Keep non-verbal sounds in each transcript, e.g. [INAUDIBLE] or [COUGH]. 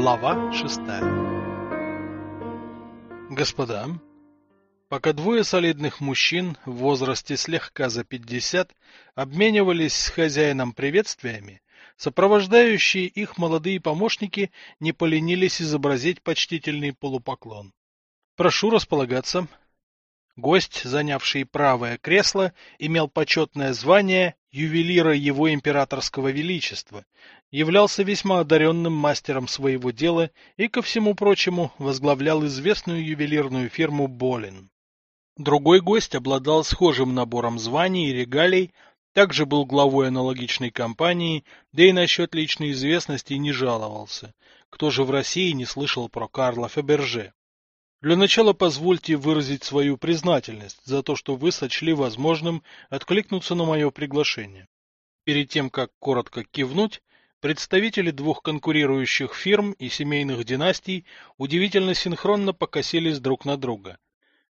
Глава шестая Господа, пока двое солидных мужчин в возрасте слегка за пятьдесят обменивались с хозяином приветствиями, сопровождающие их молодые помощники не поленились изобразить почтительный полупоклон. Прошу располагаться. Гость, занявший правое кресло, имел почетное звание ювелира его императорского величества, являлся весьма одаренным мастером своего дела и, ко всему прочему, возглавлял известную ювелирную фирму Болин. Другой гость обладал схожим набором званий и регалий, также был главой аналогичной компании, да и насчет личной известности не жаловался. Кто же в России не слышал про Карла Фаберже? Для начала позвольте выразить свою признательность за то, что вы сочли возможным откликнуться на мое приглашение. Перед тем, как коротко кивнуть, представители двух конкурирующих фирм и семейных династий удивительно синхронно покосились друг на друга.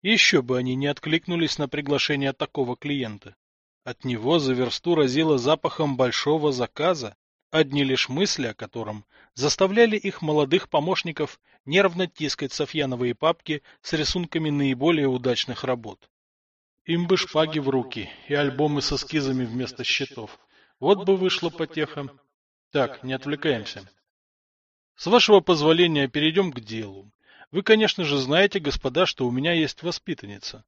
Еще бы они не откликнулись на приглашение такого клиента. От него за версту разило запахом большого заказа, одни лишь мысли о котором заставляли их молодых помощников нервно тискать софьяновые папки с рисунками наиболее удачных работ. Им бы шпаги в руки и альбомы с эскизами вместо счетов. Вот бы вышло потеха. Так, не отвлекаемся. С вашего позволения перейдем к делу. Вы, конечно же, знаете, господа, что у меня есть воспитанница.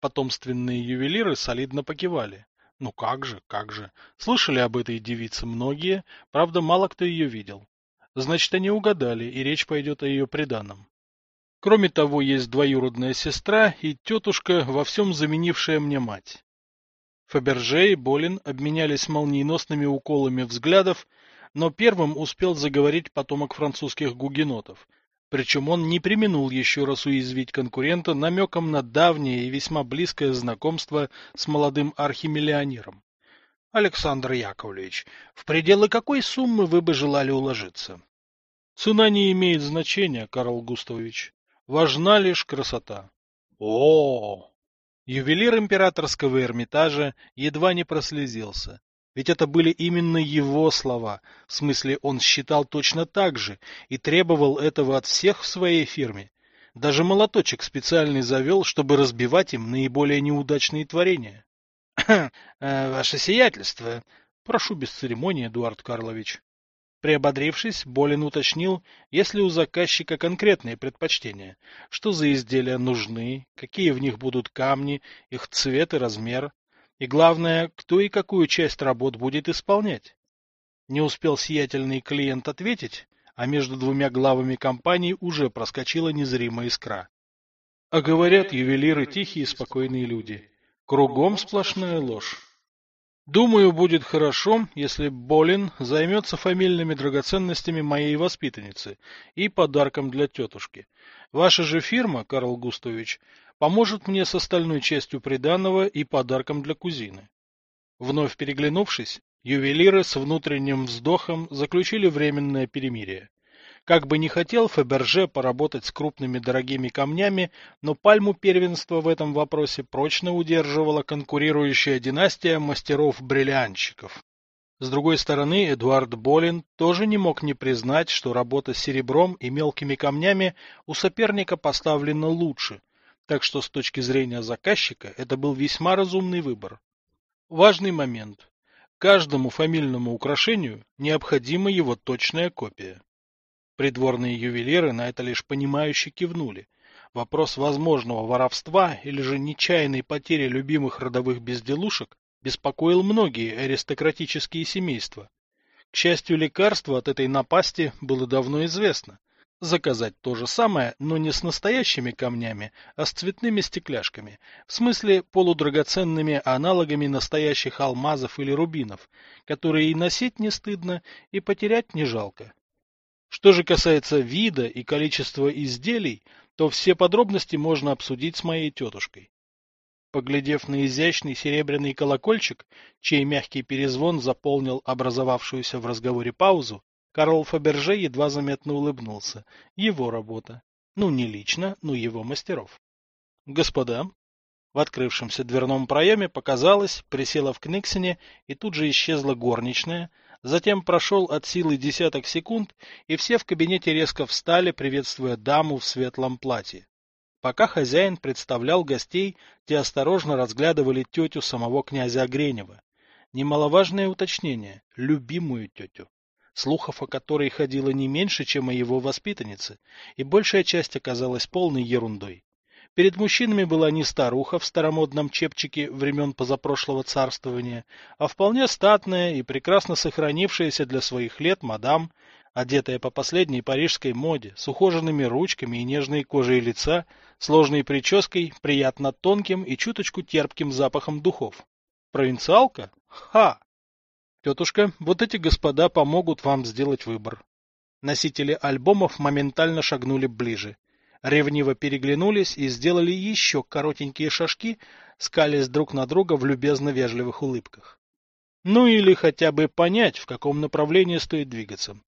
Потомственные ювелиры солидно покивали. Ну как же, как же. Слышали об этой девице многие, правда, мало кто ее видел. Значит, они угадали, и речь пойдет о ее приданом. Кроме того, есть двоюродная сестра и тетушка, во всем заменившая мне мать. Фаберже и Болин обменялись молниеносными уколами взглядов, но первым успел заговорить потомок французских гугенотов, причем он не применул еще раз уязвить конкурента намеком на давнее и весьма близкое знакомство с молодым архимиллионером. Александр Яковлевич, в пределы какой суммы вы бы желали уложиться? Цена не имеет значения, Карл Густавович. Важна лишь красота. О! Ювелир императорского Эрмитажа едва не прослезился. Ведь это были именно его слова, в смысле он считал точно так же и требовал этого от всех в своей фирме. Даже молоточек специальный завел, чтобы разбивать им наиболее неудачные творения. [CLEARS THROAT] Э, — Ваше сиятельство, прошу без церемонии, Эдуард Карлович. Приободрившись, Болин уточнил, есть ли у заказчика конкретные предпочтения, что за изделия нужны, какие в них будут камни, их цвет и размер, и главное, кто и какую часть работ будет исполнять. Не успел сиятельный клиент ответить, а между двумя главами компании уже проскочила незримая искра. А говорят ювелиры тихие и спокойные люди. Кругом сплошная ложь. Думаю, будет хорошо, если Болин займется фамильными драгоценностями моей воспитанницы и подарком для тетушки. Ваша же фирма, Карл Густавович, поможет мне с остальной частью приданого и подарком для кузины. Вновь переглянувшись, ювелиры с внутренним вздохом заключили временное перемирие. Как бы не хотел Фаберже поработать с крупными дорогими камнями, но пальму первенства в этом вопросе прочно удерживала конкурирующая династия мастеров-бриллиантщиков. С другой стороны, Эдуард Болин тоже не мог не признать, что работа с серебром и мелкими камнями у соперника поставлена лучше, так что с точки зрения заказчика это был весьма разумный выбор. Важный момент. Каждому фамильному украшению необходима его точная копия. Придворные ювелиры на это лишь понимающе кивнули. Вопрос возможного воровства или же нечаянной потери любимых родовых безделушек беспокоил многие аристократические семейства. К счастью, лекарство от этой напасти было давно известно. Заказать то же самое, но не с настоящими камнями, а с цветными стекляшками, в смысле полудрагоценными аналогами настоящих алмазов или рубинов, которые и носить не стыдно, и потерять не жалко. Что же касается вида и количества изделий, то все подробности можно обсудить с моей тетушкой. Поглядев на изящный серебряный колокольчик, чей мягкий перезвон заполнил образовавшуюся в разговоре паузу, Карл Фаберже едва заметно улыбнулся. Его работа. Ну, не лично, но его мастеров. Господа, в открывшемся дверном проеме показалось, присела в Книксене и тут же исчезла горничная, Затем прошел от силы десяток секунд, и все в кабинете резко встали, приветствуя даму в светлом платье. Пока хозяин представлял гостей, те осторожно разглядывали тетю самого князя Огренева. Немаловажное уточнение – любимую тетю. Слухов о которой ходило не меньше, чем о его воспитаннице, и большая часть оказалась полной ерундой. Перед мужчинами была не старуха в старомодном чепчике времен позапрошлого царствования, а вполне статная и прекрасно сохранившаяся для своих лет мадам, одетая по последней парижской моде, с ухоженными ручками и нежной кожей лица, сложной прической, приятно тонким и чуточку терпким запахом духов. Провинциалка? Ха! Тетушка, вот эти господа помогут вам сделать выбор. Носители альбомов моментально шагнули ближе ревниво переглянулись и сделали еще коротенькие шажки, скались друг на друга в любезно-вежливых улыбках. Ну или хотя бы понять, в каком направлении стоит двигаться.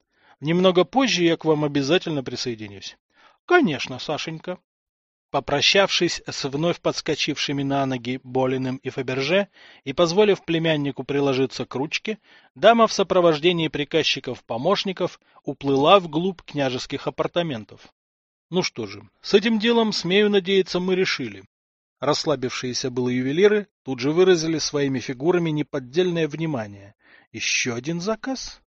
Немного позже я к вам обязательно присоединюсь. Конечно, Сашенька. Попрощавшись с вновь подскочившими на ноги Болиным и Фаберже и позволив племяннику приложиться к ручке, дама в сопровождении приказчиков-помощников уплыла вглубь княжеских апартаментов. Ну что же, с этим делом, смею надеяться, мы решили. Расслабившиеся было ювелиры тут же выразили своими фигурами неподдельное внимание. Еще один заказ?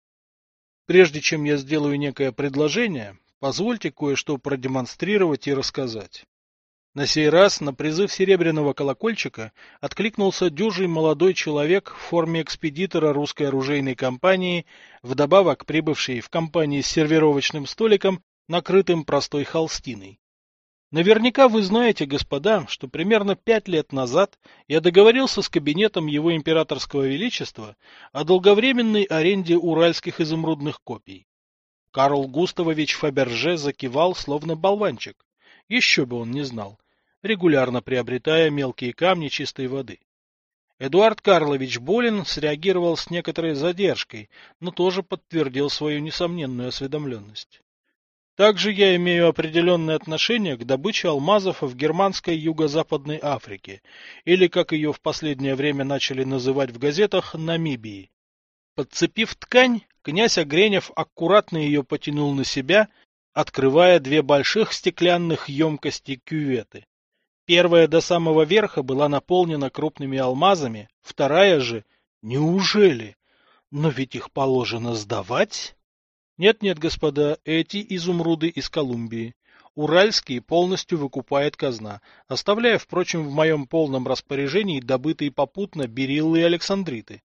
Прежде чем я сделаю некое предложение, позвольте кое-что продемонстрировать и рассказать. На сей раз на призыв серебряного колокольчика откликнулся дюжий молодой человек в форме экспедитора русской оружейной компании, вдобавок прибывший в компании с сервировочным столиком накрытым простой холстиной. Наверняка вы знаете, господа, что примерно пять лет назад я договорился с кабинетом его императорского величества о долговременной аренде уральских изумрудных копий. Карл Густавович Фаберже закивал, словно болванчик. Еще бы он не знал, регулярно приобретая мелкие камни чистой воды. Эдуард Карлович Болин среагировал с некоторой задержкой, но тоже подтвердил свою несомненную осведомленность. Также я имею определенное отношение к добыче алмазов в германской юго-западной Африке, или, как ее в последнее время начали называть в газетах, Намибии. Подцепив ткань, князь Огренев аккуратно ее потянул на себя, открывая две больших стеклянных емкости кюветы. Первая до самого верха была наполнена крупными алмазами, вторая же... Неужели? Но ведь их положено сдавать? Нет-нет, господа, эти изумруды из Колумбии. Уральские полностью выкупает казна, оставляя, впрочем, в моем полном распоряжении добытые попутно бериллы и александриты.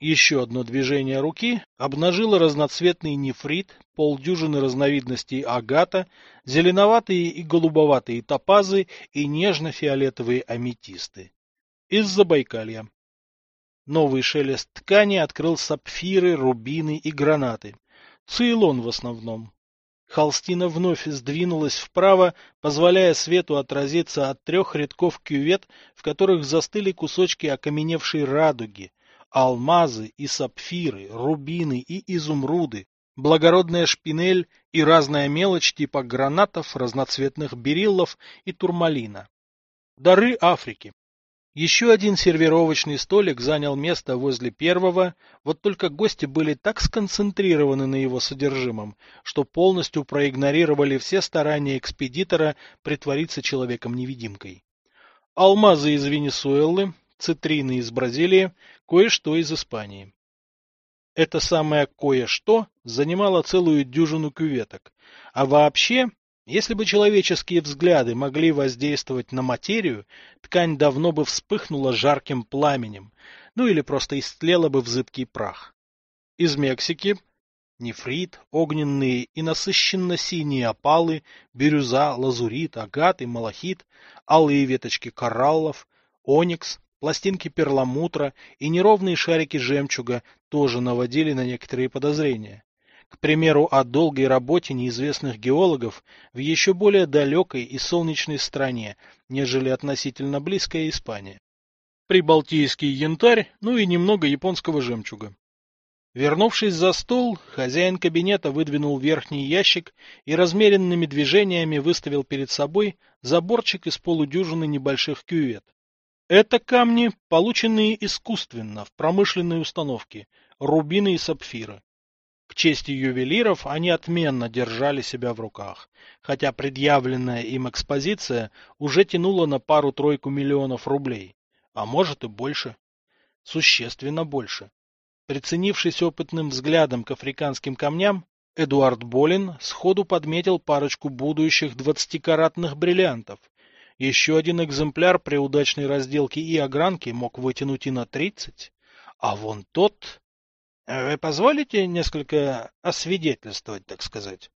Еще одно движение руки обнажило разноцветный нефрит, полдюжины разновидностей агата, зеленоватые и голубоватые топазы и нежно-фиолетовые аметисты. Из Забайкалья. Новый шелест ткани открыл сапфиры, рубины и гранаты. Цейлон в основном. Холстина вновь сдвинулась вправо, позволяя свету отразиться от трех рядков кювет, в которых застыли кусочки окаменевшей радуги, алмазы и сапфиры, рубины и изумруды, благородная шпинель и разная мелочь типа гранатов, разноцветных бериллов и турмалина. Дары Африки. Еще один сервировочный столик занял место возле первого, вот только гости были так сконцентрированы на его содержимом, что полностью проигнорировали все старания экспедитора притвориться человеком-невидимкой. Алмазы из Венесуэлы, цитрины из Бразилии, кое-что из Испании. Это самое кое-что занимало целую дюжину кюветок, а вообще если бы человеческие взгляды могли воздействовать на материю, ткань давно бы вспыхнула жарким пламенем, ну или просто истлела бы в зыбкий прах. Из Мексики нефрит, огненные и насыщенно-синие опалы, бирюза, лазурит, агат и малахит, алые веточки кораллов, оникс, пластинки перламутра и неровные шарики жемчуга тоже наводили на некоторые подозрения. К примеру, о долгой работе неизвестных геологов в еще более далекой и солнечной стране, нежели относительно близкая Испания. Прибалтийский янтарь, ну и немного японского жемчуга. Вернувшись за стол, хозяин кабинета выдвинул верхний ящик и размеренными движениями выставил перед собой заборчик из полудюжины небольших кювет. Это камни, полученные искусственно в промышленной установке, рубины и сапфиры. К чести ювелиров они отменно держали себя в руках, хотя предъявленная им экспозиция уже тянула на пару-тройку миллионов рублей, а может и больше. Существенно больше. Приценившись опытным взглядом к африканским камням, Эдуард Болин сходу подметил парочку будущих двадцатикаратных бриллиантов. Еще один экземпляр при удачной разделке и огранке мог вытянуть и на тридцать, а вон тот... Вы позволите несколько освидетельствовать, так сказать?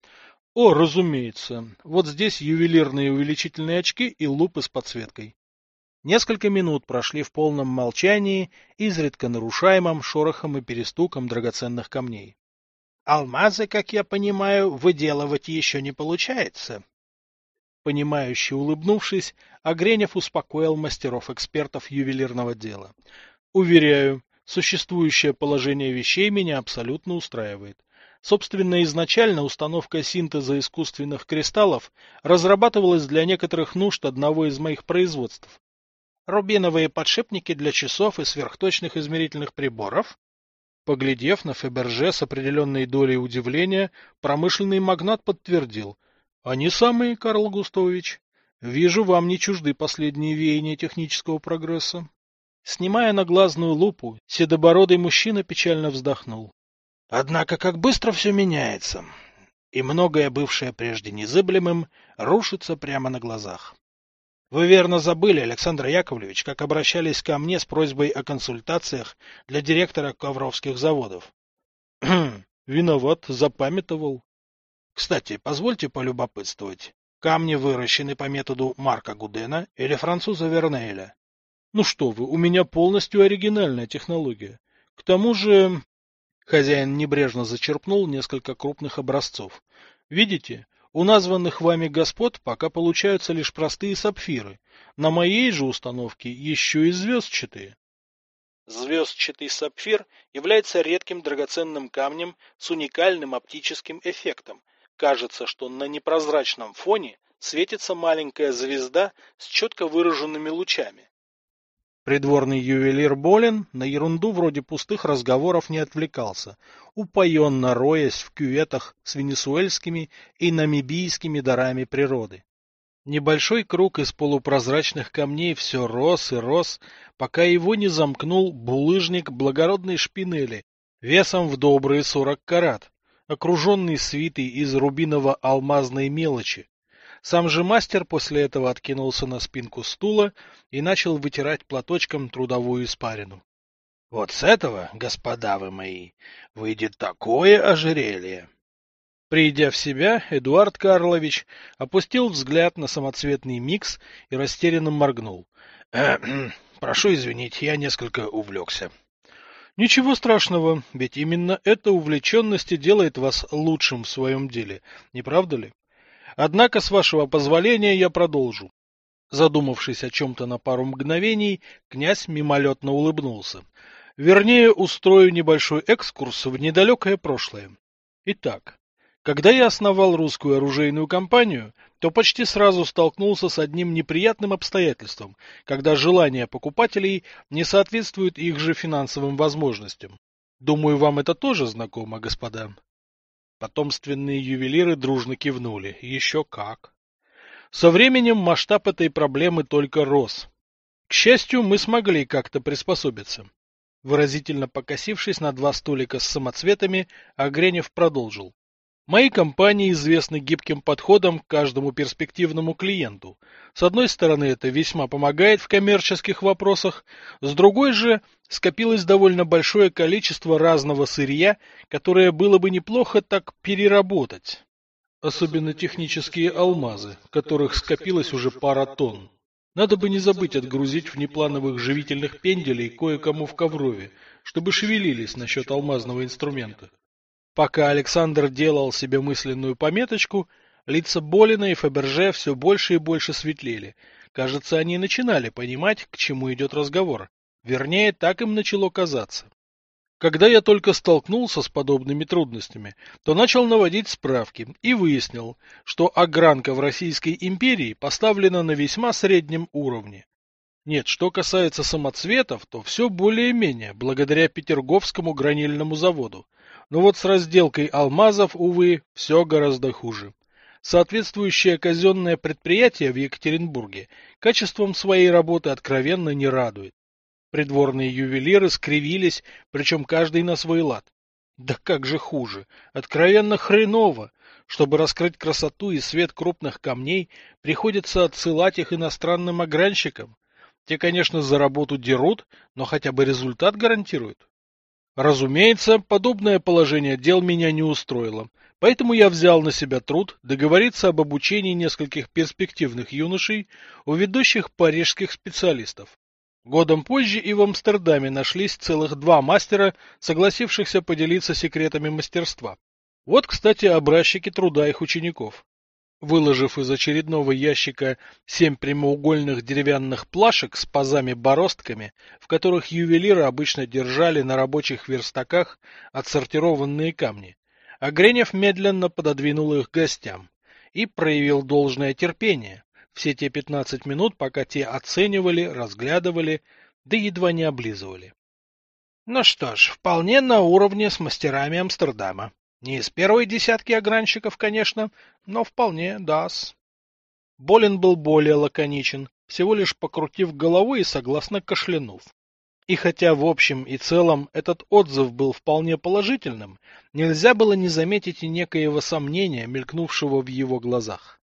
О, разумеется. Вот здесь ювелирные увеличительные очки и лупы с подсветкой. Несколько минут прошли в полном молчании, изредка нарушаемом шорохом и перестуком драгоценных камней. Алмазы, как я понимаю, выделывать еще не получается. Понимающе улыбнувшись, Агренев успокоил мастеров-экспертов ювелирного дела. Уверяю, Существующее положение вещей меня абсолютно устраивает. Собственно, изначально установка синтеза искусственных кристаллов разрабатывалась для некоторых нужд одного из моих производств. Рубиновые подшипники для часов и сверхточных измерительных приборов? Поглядев на Фаберже с определенной долей удивления, промышленный магнат подтвердил. Они самые, Карл Густович. Вижу, вам не чужды последние веяния технического прогресса. Снимая на глазную лупу, седобородый мужчина печально вздохнул. Однако как быстро все меняется, и многое, бывшее прежде незыблемым, рушится прямо на глазах. Вы верно забыли, Александр Яковлевич, как обращались ко мне с просьбой о консультациях для директора Ковровских заводов. [CLEARS THROAT] Виноват, запамятовал. Кстати, позвольте полюбопытствовать. Камни выращены по методу Марка Гудена или француза Вернеля? Ну что вы, у меня полностью оригинальная технология. К тому же... Хозяин небрежно зачерпнул несколько крупных образцов. Видите, у названных вами господ пока получаются лишь простые сапфиры. На моей же установке еще и звездчатые. Звездчатый сапфир является редким драгоценным камнем с уникальным оптическим эффектом. Кажется, что на непрозрачном фоне светится маленькая звезда с четко выраженными лучами. Придворный ювелир Болин на ерунду вроде пустых разговоров не отвлекался, упоенно роясь в кюветах с венесуэльскими и намибийскими дарами природы. Небольшой круг из полупрозрачных камней все рос и рос, пока его не замкнул булыжник благородной шпинели весом в добрые сорок карат, окруженный свитой из рубиново-алмазной мелочи, сам же мастер после этого откинулся на спинку стула и начал вытирать платочком трудовую испарину. — Вот с этого, господа вы мои, выйдет такое ожерелье! Придя в себя, Эдуард Карлович опустил взгляд на самоцветный микс и растерянно моргнул. — [CLEARS THROAT] Прошу извинить, я несколько увлекся. — Ничего страшного, ведь именно эта увлеченность и делает вас лучшим в своем деле, не правда ли? Однако, с вашего позволения, я продолжу. Задумавшись о чем-то на пару мгновений, князь мимолетно улыбнулся. Вернее, устрою небольшой экскурс в недалекое прошлое. Итак, когда я основал русскую оружейную компанию, то почти сразу столкнулся с одним неприятным обстоятельством, когда желания покупателей не соответствуют их же финансовым возможностям. Думаю, вам это тоже знакомо, господа. Потомственные ювелиры дружно кивнули. Еще как. Со временем масштаб этой проблемы только рос. К счастью, мы смогли как-то приспособиться. Выразительно покосившись на два столика с самоцветами, Агренев продолжил. Мои компании известны гибким подходом к каждому перспективному клиенту. С одной стороны, это весьма помогает в коммерческих вопросах, с другой же скопилось довольно большое количество разного сырья, которое было бы неплохо так переработать. Особенно технические алмазы, которых скопилось уже пара тонн. Надо бы не забыть отгрузить внеплановых живительных пенделей кое-кому в Коврове, чтобы шевелились насчет алмазного инструмента. Пока Александр делал себе мысленную пометочку, лица Болина и Фаберже все больше и больше светлели. Кажется, они начинали понимать, к чему идет разговор. Вернее, так им начало казаться. Когда я только столкнулся с подобными трудностями, то начал наводить справки и выяснил, что огранка в Российской империи поставлена на весьма среднем уровне. Нет, что касается самоцветов, то все более-менее, благодаря Петерговскому гранильному заводу. Но вот с разделкой алмазов, увы, все гораздо хуже. Соответствующее казенное предприятие в Екатеринбурге качеством своей работы откровенно не радует. Придворные ювелиры скривились, причем каждый на свой лад. Да как же хуже, откровенно хреново. Чтобы раскрыть красоту и свет крупных камней, приходится отсылать их иностранным огранщикам. Те, конечно, за работу дерут, но хотя бы результат гарантируют. Разумеется, подобное положение дел меня не устроило, поэтому я взял на себя труд договориться об обучении нескольких перспективных юношей у ведущих парижских специалистов. Годом позже и в Амстердаме нашлись целых два мастера, согласившихся поделиться секретами мастерства. Вот, кстати, образчики труда их учеников. Выложив из очередного ящика семь прямоугольных деревянных плашек с пазами-бороздками, в которых ювелиры обычно держали на рабочих верстаках отсортированные камни, Огренев медленно пододвинул их гостям и проявил должное терпение, все те пятнадцать минут, пока те оценивали, разглядывали, да едва не облизывали. Ну что ж, вполне на уровне с мастерами Амстердама. Не из первой десятки огранщиков, конечно, но вполне дас. Болин был более лаконичен, всего лишь покрутив головой и согласно кашлянув. И хотя в общем и целом этот отзыв был вполне положительным, нельзя было не заметить и некоего сомнения, мелькнувшего в его глазах.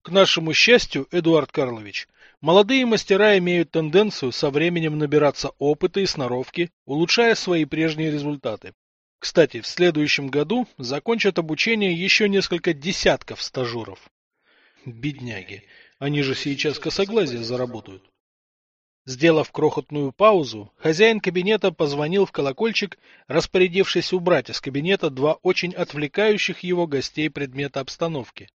К нашему счастью, Эдуард Карлович, молодые мастера имеют тенденцию со временем набираться опыта и сноровки, улучшая свои прежние результаты. Кстати, в следующем году закончат обучение еще несколько десятков стажеров. Бедняги, они же сейчас косоглазие заработают. Сделав крохотную паузу, хозяин кабинета позвонил в колокольчик, распорядившись убрать из кабинета два очень отвлекающих его гостей предмета обстановки.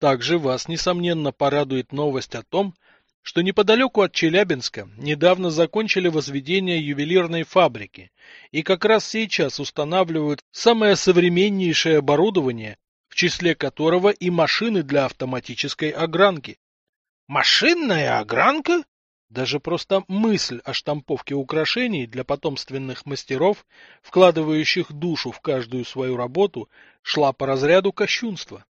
Также вас, несомненно, порадует новость о том, что неподалеку от Челябинска недавно закончили возведение ювелирной фабрики, и как раз сейчас устанавливают самое современнейшее оборудование, в числе которого и машины для автоматической огранки. Машинная огранка? Даже просто мысль о штамповке украшений для потомственных мастеров, вкладывающих душу в каждую свою работу, шла по разряду кощунства.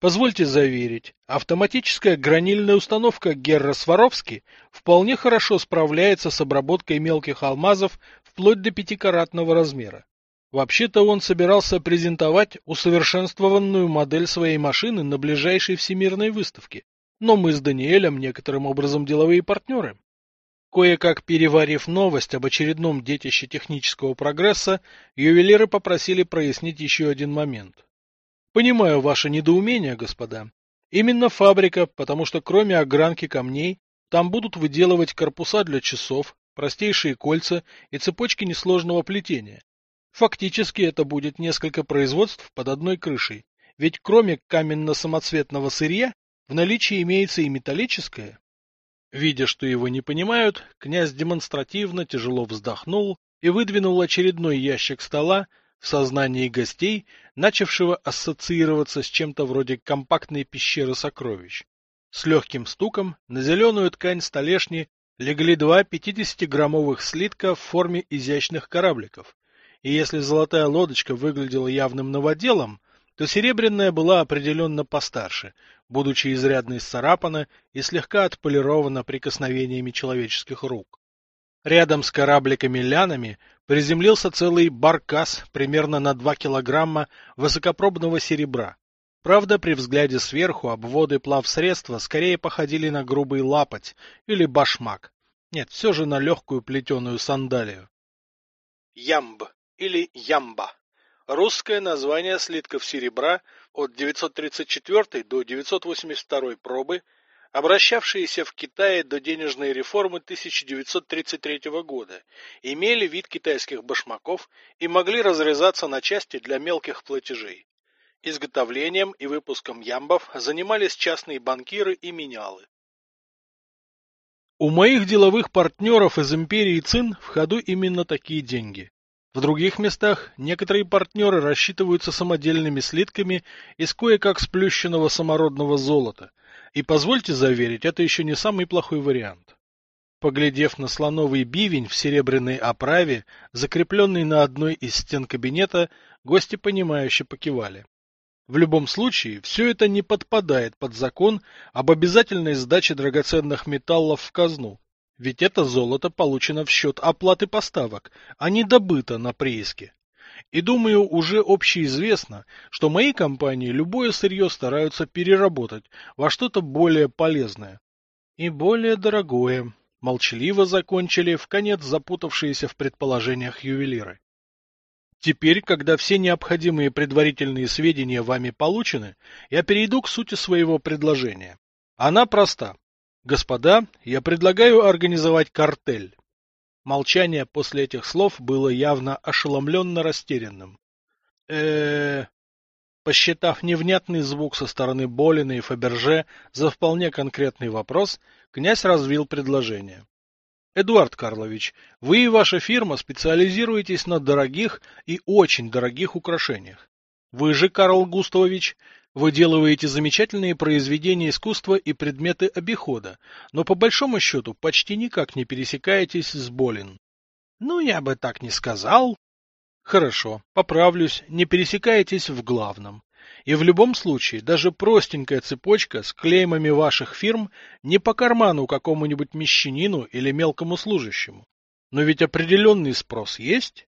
Позвольте заверить, автоматическая гранильная установка Герра Сваровски вполне хорошо справляется с обработкой мелких алмазов вплоть до пятикаратного размера. Вообще-то он собирался презентовать усовершенствованную модель своей машины на ближайшей всемирной выставке, но мы с Даниэлем некоторым образом деловые партнеры. Кое-как переварив новость об очередном детище технического прогресса, ювелиры попросили прояснить еще один момент. Понимаю ваше недоумение, господа. Именно фабрика, потому что кроме огранки камней, там будут выделывать корпуса для часов, простейшие кольца и цепочки несложного плетения. Фактически это будет несколько производств под одной крышей, ведь кроме каменно-самоцветного сырья в наличии имеется и металлическое. Видя, что его не понимают, князь демонстративно тяжело вздохнул и выдвинул очередной ящик стола, в сознании гостей, начавшего ассоциироваться с чем-то вроде компактной пещеры сокровищ. С легким стуком на зеленую ткань столешни легли два 50-граммовых слитка в форме изящных корабликов, и если золотая лодочка выглядела явным новоделом, то серебряная была определенно постарше, будучи изрядно исцарапана и слегка отполирована прикосновениями человеческих рук. Рядом с корабликами-лянами приземлился целый баркас примерно на 2 килограмма высокопробного серебра. Правда, при взгляде сверху обводы плавсредства скорее походили на грубый лапоть или башмак. Нет, все же на легкую плетеную сандалию. Ямб или ямба. Русское название слитков серебра от 934 до 982 пробы – обращавшиеся в Китае до денежной реформы 1933 года, имели вид китайских башмаков и могли разрезаться на части для мелких платежей. Изготовлением и выпуском ямбов занимались частные банкиры и менялы. У моих деловых партнеров из империи Цин в ходу именно такие деньги. В других местах некоторые партнеры рассчитываются самодельными слитками из кое-как сплющенного самородного золота, и позвольте заверить, это еще не самый плохой вариант. Поглядев на слоновый бивень в серебряной оправе, закрепленный на одной из стен кабинета, гости понимающе покивали. В любом случае, все это не подпадает под закон об обязательной сдаче драгоценных металлов в казну, ведь это золото получено в счет оплаты поставок, а не добыто на прииске. И думаю, уже общеизвестно, что мои компании любое сырье стараются переработать во что-то более полезное. И более дорогое, Молчаливо закончили в конец запутавшиеся в предположениях ювелиры. Теперь, когда все необходимые предварительные сведения вами получены, я перейду к сути своего предложения. Она проста. Господа, я предлагаю организовать картель. Молчание после этих слов было явно ошеломленно растерянным. э Посчитав невнятный звук со стороны Болина и Фаберже за вполне конкретный вопрос, князь развил предложение. Эдуард Карлович, вы и ваша фирма специализируетесь на дорогих и очень дорогих украшениях. Вы же, Карл Густавович, выделываете замечательные произведения искусства и предметы обихода, но по большому счету почти никак не пересекаетесь с Болин. Ну, я бы так не сказал. Хорошо, поправлюсь, не пересекаетесь в главном. И в любом случае, даже простенькая цепочка с клеймами ваших фирм не по карману какому-нибудь мещанину или мелкому служащему. Но ведь определенный спрос есть.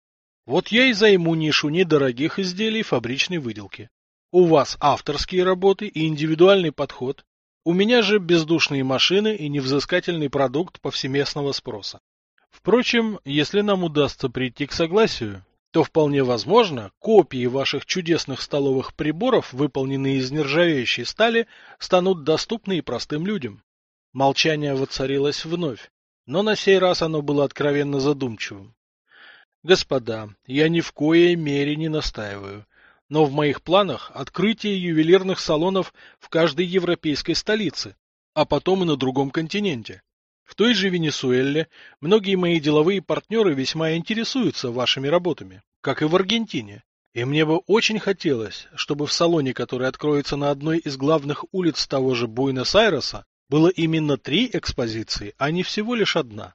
Вот я и займу нишу недорогих изделий фабричной выделки. У вас авторские работы и индивидуальный подход. У меня же бездушные машины и невзыскательный продукт повсеместного спроса. Впрочем, если нам удастся прийти к согласию, то вполне возможно, копии ваших чудесных столовых приборов, выполненные из нержавеющей стали, станут доступны и простым людям. Молчание воцарилось вновь, но на сей раз оно было откровенно задумчивым. Господа, я ни в коей мере не настаиваю, но в моих планах открытие ювелирных салонов в каждой европейской столице, а потом и на другом континенте. В той же Венесуэле многие мои деловые партнеры весьма интересуются вашими работами, как и в Аргентине. И мне бы очень хотелось, чтобы в салоне, который откроется на одной из главных улиц того же Буэнос-Айреса, было именно три экспозиции, а не всего лишь одна.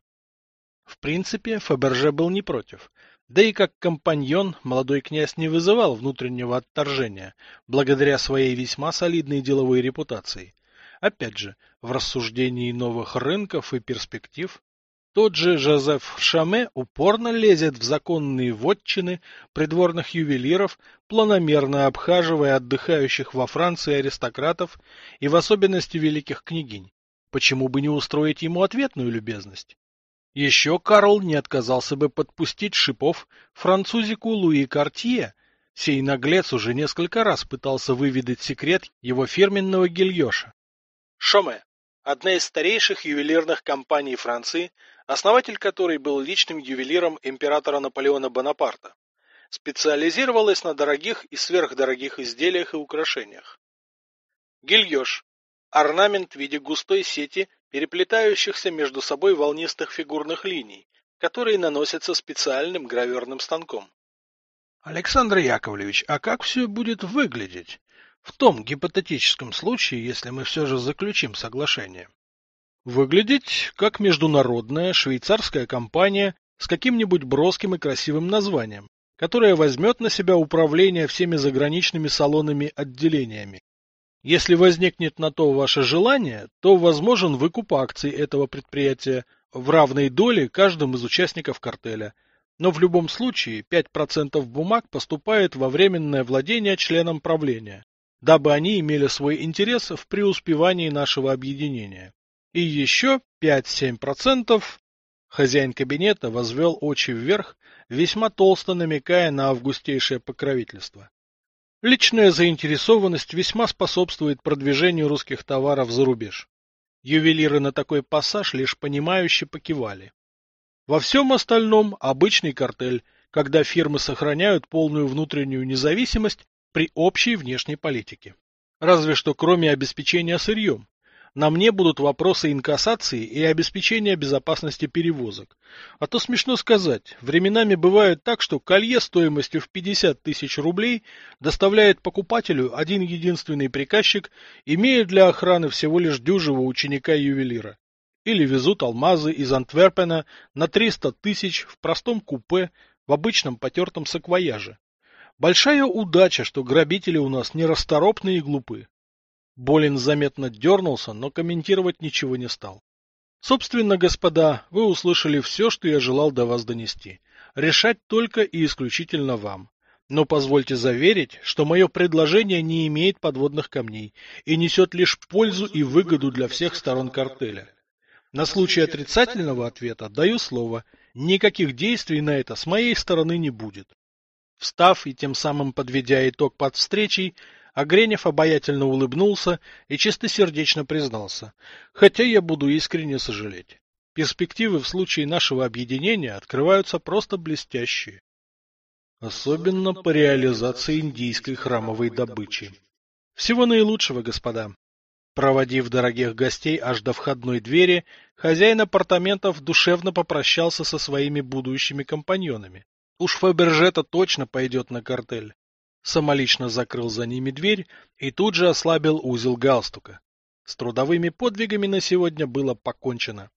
В принципе, Фаберже был не против. Да и как компаньон молодой князь не вызывал внутреннего отторжения, благодаря своей весьма солидной деловой репутации. Опять же, в рассуждении новых рынков и перспектив. Тот же Жозеф Шаме упорно лезет в законные вотчины придворных ювелиров, планомерно обхаживая отдыхающих во Франции аристократов и в особенности великих княгинь. Почему бы не устроить ему ответную любезность? Еще Карл не отказался бы подпустить шипов французику Луи Картье. Сей наглец уже несколько раз пытался выведать секрет его фирменного гильёша. Шоме – одна из старейших ювелирных компаний Франции, основатель которой был личным ювелиром императора Наполеона Бонапарта. Специализировалась на дорогих и сверхдорогих изделиях и украшениях. Гильёш – орнамент в виде густой сети, переплетающихся между собой волнистых фигурных линий, которые наносятся специальным граверным станком. Александр Яковлевич, а как все будет выглядеть? В том гипотетическом случае, если мы все же заключим соглашение. Выглядеть как международная швейцарская компания с каким-нибудь броским и красивым названием, которая возьмет на себя управление всеми заграничными салонами-отделениями. Если возникнет на то ваше желание, то возможен выкуп акций этого предприятия в равной доле каждым из участников картеля. Но в любом случае 5% бумаг поступает во временное владение членам правления дабы они имели свой интерес в преуспевании нашего объединения. И еще 5-7% хозяин кабинета возвел очи вверх, весьма толсто намекая на августейшее покровительство. Личная заинтересованность весьма способствует продвижению русских товаров за рубеж. Ювелиры на такой пассаж лишь понимающе покивали. Во всем остальном обычный картель, когда фирмы сохраняют полную внутреннюю независимость при общей внешней политике. Разве что кроме обеспечения сырьем. На мне будут вопросы инкассации и обеспечения безопасности перевозок. А то смешно сказать, временами бывает так, что колье стоимостью в 50 тысяч рублей доставляет покупателю один единственный приказчик, имея для охраны всего лишь дюжего ученика-ювелира. или везут алмазы из Антверпена на 300 тысяч в простом купе в обычном потертом саквояже. Большая удача, что грабители у нас не расторопные и глупы. Болин заметно дернулся, но комментировать ничего не стал. Собственно, господа, вы услышали все, что я желал до вас донести. Решать только и исключительно вам. Но позвольте заверить, что мое предложение не имеет подводных камней и несет лишь пользу и выгоду для всех сторон картеля. На случай отрицательного ответа даю слово, никаких действий на это с моей стороны не будет. Встав и тем самым подведя итог под встречей, Огренев обаятельно улыбнулся и чистосердечно признался, хотя я буду искренне сожалеть. Перспективы в случае нашего объединения открываются просто блестящие. Особенно по реализации индийской храмовой добычи. Всего наилучшего, господа. Проводив дорогих гостей аж до входной двери, хозяин апартаментов душевно попрощался со своими будущими компаньонами. Уж Фабержета точно пойдет на картель. Самолично закрыл за ними дверь и тут же ослабил узел галстука. С трудовыми подвигами на сегодня было покончено.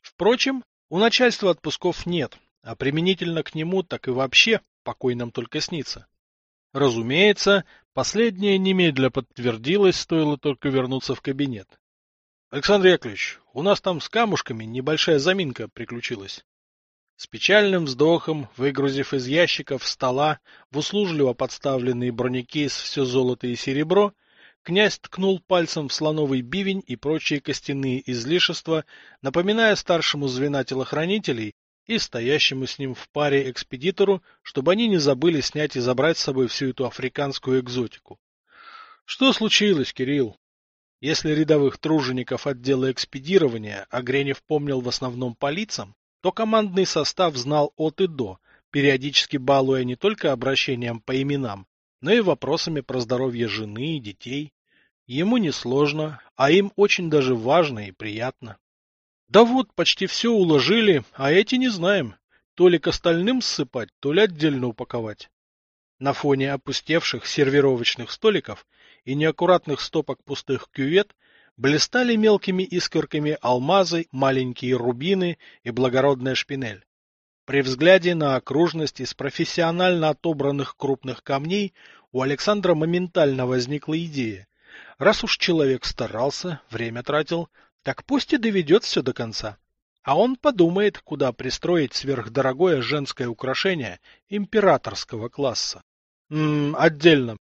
Впрочем, у начальства отпусков нет, а применительно к нему так и вообще покой нам только снится. Разумеется, последнее немедля подтвердилось, стоило только вернуться в кабинет. Александр Яковлевич, у нас там с камушками небольшая заминка приключилась. С печальным вздохом, выгрузив из ящиков стола в услужливо подставленный бронекейс все золото и серебро, князь ткнул пальцем в слоновый бивень и прочие костяные излишества, напоминая старшему звена телохранителей, и стоящему с ним в паре экспедитору, чтобы они не забыли снять и забрать с собой всю эту африканскую экзотику. Что случилось, Кирилл? Если рядовых тружеников отдела экспедирования Огренев помнил в основном по лицам, то командный состав знал от и до, периодически балуя не только обращением по именам, но и вопросами про здоровье жены и детей. Ему несложно, а им очень даже важно и приятно. Да вот, почти все уложили, а эти не знаем. То ли к остальным ссыпать, то ли отдельно упаковать. На фоне опустевших сервировочных столиков и неаккуратных стопок пустых кювет блистали мелкими искорками алмазы, маленькие рубины и благородная шпинель. При взгляде на окружность из профессионально отобранных крупных камней у Александра моментально возникла идея. Раз уж человек старался, время тратил, так пусть и доведет все до конца. А он подумает, куда пристроить сверхдорогое женское украшение императорского класса. Ммм, отдельно.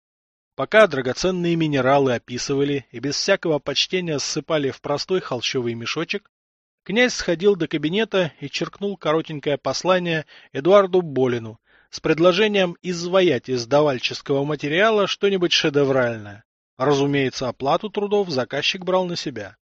Пока драгоценные минералы описывали и без всякого почтения ссыпали в простой холщовый мешочек, князь сходил до кабинета и черкнул коротенькое послание Эдуарду Болину с предложением изваять из давальческого материала что-нибудь шедевральное. Разумеется, оплату трудов заказчик брал на себя.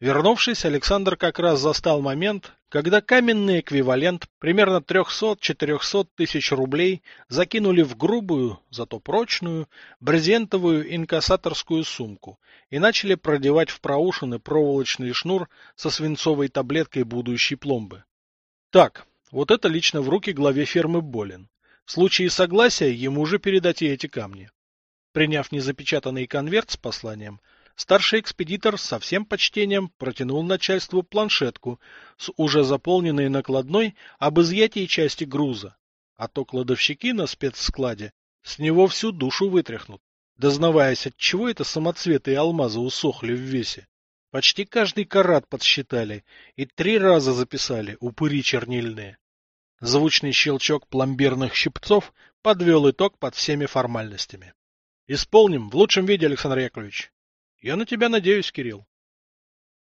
Вернувшись, Александр как раз застал момент, когда каменный эквивалент примерно 300-400 тысяч рублей закинули в грубую, зато прочную, брезентовую инкассаторскую сумку и начали продевать в проушины проволочный шнур со свинцовой таблеткой будущей пломбы. Так, вот это лично в руки главе фермы Болин. В случае согласия ему же передать и эти камни. Приняв незапечатанный конверт с посланием, Старший экспедитор со всем почтением протянул начальству планшетку с уже заполненной накладной об изъятии части груза, а то кладовщики на спецскладе с него всю душу вытряхнут, дознаваясь, от чего это самоцветы и алмазы усохли в весе. Почти каждый карат подсчитали и три раза записали упыри чернильные. Звучный щелчок пломбирных щипцов подвел итог под всеми формальностями. Исполним в лучшем виде, Александр Яковлевич. Я на тебя надеюсь, Кирилл.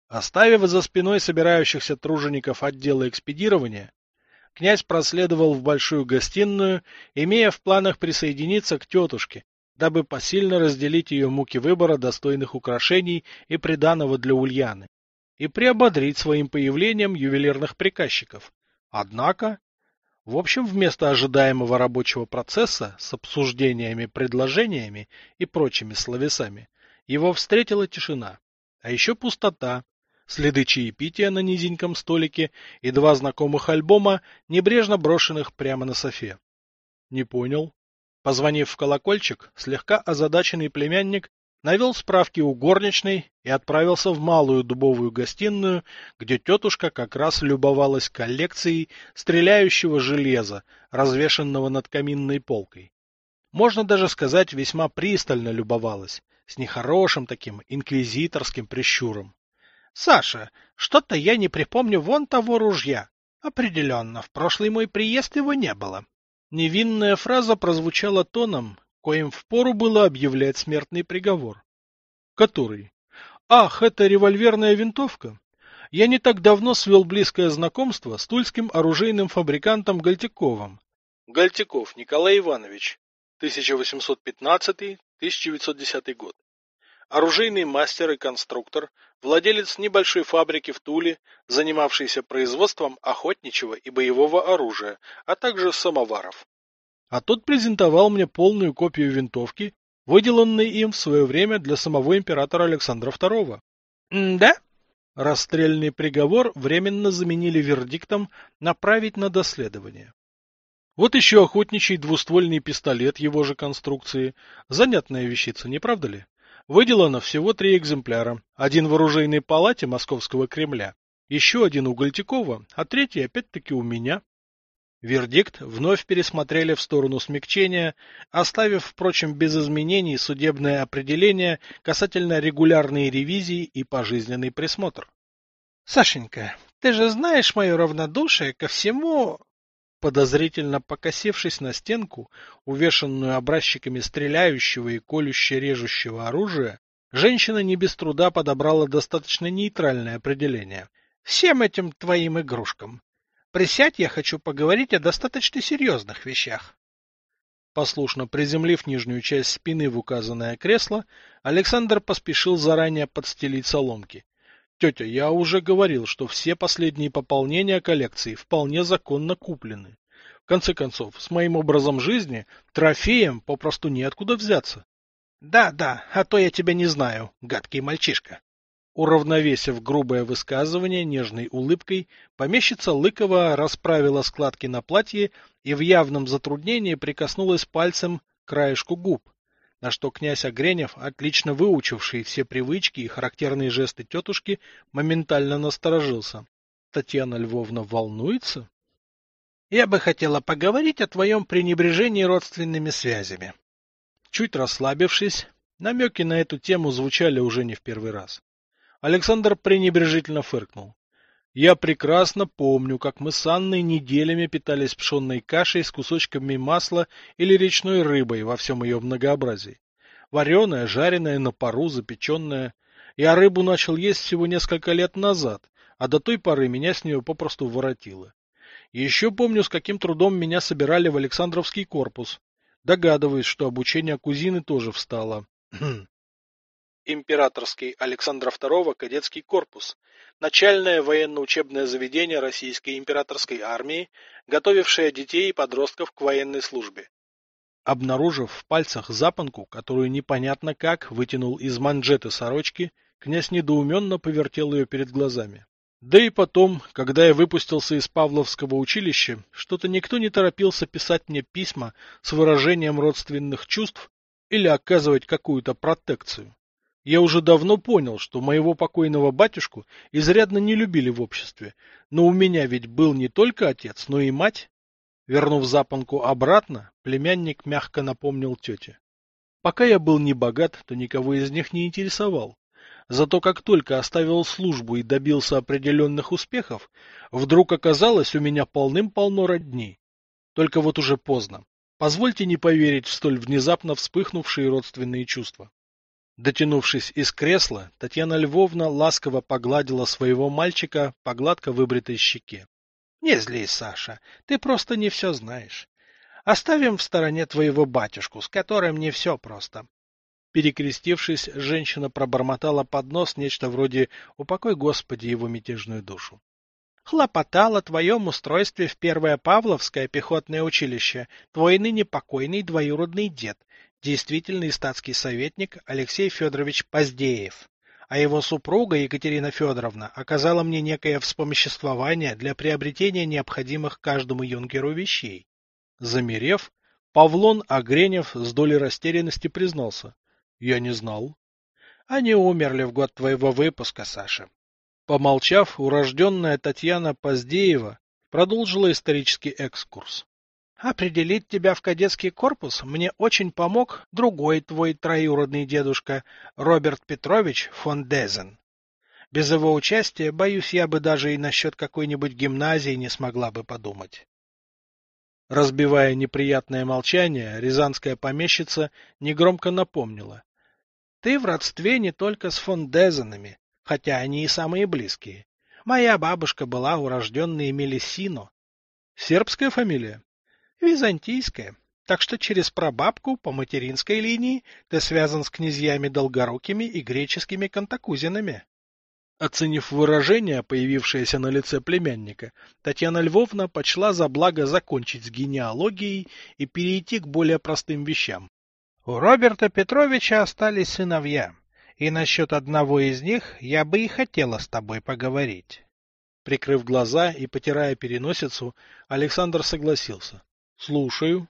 Оставив за спиной собирающихся тружеников отдела экспедирования, князь проследовал в большую гостиную, имея в планах присоединиться к тетушке, дабы посильно разделить ее муки выбора достойных украшений и приданого для Ульяны, и приободрить своим появлением ювелирных приказчиков. Однако, в общем, вместо ожидаемого рабочего процесса с обсуждениями, предложениями и прочими словесами, его встретила тишина, а еще пустота, следы чаепития на низеньком столике и два знакомых альбома, небрежно брошенных прямо на софе. Не понял. Позвонив в колокольчик, слегка озадаченный племянник навел справки у горничной и отправился в малую дубовую гостиную, где тетушка как раз любовалась коллекцией стреляющего железа, развешенного над каминной полкой. Можно даже сказать, весьма пристально любовалась, с нехорошим таким инквизиторским прищуром. — Саша, что-то я не припомню вон того ружья. Определенно, в прошлый мой приезд его не было. Невинная фраза прозвучала тоном, коим впору было объявлять смертный приговор. Который? Ах, это револьверная винтовка? Я не так давно свел близкое знакомство с тульским оружейным фабрикантом Гальтиковым. Гальтиков Николай Иванович, 1815-1910 год. Оружейный мастер и конструктор, владелец небольшой фабрики в Туле, занимавшийся производством охотничьего и боевого оружия, а также самоваров. А тот презентовал мне полную копию винтовки, выделанной им в свое время для самого императора Александра II. да? Расстрельный приговор временно заменили вердиктом направить на доследование. Вот еще охотничий двуствольный пистолет его же конструкции. Занятная вещица, не правда ли? Выделано всего три экземпляра. Один в оружейной палате Московского Кремля, еще один у Гольтикова, а третий опять-таки у меня. Вердикт вновь пересмотрели в сторону смягчения, оставив, впрочем, без изменений судебное определение касательно регулярной ревизии и пожизненный присмотр. — Сашенька, ты же знаешь мое равнодушие ко всему... Подозрительно покосившись на стенку, увешанную образчиками стреляющего и колюще-режущего оружия, женщина не без труда подобрала достаточно нейтральное определение. Всем этим твоим игрушкам. Присядь, я хочу поговорить о достаточно серьезных вещах. Послушно приземлив нижнюю часть спины в указанное кресло, Александр поспешил заранее подстелить соломки. Тетя, я уже говорил, что все последние пополнения коллекции вполне законно куплены. В конце концов, с моим образом жизни трофеем попросту неоткуда взяться. Да, да, а то я тебя не знаю, гадкий мальчишка. Уравновесив грубое высказывание нежной улыбкой, помещица Лыкова расправила складки на платье и в явном затруднении прикоснулась пальцем к краешку губ на что князь Огренев, отлично выучивший все привычки и характерные жесты тетушки, моментально насторожился. Татьяна Львовна волнуется? Я бы хотела поговорить о твоем пренебрежении родственными связями. Чуть расслабившись, намеки на эту тему звучали уже не в первый раз. Александр пренебрежительно фыркнул. Я прекрасно помню, как мы с Анной неделями питались пшенной кашей с кусочками масла или речной рыбой во всем ее многообразии. Вареная, жареная, на пару, запеченная. Я рыбу начал есть всего несколько лет назад, а до той поры меня с нее попросту воротило. еще помню, с каким трудом меня собирали в Александровский корпус. Догадываюсь, что обучение кузины тоже встало. [CLEARS THROAT] Императорский Александра II кадетский корпус, начальное военно-учебное заведение Российской императорской армии, готовившее детей и подростков к военной службе. Обнаружив в пальцах запонку, которую непонятно как вытянул из манжеты сорочки, князь недоуменно повертел ее перед глазами. Да и потом, когда я выпустился из Павловского училища, что-то никто не торопился писать мне письма с выражением родственных чувств или оказывать какую-то протекцию. Я уже давно понял, что моего покойного батюшку изрядно не любили в обществе, но у меня ведь был не только отец, но и мать. Вернув запонку обратно, племянник мягко напомнил тете. Пока я был не богат, то никого из них не интересовал. Зато как только оставил службу и добился определенных успехов, вдруг оказалось у меня полным-полно родней. Только вот уже поздно. Позвольте не поверить в столь внезапно вспыхнувшие родственные чувства. Дотянувшись из кресла, Татьяна Львовна ласково погладила своего мальчика по гладко выбритой щеке. — Не злись, Саша, ты просто не все знаешь. Оставим в стороне твоего батюшку, с которым не все просто. Перекрестившись, женщина пробормотала под нос нечто вроде «Упокой, Господи, его мятежную душу». Хлопотал о твоем устройстве в Первое Павловское пехотное училище твой ныне покойный двоюродный дед, действительный статский советник Алексей Федорович Поздеев, а его супруга Екатерина Федоровна оказала мне некое вспомоществование для приобретения необходимых каждому юнкеру вещей. Замерев, Павлон Огренев с долей растерянности признался. — Я не знал. Они умерли в год твоего выпуска, Саша. Помолчав, урожденная Татьяна Поздеева продолжила исторический экскурс. Определить тебя в кадетский корпус мне очень помог другой твой троюродный дедушка, Роберт Петрович фон Дезен. Без его участия, боюсь, я бы даже и насчет какой-нибудь гимназии не смогла бы подумать. Разбивая неприятное молчание, рязанская помещица негромко напомнила. Ты в родстве не только с фон Дезенами, хотя они и самые близкие. Моя бабушка была урожденная Мелисино. Сербская фамилия? Византийская. Так что через прабабку по материнской линии ты связан с князьями Долгорукими и греческими кантакузинами. Оценив выражение, появившееся на лице племянника, Татьяна Львовна почла за благо закончить с генеалогией и перейти к более простым вещам. У Роберта Петровича остались сыновья, и насчет одного из них я бы и хотела с тобой поговорить. Прикрыв глаза и потирая переносицу, Александр согласился. Слушаю.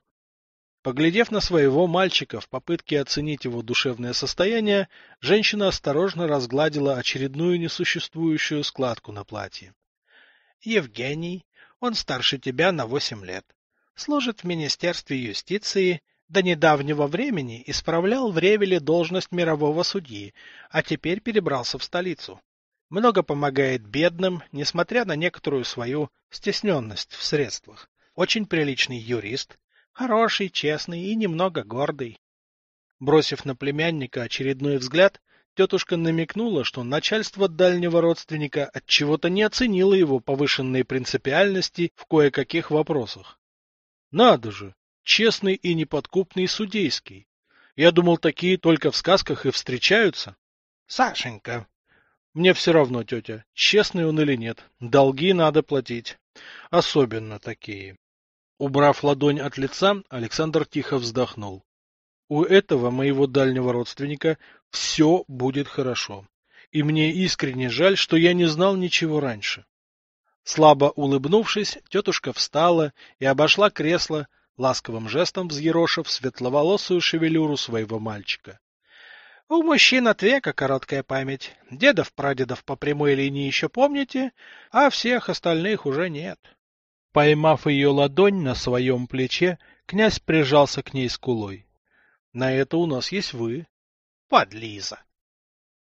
Поглядев на своего мальчика в попытке оценить его душевное состояние, женщина осторожно разгладила очередную несуществующую складку на платье. Евгений, он старше тебя на восемь лет. Служит в Министерстве юстиции, до недавнего времени исправлял в Ревеле должность мирового судьи, а теперь перебрался в столицу. Много помогает бедным, несмотря на некоторую свою стесненность в средствах. Очень приличный юрист, хороший, честный и немного гордый. Бросив на племянника очередной взгляд, тетушка намекнула, что начальство дальнего родственника от чего-то не оценило его повышенной принципиальности в кое-каких вопросах. Надо же, честный и неподкупный судейский. Я думал, такие только в сказках и встречаются. Сашенька. Мне все равно, тетя, честный он или нет. Долги надо платить. Особенно такие. Убрав ладонь от лица, Александр тихо вздохнул. У этого моего дальнего родственника все будет хорошо. И мне искренне жаль, что я не знал ничего раньше. Слабо улыбнувшись, тетушка встала и обошла кресло, ласковым жестом взъерошив светловолосую шевелюру своего мальчика. У мужчин от века короткая память. Дедов-прадедов по прямой линии еще помните, а всех остальных уже нет. Поймав ее ладонь на своем плече, князь прижался к ней скулой. — На это у нас есть вы. — Подлиза.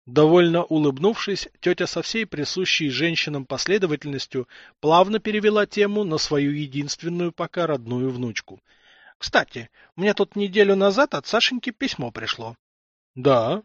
Довольно улыбнувшись, тетя со всей присущей женщинам последовательностью плавно перевела тему на свою единственную пока родную внучку. — Кстати, мне тут неделю назад от Сашеньки письмо пришло. — Да.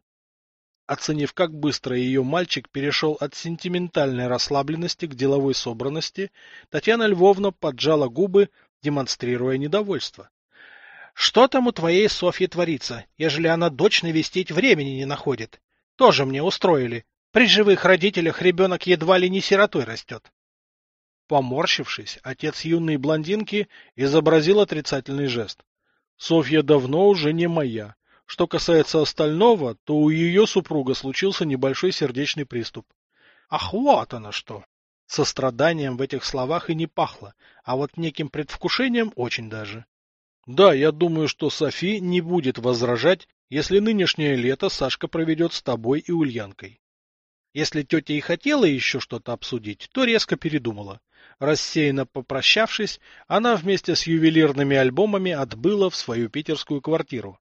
Оценив, как быстро ее мальчик перешел от сентиментальной расслабленности к деловой собранности, Татьяна Львовна поджала губы, демонстрируя недовольство. — Что там у твоей Софьи творится, ежели она дочь навестить времени не находит? Тоже мне устроили. При живых родителях ребенок едва ли не сиротой растет. Поморщившись, отец юной блондинки изобразил отрицательный жест. Софья давно уже не моя. Что касается остального, то у ее супруга случился небольшой сердечный приступ. Ах, вот оно что! Состраданием в этих словах и не пахло, а вот неким предвкушением очень даже. Да, я думаю, что Софи не будет возражать, если нынешнее лето Сашка проведет с тобой и Ульянкой. Если тетя и хотела еще что-то обсудить, то резко передумала. Рассеянно попрощавшись, она вместе с ювелирными альбомами отбыла в свою питерскую квартиру.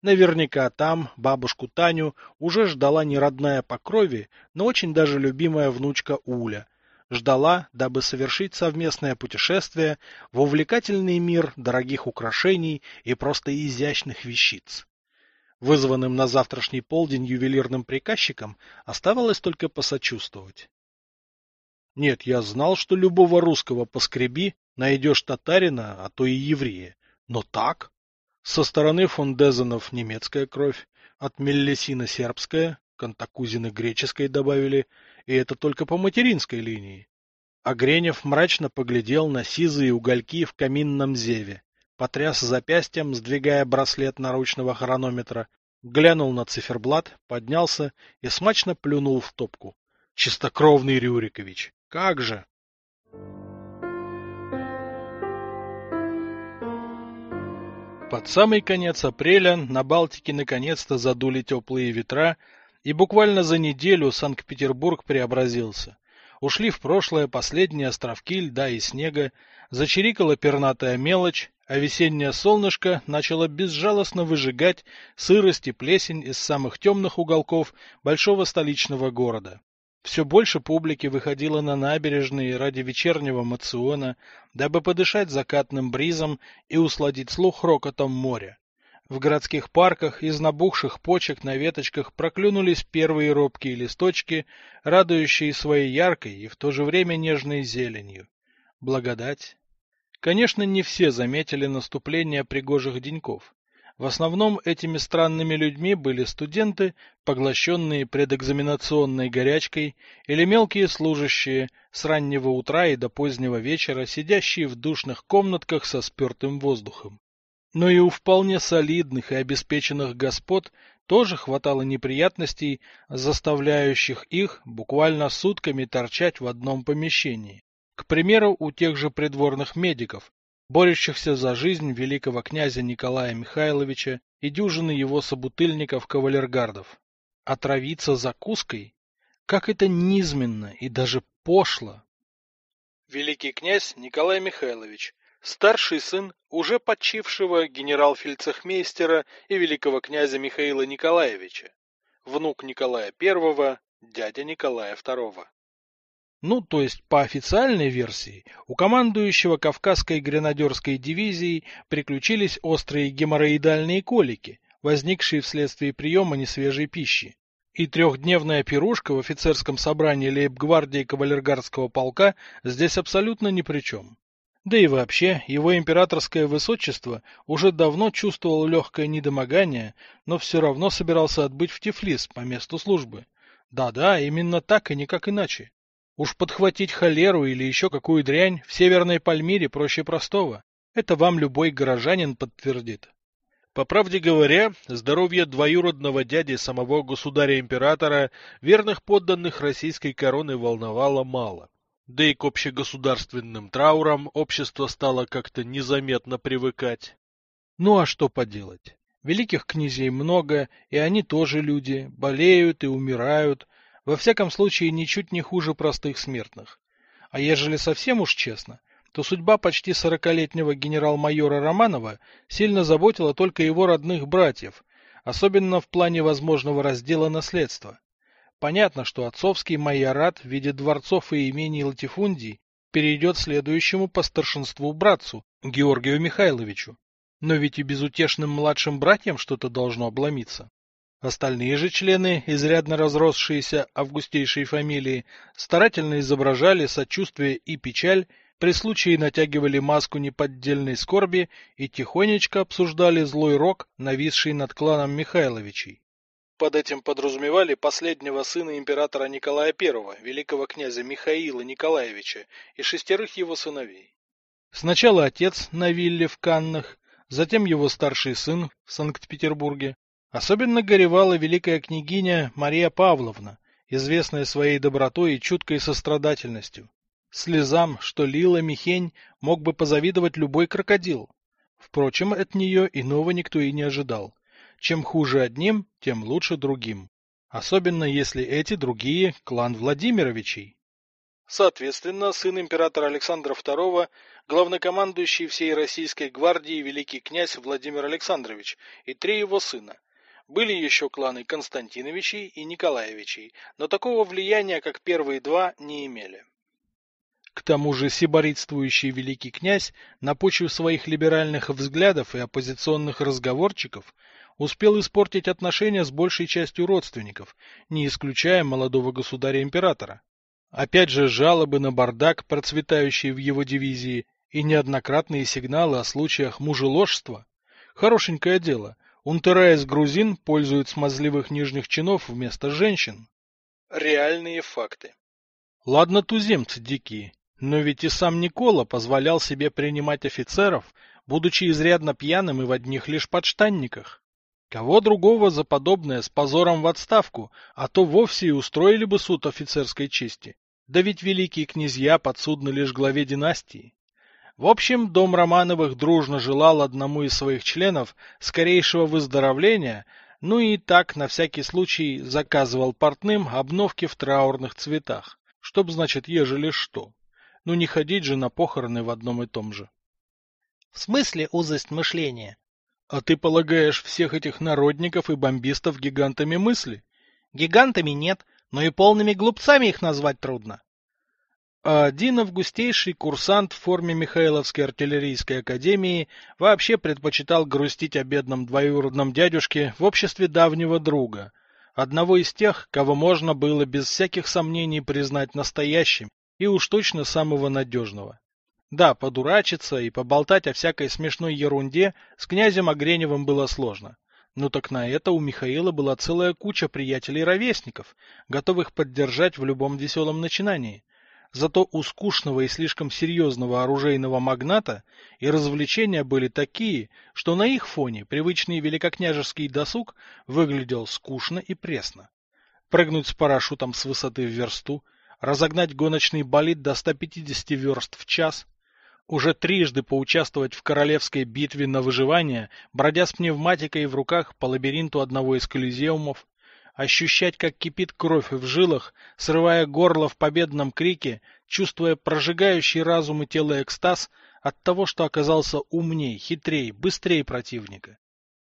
Наверняка там бабушку Таню уже ждала не родная по крови, но очень даже любимая внучка Уля. Ждала, дабы совершить совместное путешествие в увлекательный мир дорогих украшений и просто изящных вещиц. Вызванным на завтрашний полдень ювелирным приказчиком оставалось только посочувствовать. Нет, я знал, что любого русского поскреби, найдешь татарина, а то и еврея. Но так? Со стороны фон Дезенов немецкая кровь, от Меллесина сербская, Кантакузины греческой добавили, и это только по материнской линии. А Гренев мрачно поглядел на сизые угольки в каминном зеве, потряс запястьем, сдвигая браслет наручного хронометра, глянул на циферблат, поднялся и смачно плюнул в топку. Чистокровный Рюрикович! Как же! Под самый конец апреля на Балтике наконец-то задули теплые ветра, И буквально за неделю Санкт-Петербург преобразился. Ушли в прошлое последние островки льда и снега, зачирикала пернатая мелочь, а весеннее солнышко начало безжалостно выжигать сырость и плесень из самых темных уголков большого столичного города. Все больше публики выходило на набережные ради вечернего мациона, дабы подышать закатным бризом и усладить слух рокотом моря. В городских парках из набухших почек на веточках проклюнулись первые робкие листочки, радующие своей яркой и в то же время нежной зеленью. Благодать. Конечно, не все заметили наступление пригожих деньков. В основном этими странными людьми были студенты, поглощенные предэкзаменационной горячкой, или мелкие служащие, с раннего утра и до позднего вечера, сидящие в душных комнатках со спертым воздухом. Но и у вполне солидных и обеспеченных господ тоже хватало неприятностей, заставляющих их буквально сутками торчать в одном помещении. К примеру, у тех же придворных медиков, борющихся за жизнь великого князя Николая Михайловича и дюжины его собутыльников-кавалергардов. Отравиться закуской? Как это низменно и даже пошло! Великий князь Николай Михайлович, старший сын уже почившего генерал-фельдцехмейстера и великого князя Михаила Николаевича, внук Николая I, дядя Николая II. Ну, то есть, по официальной версии, у командующего Кавказской гренадерской дивизией приключились острые геморроидальные колики, возникшие вследствие приема несвежей пищи. И трехдневная пирушка в офицерском собрании лейб-гвардии кавалергардского полка здесь абсолютно ни при чем. Да и вообще, его императорское высочество уже давно чувствовал легкое недомогание, но все равно собирался отбыть в Тифлис по месту службы. Да-да, именно так и никак иначе. Уж подхватить холеру или еще какую дрянь в Северной Пальмире проще простого. Это вам любой горожанин подтвердит. По правде говоря, здоровье двоюродного дяди самого государя-императора верных подданных российской короны волновало мало. Да и к общегосударственным траурам общество стало как-то незаметно привыкать. Ну а что поделать? Великих князей много, и они тоже люди, болеют и умирают, во всяком случае ничуть не хуже простых смертных. А ежели совсем уж честно, то судьба почти сорокалетнего генерал-майора Романова сильно заботила только его родных братьев, особенно в плане возможного раздела наследства. Понятно, что отцовский майорат в виде дворцов и имений латифундий перейдет следующему по старшинству братцу, Георгию Михайловичу. Но ведь и безутешным младшим братьям что-то должно обломиться. Остальные же члены, изрядно разросшиеся августейшей фамилии, старательно изображали сочувствие и печаль, при случае натягивали маску неподдельной скорби и тихонечко обсуждали злой рок, нависший над кланом Михайловичей. Под этим подразумевали последнего сына императора Николая I, великого князя Михаила Николаевича, и шестерых его сыновей. Сначала отец на вилле в Каннах, затем его старший сын в Санкт-Петербурге. Особенно горевала великая княгиня Мария Павловна, известная своей добротой и чуткой сострадательностью. Слезам, что лила Михень, мог бы позавидовать любой крокодил. Впрочем, от нее иного никто и не ожидал. Чем хуже одним, тем лучше другим. Особенно если эти другие – клан Владимировичей. Соответственно, сын императора Александра II, главнокомандующий всей российской гвардии великий князь Владимир Александрович и три его сына. Были еще кланы Константиновичей и Николаевичей, но такого влияния, как первые два, не имели. К тому же сиборитствующий великий князь на почве своих либеральных взглядов и оппозиционных разговорчиков успел испортить отношения с большей частью родственников, не исключая молодого государя-императора. Опять же жалобы на бардак, процветающий в его дивизии, и неоднократные сигналы о случаях мужеложства. Хорошенькое дело. Унтера из грузин пользуют смазливых нижних чинов вместо женщин. Реальные факты. Ладно туземцы дикие, но ведь и сам Никола позволял себе принимать офицеров, будучи изрядно пьяным и в одних лишь подштанниках. Кого другого за подобное с позором в отставку, а то вовсе и устроили бы суд офицерской чести. Да ведь великие князья подсудны лишь главе династии. В общем, дом Романовых дружно желал одному из своих членов скорейшего выздоровления, Ну и так, на всякий случай, заказывал портным обновки в траурных цветах. Чтоб, значит, ежели что. Ну не ходить же на похороны в одном и том же. В смысле узость мышления? А ты полагаешь всех этих народников и бомбистов гигантами мысли? Гигантами нет, но и полными глупцами их назвать трудно. А один августейший курсант в форме Михайловской артиллерийской академии вообще предпочитал грустить о бедном двоюродном дядюшке в обществе давнего друга, одного из тех, кого можно было без всяких сомнений признать настоящим и уж точно самого надежного. Да, подурачиться и поболтать о всякой смешной ерунде с князем Огреневым было сложно. Ну так на это у Михаила была целая куча приятелей-ровесников, готовых поддержать в любом веселом начинании. Зато у скучного и слишком серьезного оружейного магната и развлечения были такие, что на их фоне привычный великокняжеский досуг выглядел скучно и пресно. Прыгнуть с парашютом с высоты в версту, разогнать гоночный болид до 150 верст в час – уже трижды поучаствовать в королевской битве на выживание, бродя с пневматикой в руках по лабиринту одного из колизеумов, ощущать, как кипит кровь в жилах, срывая горло в победном крике, чувствуя прожигающий разум и тело экстаз от того, что оказался умней, хитрей, быстрее противника.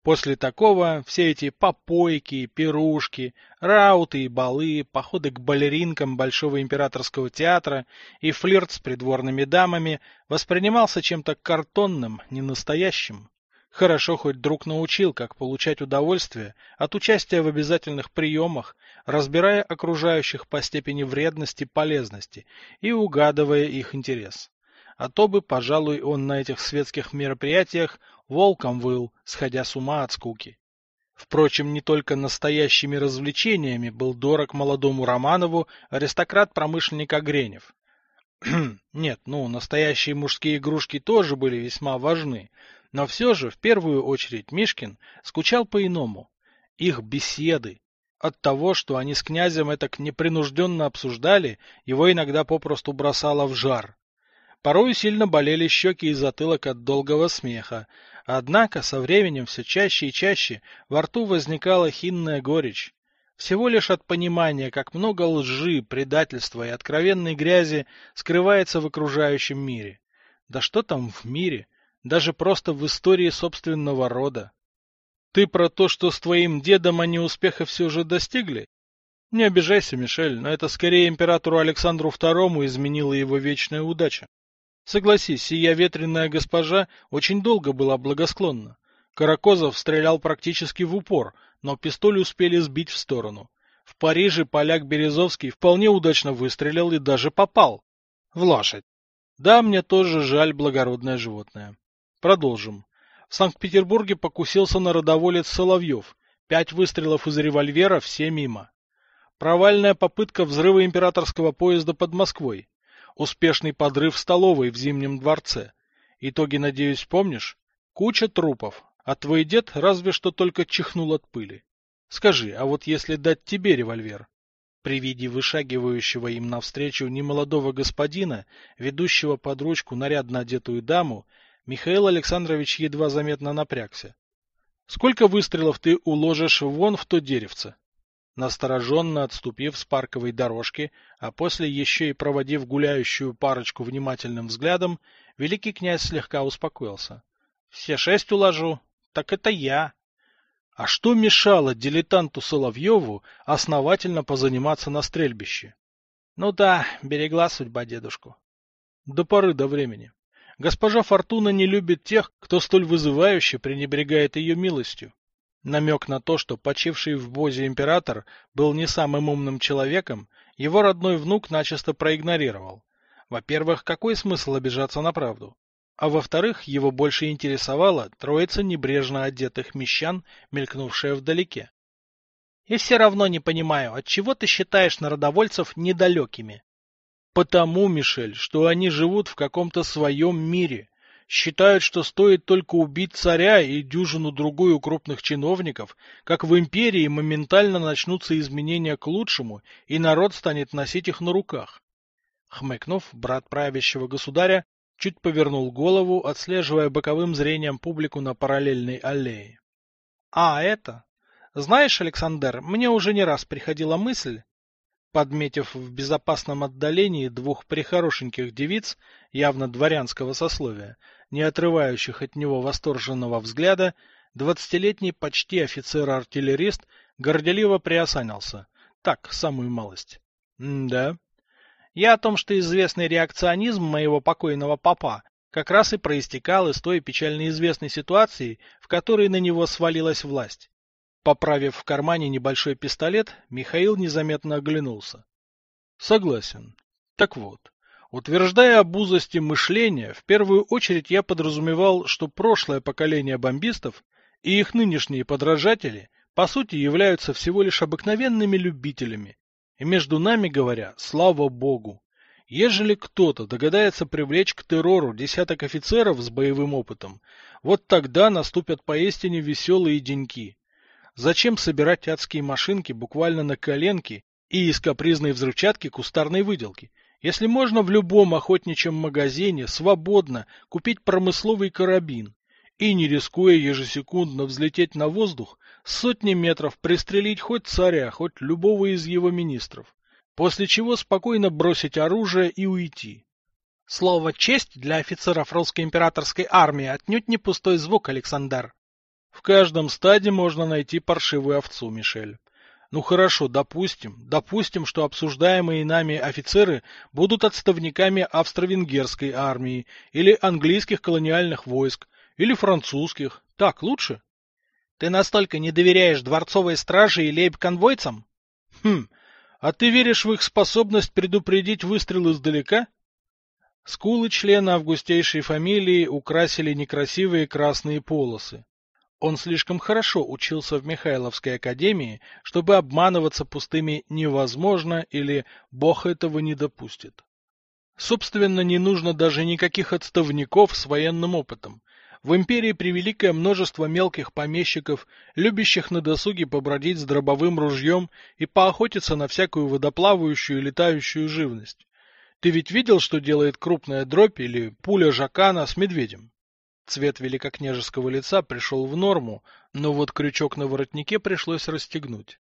После такого все эти попойки, пирушки, рауты и балы, походы к балеринкам Большого императорского театра и флирт с придворными дамами воспринимался чем-то картонным, ненастоящим. Хорошо хоть друг научил, как получать удовольствие от участия в обязательных приемах, разбирая окружающих по степени вредности полезности и угадывая их интерес а то бы, пожалуй, он на этих светских мероприятиях волком выл, сходя с ума от скуки. Впрочем, не только настоящими развлечениями был дорог молодому Романову аристократ-промышленник Огренев. [CLEARS THROAT] Нет, ну, настоящие мужские игрушки тоже были весьма важны, но все же, в первую очередь, Мишкин скучал по-иному. Их беседы. От того, что они с князем это непринужденно обсуждали, его иногда попросту бросало в жар. Порой сильно болели щеки и затылок от долгого смеха. Однако со временем все чаще и чаще во рту возникала хинная горечь. Всего лишь от понимания, как много лжи, предательства и откровенной грязи скрывается в окружающем мире. Да что там в мире? Даже просто в истории собственного рода. Ты про то, что с твоим дедом они успеха все же достигли? Не обижайся, Мишель, но это скорее императору Александру II изменила его вечная удача. Согласись, сия ветреная госпожа очень долго была благосклонна. Каракозов стрелял практически в упор, но пистоль успели сбить в сторону. В Париже поляк Березовский вполне удачно выстрелил и даже попал. В лошадь. Да, мне тоже жаль благородное животное. Продолжим. В Санкт-Петербурге покусился народоволец Соловьев. Пять выстрелов из револьвера, все мимо. Провальная попытка взрыва императорского поезда под Москвой. Успешный подрыв столовой в Зимнем дворце. Итоги, надеюсь, помнишь? Куча трупов, а твой дед разве что только чихнул от пыли. Скажи, а вот если дать тебе револьвер? При виде вышагивающего им навстречу немолодого господина, ведущего под ручку нарядно одетую даму, Михаил Александрович едва заметно напрягся. Сколько выстрелов ты уложишь вон в то деревце? Настороженно отступив с парковой дорожки, а после еще и проводив гуляющую парочку внимательным взглядом, великий князь слегка успокоился. — Все шесть уложу. Так это я. А что мешало дилетанту Соловьеву основательно позаниматься на стрельбище? Ну да, берегла судьба дедушку. До поры до времени. Госпожа Фортуна не любит тех, кто столь вызывающе пренебрегает ее милостью. Намек на то, что почивший в Бозе император был не самым умным человеком, его родной внук начисто проигнорировал. Во-первых, какой смысл обижаться на правду? А во-вторых, его больше интересовала троица небрежно одетых мещан, мелькнувшая вдалеке. И все равно не понимаю, от чего ты считаешь народовольцев недалекими? Потому, Мишель, что они живут в каком-то своем мире, Считают, что стоит только убить царя и дюжину-другую крупных чиновников, как в империи моментально начнутся изменения к лучшему, и народ станет носить их на руках. Хмыкнув, брат правящего государя чуть повернул голову, отслеживая боковым зрением публику на параллельной аллее. А это? Знаешь, Александр, мне уже не раз приходила мысль, подметив в безопасном отдалении двух прихорошеньких девиц, явно дворянского сословия, не отрывающих от него восторженного взгляда, двадцатилетний почти офицер-артиллерист горделиво приосанился. Так, самую малость. М да. Я о том, что известный реакционизм моего покойного папа как раз и проистекал из той печально известной ситуации, в которой на него свалилась власть. Поправив в кармане небольшой пистолет, Михаил незаметно оглянулся. Согласен. Так вот, утверждая об узости мышления, в первую очередь я подразумевал, что прошлое поколение бомбистов и их нынешние подражатели по сути являются всего лишь обыкновенными любителями. И между нами говоря, слава богу, ежели кто-то догадается привлечь к террору десяток офицеров с боевым опытом, вот тогда наступят поистине веселые деньки. Зачем собирать адские машинки буквально на коленке и из капризной взрывчатки кустарной выделки, если можно в любом охотничьем магазине свободно купить промысловый карабин и, не рискуя ежесекундно взлететь на воздух, сотни метров пристрелить хоть царя, хоть любого из его министров, после чего спокойно бросить оружие и уйти. Слово «честь» для офицеров русской императорской армии отнюдь не пустой звук, Александр. В каждом стаде можно найти паршивую овцу, Мишель. Ну хорошо, допустим, допустим, что обсуждаемые нами офицеры будут отставниками австро-венгерской армии или английских колониальных войск, или французских. Так лучше? Ты настолько не доверяешь дворцовой страже и лейб-конвойцам? Хм, а ты веришь в их способность предупредить выстрел издалека? Скулы члена августейшей фамилии украсили некрасивые красные полосы. Он слишком хорошо учился в Михайловской академии, чтобы обманываться пустыми «невозможно» или «Бог этого не допустит». Собственно, не нужно даже никаких отставников с военным опытом. В империи превеликое множество мелких помещиков, любящих на досуге побродить с дробовым ружьем и поохотиться на всякую водоплавающую и летающую живность. Ты ведь видел, что делает крупная дробь или пуля жакана с медведем? Цвет великокняжеского лица пришел в норму, но вот крючок на воротнике пришлось расстегнуть.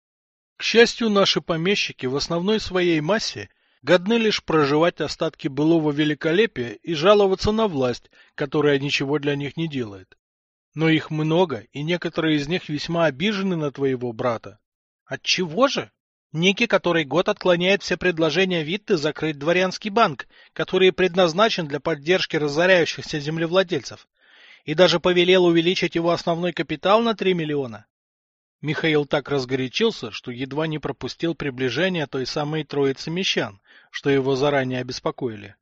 К счастью, наши помещики в основной своей массе годны лишь проживать остатки былого великолепия и жаловаться на власть, которая ничего для них не делает. Но их много, и некоторые из них весьма обижены на твоего брата. Отчего же? Ники, который год отклоняет все предложения Витты закрыть дворянский банк, который предназначен для поддержки разоряющихся землевладельцев и даже повелел увеличить его основной капитал на 3 миллиона. Михаил так разгорячился, что едва не пропустил приближение той самой троицы мещан, что его заранее обеспокоили.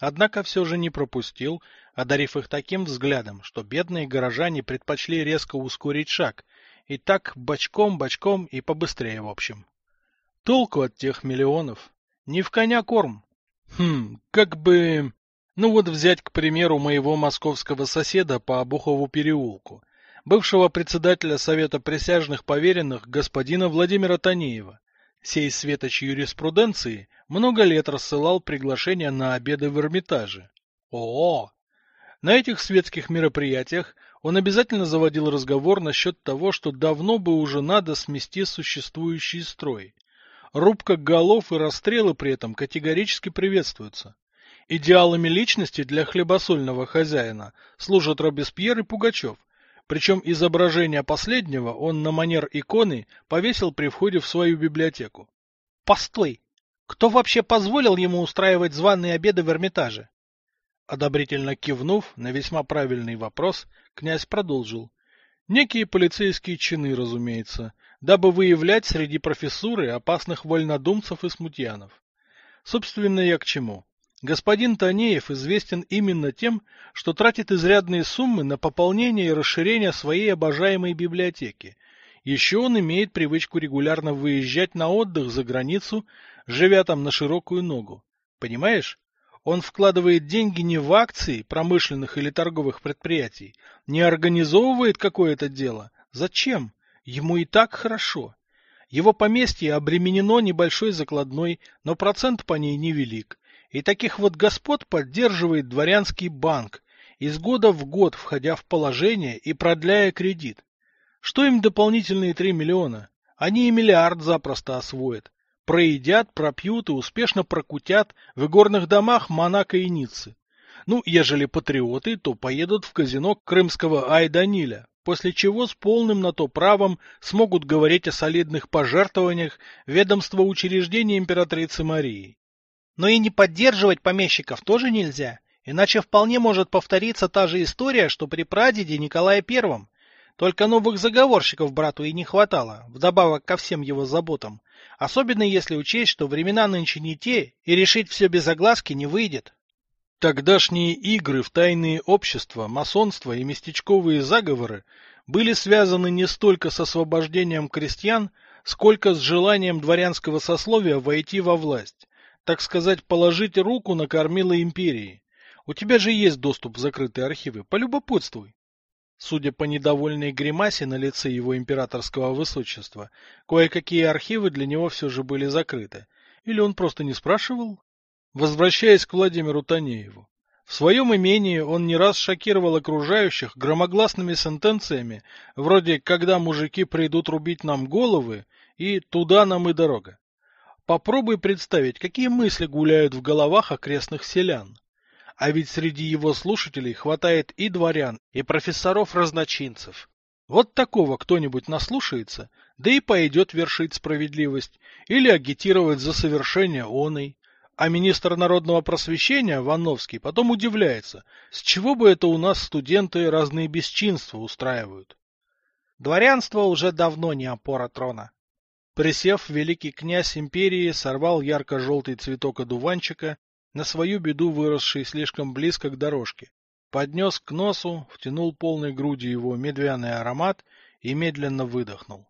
Однако все же не пропустил, одарив их таким взглядом, что бедные горожане предпочли резко ускорить шаг, и так бочком-бочком и побыстрее в общем. Толку от тех миллионов. Не в коня корм. Хм, как бы... Ну вот взять, к примеру, моего московского соседа по Обухову переулку, бывшего председателя Совета присяжных поверенных господина Владимира Танеева. Сей светоч юриспруденции много лет рассылал приглашения на обеды в Эрмитаже. О, -о! На этих светских мероприятиях он обязательно заводил разговор насчет того, что давно бы уже надо смести существующий строй. Рубка голов и расстрелы при этом категорически приветствуются. Идеалами личности для хлебосольного хозяина служат Робеспьер и Пугачев, причем изображение последнего он на манер иконы повесил при входе в свою библиотеку. Постой! Кто вообще позволил ему устраивать званые обеды в Эрмитаже? Одобрительно кивнув на весьма правильный вопрос, князь продолжил. Некие полицейские чины, разумеется, дабы выявлять среди профессуры опасных вольнодумцев и смутьянов. Собственно, я к чему? Господин Танеев известен именно тем, что тратит изрядные суммы на пополнение и расширение своей обожаемой библиотеки. Еще он имеет привычку регулярно выезжать на отдых за границу, живя там на широкую ногу. Понимаешь? Он вкладывает деньги не в акции промышленных или торговых предприятий, не организовывает какое-то дело. Зачем? Ему и так хорошо. Его поместье обременено небольшой закладной, но процент по ней невелик. И таких вот господ поддерживает дворянский банк, из года в год входя в положение и продляя кредит. Что им дополнительные три миллиона? Они и миллиард запросто освоят. Проедят, пропьют и успешно прокутят в игорных домах Монако и Ниццы. Ну, ежели патриоты, то поедут в казино крымского Айданиля, после чего с полным на то правом смогут говорить о солидных пожертвованиях ведомства учреждения императрицы Марии. Но и не поддерживать помещиков тоже нельзя, иначе вполне может повториться та же история, что при прадеде Николае Первом. Только новых заговорщиков брату и не хватало, вдобавок ко всем его заботам. Особенно если учесть, что времена нынче не те, и решить все без огласки не выйдет. Тогдашние игры в тайные общества, масонство и местечковые заговоры были связаны не столько с освобождением крестьян, сколько с желанием дворянского сословия войти во власть, так сказать, положить руку на кормило империи. У тебя же есть доступ в закрытые архивы, полюбопытствуй. Судя по недовольной гримасе на лице его императорского высочества, кое-какие архивы для него все же были закрыты. Или он просто не спрашивал? Возвращаясь к Владимиру Танееву. В своем имении он не раз шокировал окружающих громогласными сентенциями, вроде «когда мужики придут рубить нам головы» и «туда нам и дорога». Попробуй представить, какие мысли гуляют в головах окрестных селян. А ведь среди его слушателей хватает и дворян, и профессоров-разночинцев. Вот такого кто-нибудь наслушается, да и пойдет вершить справедливость или агитировать за совершение оной. А министр народного просвещения Вановский потом удивляется, с чего бы это у нас студенты разные бесчинства устраивают. Дворянство уже давно не опора трона. Присев, великий князь империи сорвал ярко-желтый цветок одуванчика на свою беду выросший слишком близко к дорожке, поднес к носу, втянул полной грудью его медвяный аромат и медленно выдохнул.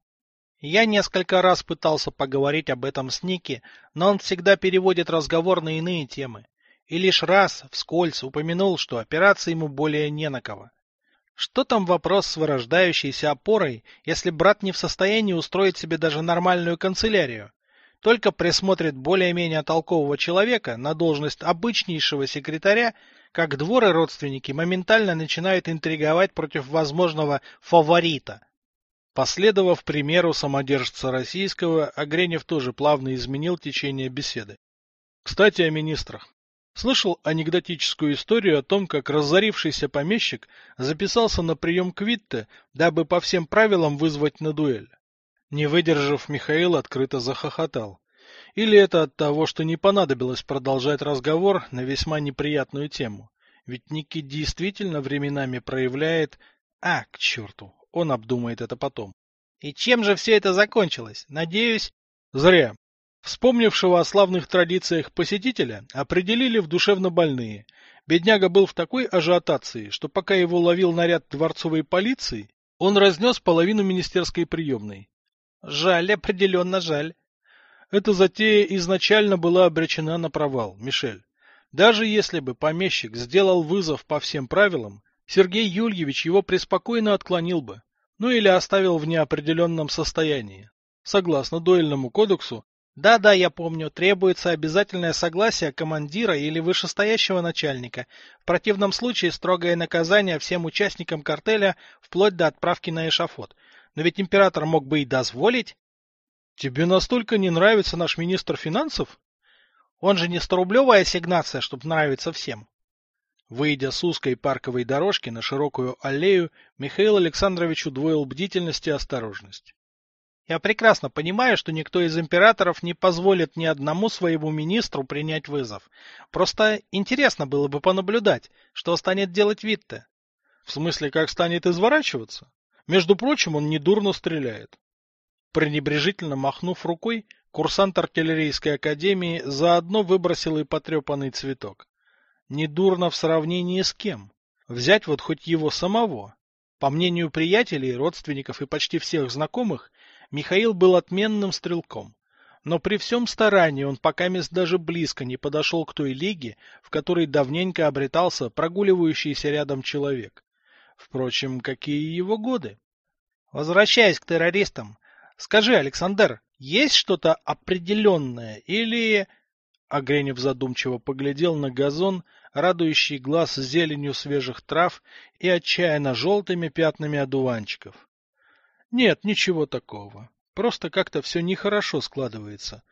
Я несколько раз пытался поговорить об этом с Ники, но он всегда переводит разговор на иные темы. И лишь раз, вскользь, упомянул, что опираться ему более не на кого. Что там вопрос с вырождающейся опорой, если брат не в состоянии устроить себе даже нормальную канцелярию? только присмотрит более-менее толкового человека на должность обычнейшего секретаря, как двор и родственники моментально начинают интриговать против возможного фаворита. Последовав примеру самодержца российского, Огренев тоже плавно изменил течение беседы. Кстати, о министрах. Слышал анекдотическую историю о том, как разорившийся помещик записался на прием к Витте, дабы по всем правилам вызвать на дуэль. Не выдержав, Михаил открыто захохотал. Или это от того, что не понадобилось продолжать разговор на весьма неприятную тему. Ведь Ники действительно временами проявляет... А, к черту, он обдумает это потом. И чем же все это закончилось? Надеюсь... Зря. Вспомнившего о славных традициях посетителя определили в душевно больные. Бедняга был в такой ажиотации, что пока его ловил наряд дворцовой полиции, он разнес половину министерской приемной. Жаль, определенно жаль. Эта затея изначально была обречена на провал, Мишель. Даже если бы помещик сделал вызов по всем правилам, Сергей Юльевич его преспокойно отклонил бы, ну или оставил в неопределенном состоянии. Согласно дуэльному кодексу, да-да, я помню, требуется обязательное согласие командира или вышестоящего начальника. В противном случае строгое наказание всем участникам картеля вплоть до отправки на эшафот. Но ведь император мог бы и дозволить. Тебе настолько не нравится наш министр финансов? Он же не сторублевая ассигнация, чтобы нравиться всем. Выйдя с узкой парковой дорожки на широкую аллею, Михаил Александрович удвоил бдительность и осторожность. Я прекрасно понимаю, что никто из императоров не позволит ни одному своему министру принять вызов. Просто интересно было бы понаблюдать, что станет делать Витте. В смысле, как станет изворачиваться? Между прочим, он недурно стреляет. Пренебрежительно махнув рукой, курсант артиллерийской академии заодно выбросил и потрепанный цветок. Недурно в сравнении с кем? Взять вот хоть его самого. По мнению приятелей, родственников и почти всех знакомых, Михаил был отменным стрелком. Но при всем старании он пока мест даже близко не подошел к той лиге, в которой давненько обретался прогуливающийся рядом человек. Впрочем, какие его годы? Возвращаясь к террористам, скажи, Александр, есть что-то определенное или... Агренев задумчиво поглядел на газон, радующий глаз зеленью свежих трав и отчаянно желтыми пятнами одуванчиков. Нет, ничего такого. Просто как-то все нехорошо складывается.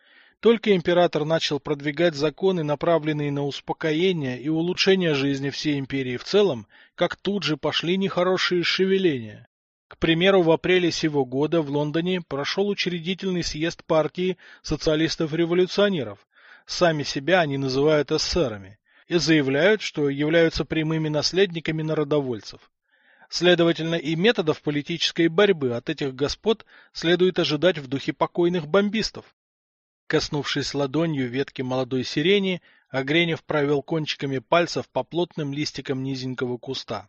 Только император начал продвигать законы, направленные на успокоение и улучшение жизни всей империи в целом, как тут же пошли нехорошие шевеления. К примеру, в апреле сего года в Лондоне прошел учредительный съезд партии социалистов-революционеров. Сами себя они называют эсерами и заявляют, что являются прямыми наследниками народовольцев. Следовательно, и методов политической борьбы от этих господ следует ожидать в духе покойных бомбистов. Коснувшись ладонью ветки молодой сирени, Огренев провел кончиками пальцев по плотным листикам низенького куста.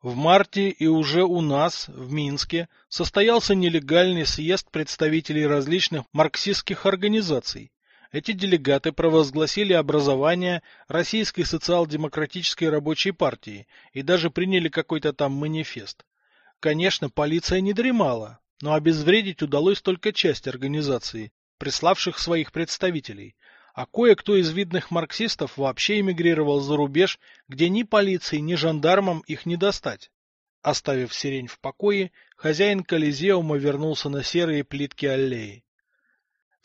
В марте и уже у нас, в Минске, состоялся нелегальный съезд представителей различных марксистских организаций. Эти делегаты провозгласили образование Российской социал-демократической рабочей партии и даже приняли какой-то там манифест. Конечно, полиция не дремала, но обезвредить удалось только часть организации, приславших своих представителей, а кое-кто из видных марксистов вообще эмигрировал за рубеж, где ни полиции, ни жандармам их не достать. Оставив сирень в покое, хозяин Колизеума вернулся на серые плитки аллеи.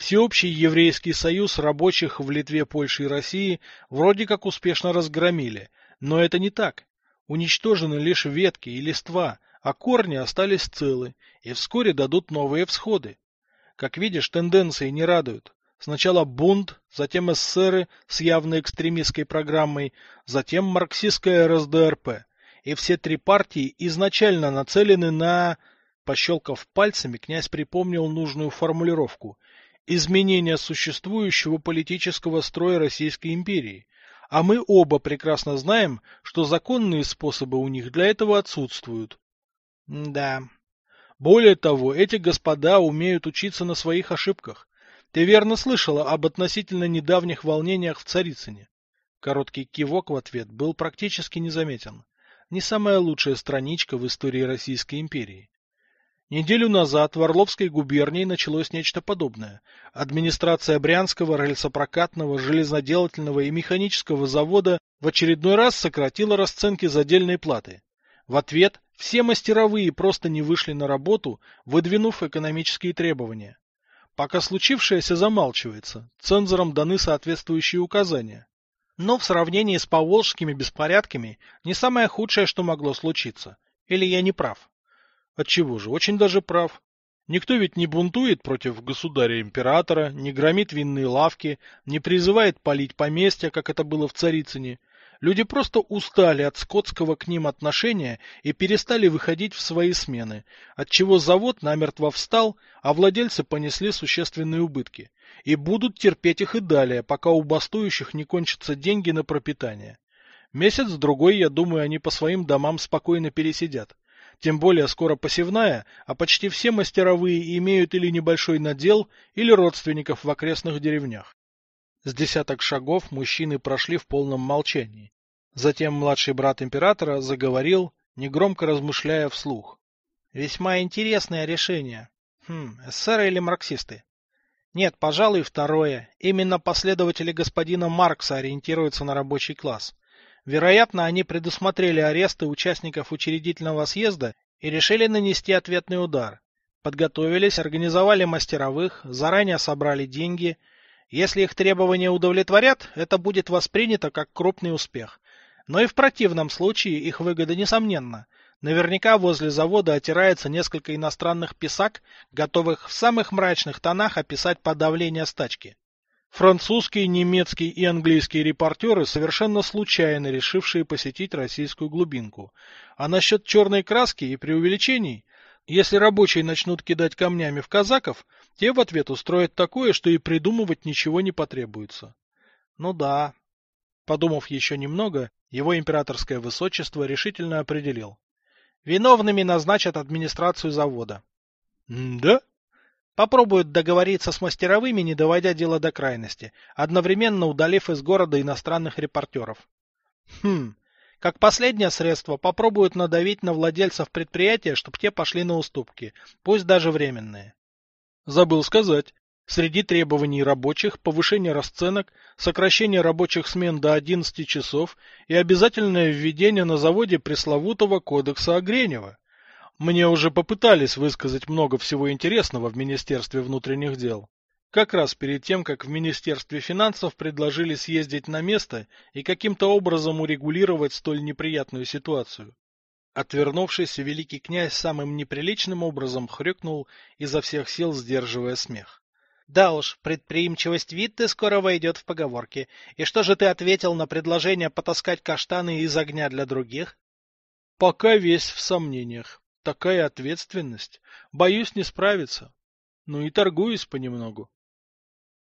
Всеобщий еврейский союз рабочих в Литве, Польше и России вроде как успешно разгромили, но это не так. Уничтожены лишь ветки и листва, а корни остались целы, и вскоре дадут новые всходы. Как видишь, тенденции не радуют. Сначала бунт, затем эсеры с явно экстремистской программой, затем марксистская РСДРП. И все три партии изначально нацелены на... Пощелкав пальцами, князь припомнил нужную формулировку – изменения существующего политического строя Российской империи, а мы оба прекрасно знаем, что законные способы у них для этого отсутствуют. да. Более того, эти господа умеют учиться на своих ошибках. Ты верно слышала об относительно недавних волнениях в Царицыне. Короткий кивок в ответ был практически незаметен. Не самая лучшая страничка в истории Российской империи. Неделю назад в Орловской губернии началось нечто подобное. Администрация Брянского рельсопрокатного, железноделательного и механического завода в очередной раз сократила расценки за отдельные платы. В ответ все мастеровые просто не вышли на работу, выдвинув экономические требования. Пока случившееся замалчивается, цензорам даны соответствующие указания. Но в сравнении с поволжскими беспорядками не самое худшее, что могло случиться. Или я не прав? Отчего же, очень даже прав. Никто ведь не бунтует против государя-императора, не громит винные лавки, не призывает палить поместья, как это было в Царицыне. Люди просто устали от скотского к ним отношения и перестали выходить в свои смены, отчего завод намертво встал, а владельцы понесли существенные убытки. И будут терпеть их и далее, пока у бастующих не кончатся деньги на пропитание. Месяц-другой, я думаю, они по своим домам спокойно пересидят. Тем более скоро посевная, а почти все мастеровые имеют или небольшой надел, или родственников в окрестных деревнях. С десяток шагов мужчины прошли в полном молчании. Затем младший брат императора заговорил, негромко размышляя вслух. Весьма интересное решение. Хм, эсеры или марксисты? Нет, пожалуй, второе. Именно последователи господина Маркса ориентируются на рабочий класс. Вероятно, они предусмотрели аресты участников учредительного съезда и решили нанести ответный удар. Подготовились, организовали мастеровых, заранее собрали деньги. Если их требования удовлетворят, это будет воспринято как крупный успех. Но и в противном случае их выгода несомненна. Наверняка возле завода отирается несколько иностранных писак, готовых в самых мрачных тонах описать подавление стачки. Французские, немецкие и английские репортеры, совершенно случайно решившие посетить российскую глубинку. А насчет черной краски и преувеличений, если рабочие начнут кидать камнями в казаков, те в ответ устроят такое, что и придумывать ничего не потребуется. Ну да. Подумав еще немного, его императорское высочество решительно определил. Виновными назначат администрацию завода. — Да? Попробуют договориться с мастеровыми, не доводя дело до крайности, одновременно удалив из города иностранных репортеров. Хм, как последнее средство попробуют надавить на владельцев предприятия, чтобы те пошли на уступки, пусть даже временные. Забыл сказать. Среди требований рабочих повышение расценок, сокращение рабочих смен до 11 часов и обязательное введение на заводе пресловутого кодекса Огренева. Мне уже попытались высказать много всего интересного в Министерстве внутренних дел. Как раз перед тем, как в Министерстве финансов предложили съездить на место и каким-то образом урегулировать столь неприятную ситуацию. Отвернувшись, великий князь самым неприличным образом хрюкнул, изо всех сил сдерживая смех. — Да уж, предприимчивость Витте скоро войдет в поговорки. И что же ты ответил на предложение потаскать каштаны из огня для других? — Пока весь в сомнениях. Такая ответственность. Боюсь не справиться. Ну и торгуюсь понемногу.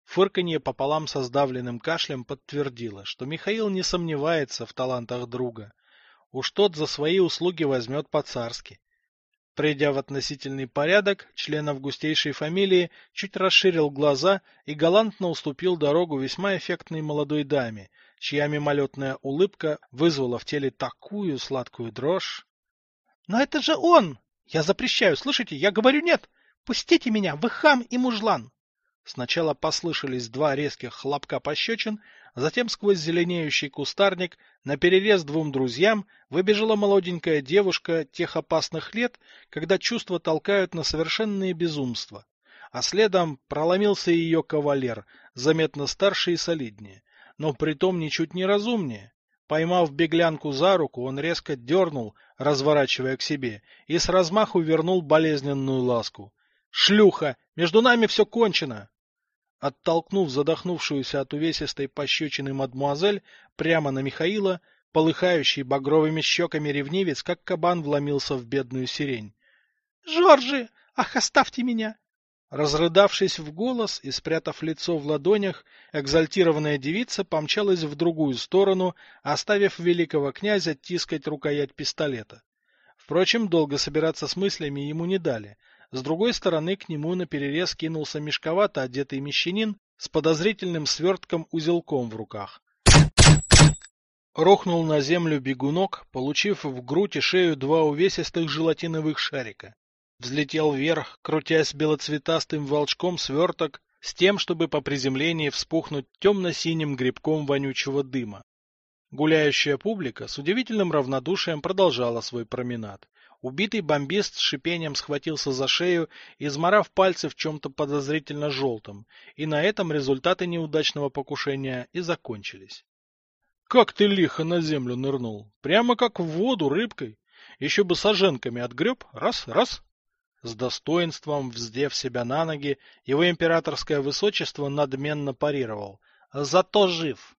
Фырканье пополам со сдавленным кашлем подтвердило, что Михаил не сомневается в талантах друга. Уж тот за свои услуги возьмет по-царски. Придя в относительный порядок, член августейшей фамилии чуть расширил глаза и галантно уступил дорогу весьма эффектной молодой даме, чья мимолетная улыбка вызвала в теле такую сладкую дрожь. — Но это же он! Я запрещаю, слышите? Я говорю нет! Пустите меня, вы хам и мужлан! Сначала послышались два резких хлопка пощечин, затем сквозь зеленеющий кустарник на перерез двум друзьям выбежала молоденькая девушка тех опасных лет, когда чувства толкают на совершенные безумства. А следом проломился ее кавалер, заметно старше и солиднее, но притом ничуть не разумнее. Поймав беглянку за руку, он резко дернул, разворачивая к себе, и с размаху вернул болезненную ласку. «Шлюха! Между нами все кончено!» Оттолкнув задохнувшуюся от увесистой пощечины мадмуазель прямо на Михаила, полыхающий багровыми щеками ревнивец, как кабан вломился в бедную сирень. — Жоржи! Ах, оставьте меня! Разрыдавшись в голос и спрятав лицо в ладонях, экзальтированная девица помчалась в другую сторону, оставив великого князя тискать рукоять пистолета. Впрочем, долго собираться с мыслями ему не дали — с другой стороны к нему наперерез кинулся мешковато одетый мещанин с подозрительным свертком-узелком в руках. Рухнул на землю бегунок, получив в грудь и шею два увесистых желатиновых шарика. Взлетел вверх, крутясь белоцветастым волчком сверток, с тем, чтобы по приземлении вспухнуть темно-синим грибком вонючего дыма. Гуляющая публика с удивительным равнодушием продолжала свой променад. Убитый бомбист с шипением схватился за шею, изморав пальцы в чем-то подозрительно желтом, и на этом результаты неудачного покушения и закончились. — Как ты лихо на землю нырнул! Прямо как в воду рыбкой! Еще бы соженками отгреб, раз, раз! С достоинством, вздев себя на ноги, его императорское высочество надменно парировал. Зато жив!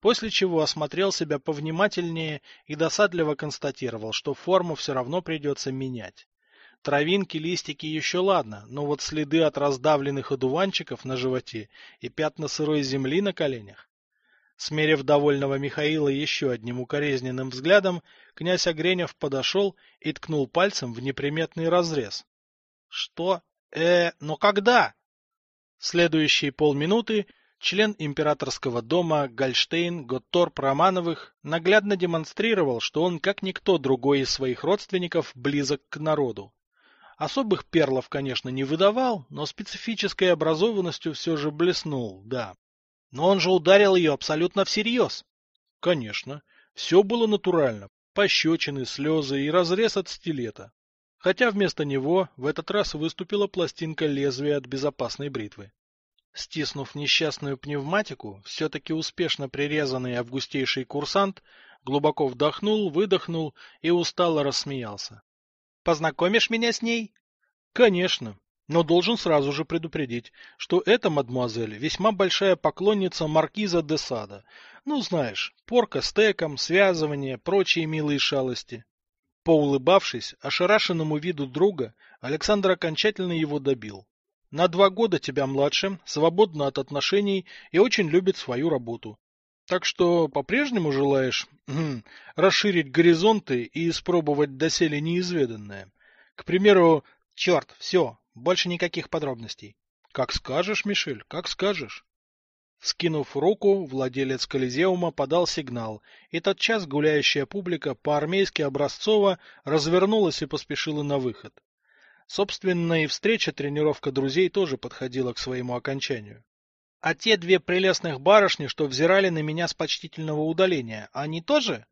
после чего осмотрел себя повнимательнее и досадливо констатировал, что форму все равно придется менять. Травинки, листики еще ладно, но вот следы от раздавленных одуванчиков на животе и пятна сырой земли на коленях. Смерив довольного Михаила еще одним укоризненным взглядом, князь Огренев подошел и ткнул пальцем в неприметный разрез. — Что? Э, но когда? Следующие полминуты член императорского дома Гольштейн Готторп Романовых наглядно демонстрировал, что он, как никто другой из своих родственников, близок к народу. Особых перлов, конечно, не выдавал, но специфической образованностью все же блеснул, да. Но он же ударил ее абсолютно всерьез. Конечно, все было натурально. Пощечины, слезы и разрез от стилета. Хотя вместо него в этот раз выступила пластинка лезвия от безопасной бритвы. Стиснув несчастную пневматику, все-таки успешно прирезанный августейший курсант глубоко вдохнул, выдохнул и устало рассмеялся. — Познакомишь меня с ней? — Конечно, но должен сразу же предупредить, что эта мадемуазель весьма большая поклонница маркиза де Сада. Ну, знаешь, порка стеком, связывание, прочие милые шалости. Поулыбавшись ошарашенному виду друга, Александр окончательно его добил. На два года тебя младше, свободна от отношений и очень любит свою работу. Так что по-прежнему желаешь хм, расширить горизонты и испробовать доселе неизведанное. К примеру... Черт, все, больше никаких подробностей. Как скажешь, Мишель, как скажешь. Скинув руку, владелец Колизеума подал сигнал, и тотчас гуляющая публика по-армейски образцово развернулась и поспешила на выход. Собственно, и встреча-тренировка друзей тоже подходила к своему окончанию. А те две прелестных барышни, что взирали на меня с почтительного удаления, они тоже?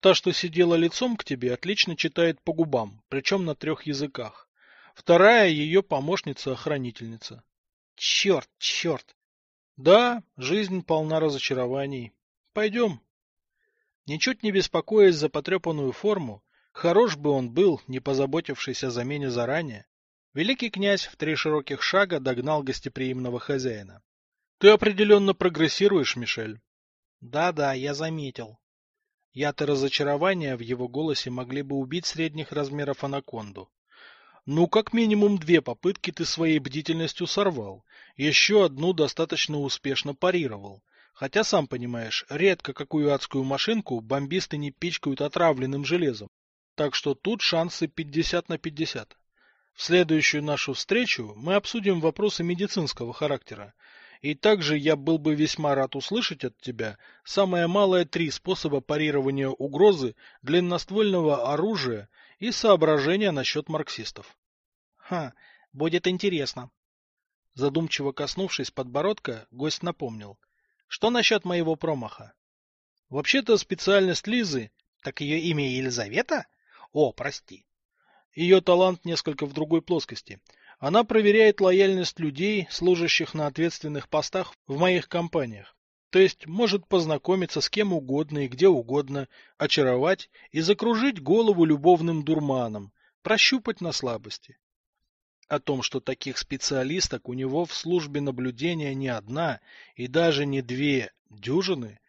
Та, что сидела лицом к тебе, отлично читает по губам, причем на трех языках. Вторая ее помощница-охранительница. Черт, черт. Да, жизнь полна разочарований. Пойдем. Ничуть не беспокоясь за потрепанную форму, хорош бы он был, не позаботившись о замене заранее, великий князь в три широких шага догнал гостеприимного хозяина. — Ты определенно прогрессируешь, Мишель. Да — Да-да, я заметил. Яд и разочарования в его голосе могли бы убить средних размеров анаконду. Ну, как минимум две попытки ты своей бдительностью сорвал, еще одну достаточно успешно парировал. Хотя, сам понимаешь, редко какую адскую машинку бомбисты не пичкают отравленным железом. Так что тут шансы 50 на 50. В следующую нашу встречу мы обсудим вопросы медицинского характера. И также я был бы весьма рад услышать от тебя самое малое три способа парирования угрозы длинноствольного оружия и соображения насчет марксистов. Ха, будет интересно. Задумчиво коснувшись подбородка, гость напомнил. Что насчет моего промаха? Вообще-то специальность Лизы... Так ее имя Елизавета? О, прости. Ее талант несколько в другой плоскости. Она проверяет лояльность людей, служащих на ответственных постах в моих компаниях. То есть может познакомиться с кем угодно и где угодно, очаровать и закружить голову любовным дурманом, прощупать на слабости. О том, что таких специалисток у него в службе наблюдения не одна и даже не две дюжины,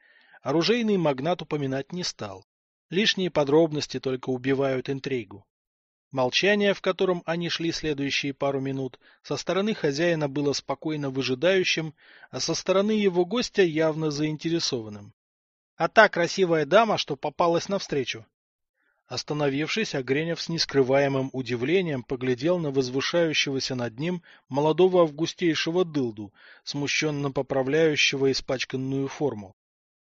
оружейный магнат упоминать не стал. Лишние подробности только убивают интригу. Молчание, в котором они шли следующие пару минут, со стороны хозяина было спокойно выжидающим, а со стороны его гостя явно заинтересованным. — А та красивая дама, что попалась навстречу? Остановившись, Огренев с нескрываемым удивлением поглядел на возвышающегося над ним молодого августейшего дылду, смущенно поправляющего испачканную форму.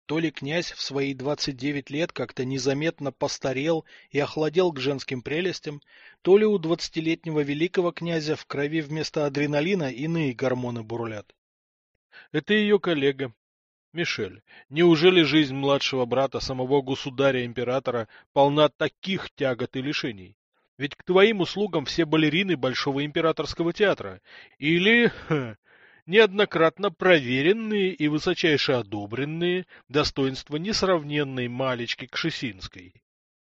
То ли князь в свои двадцать девять лет как-то незаметно постарел и охладел к женским прелестям, то ли у двадцатилетнего великого князя в крови вместо адреналина иные гормоны бурлят. Это ее коллега. Мишель, неужели жизнь младшего брата самого государя-императора полна таких тягот и лишений? Ведь к твоим услугам все балерины Большого императорского театра. Или... Ха, неоднократно проверенные и высочайше одобренные достоинства несравненной Малечки Кшесинской.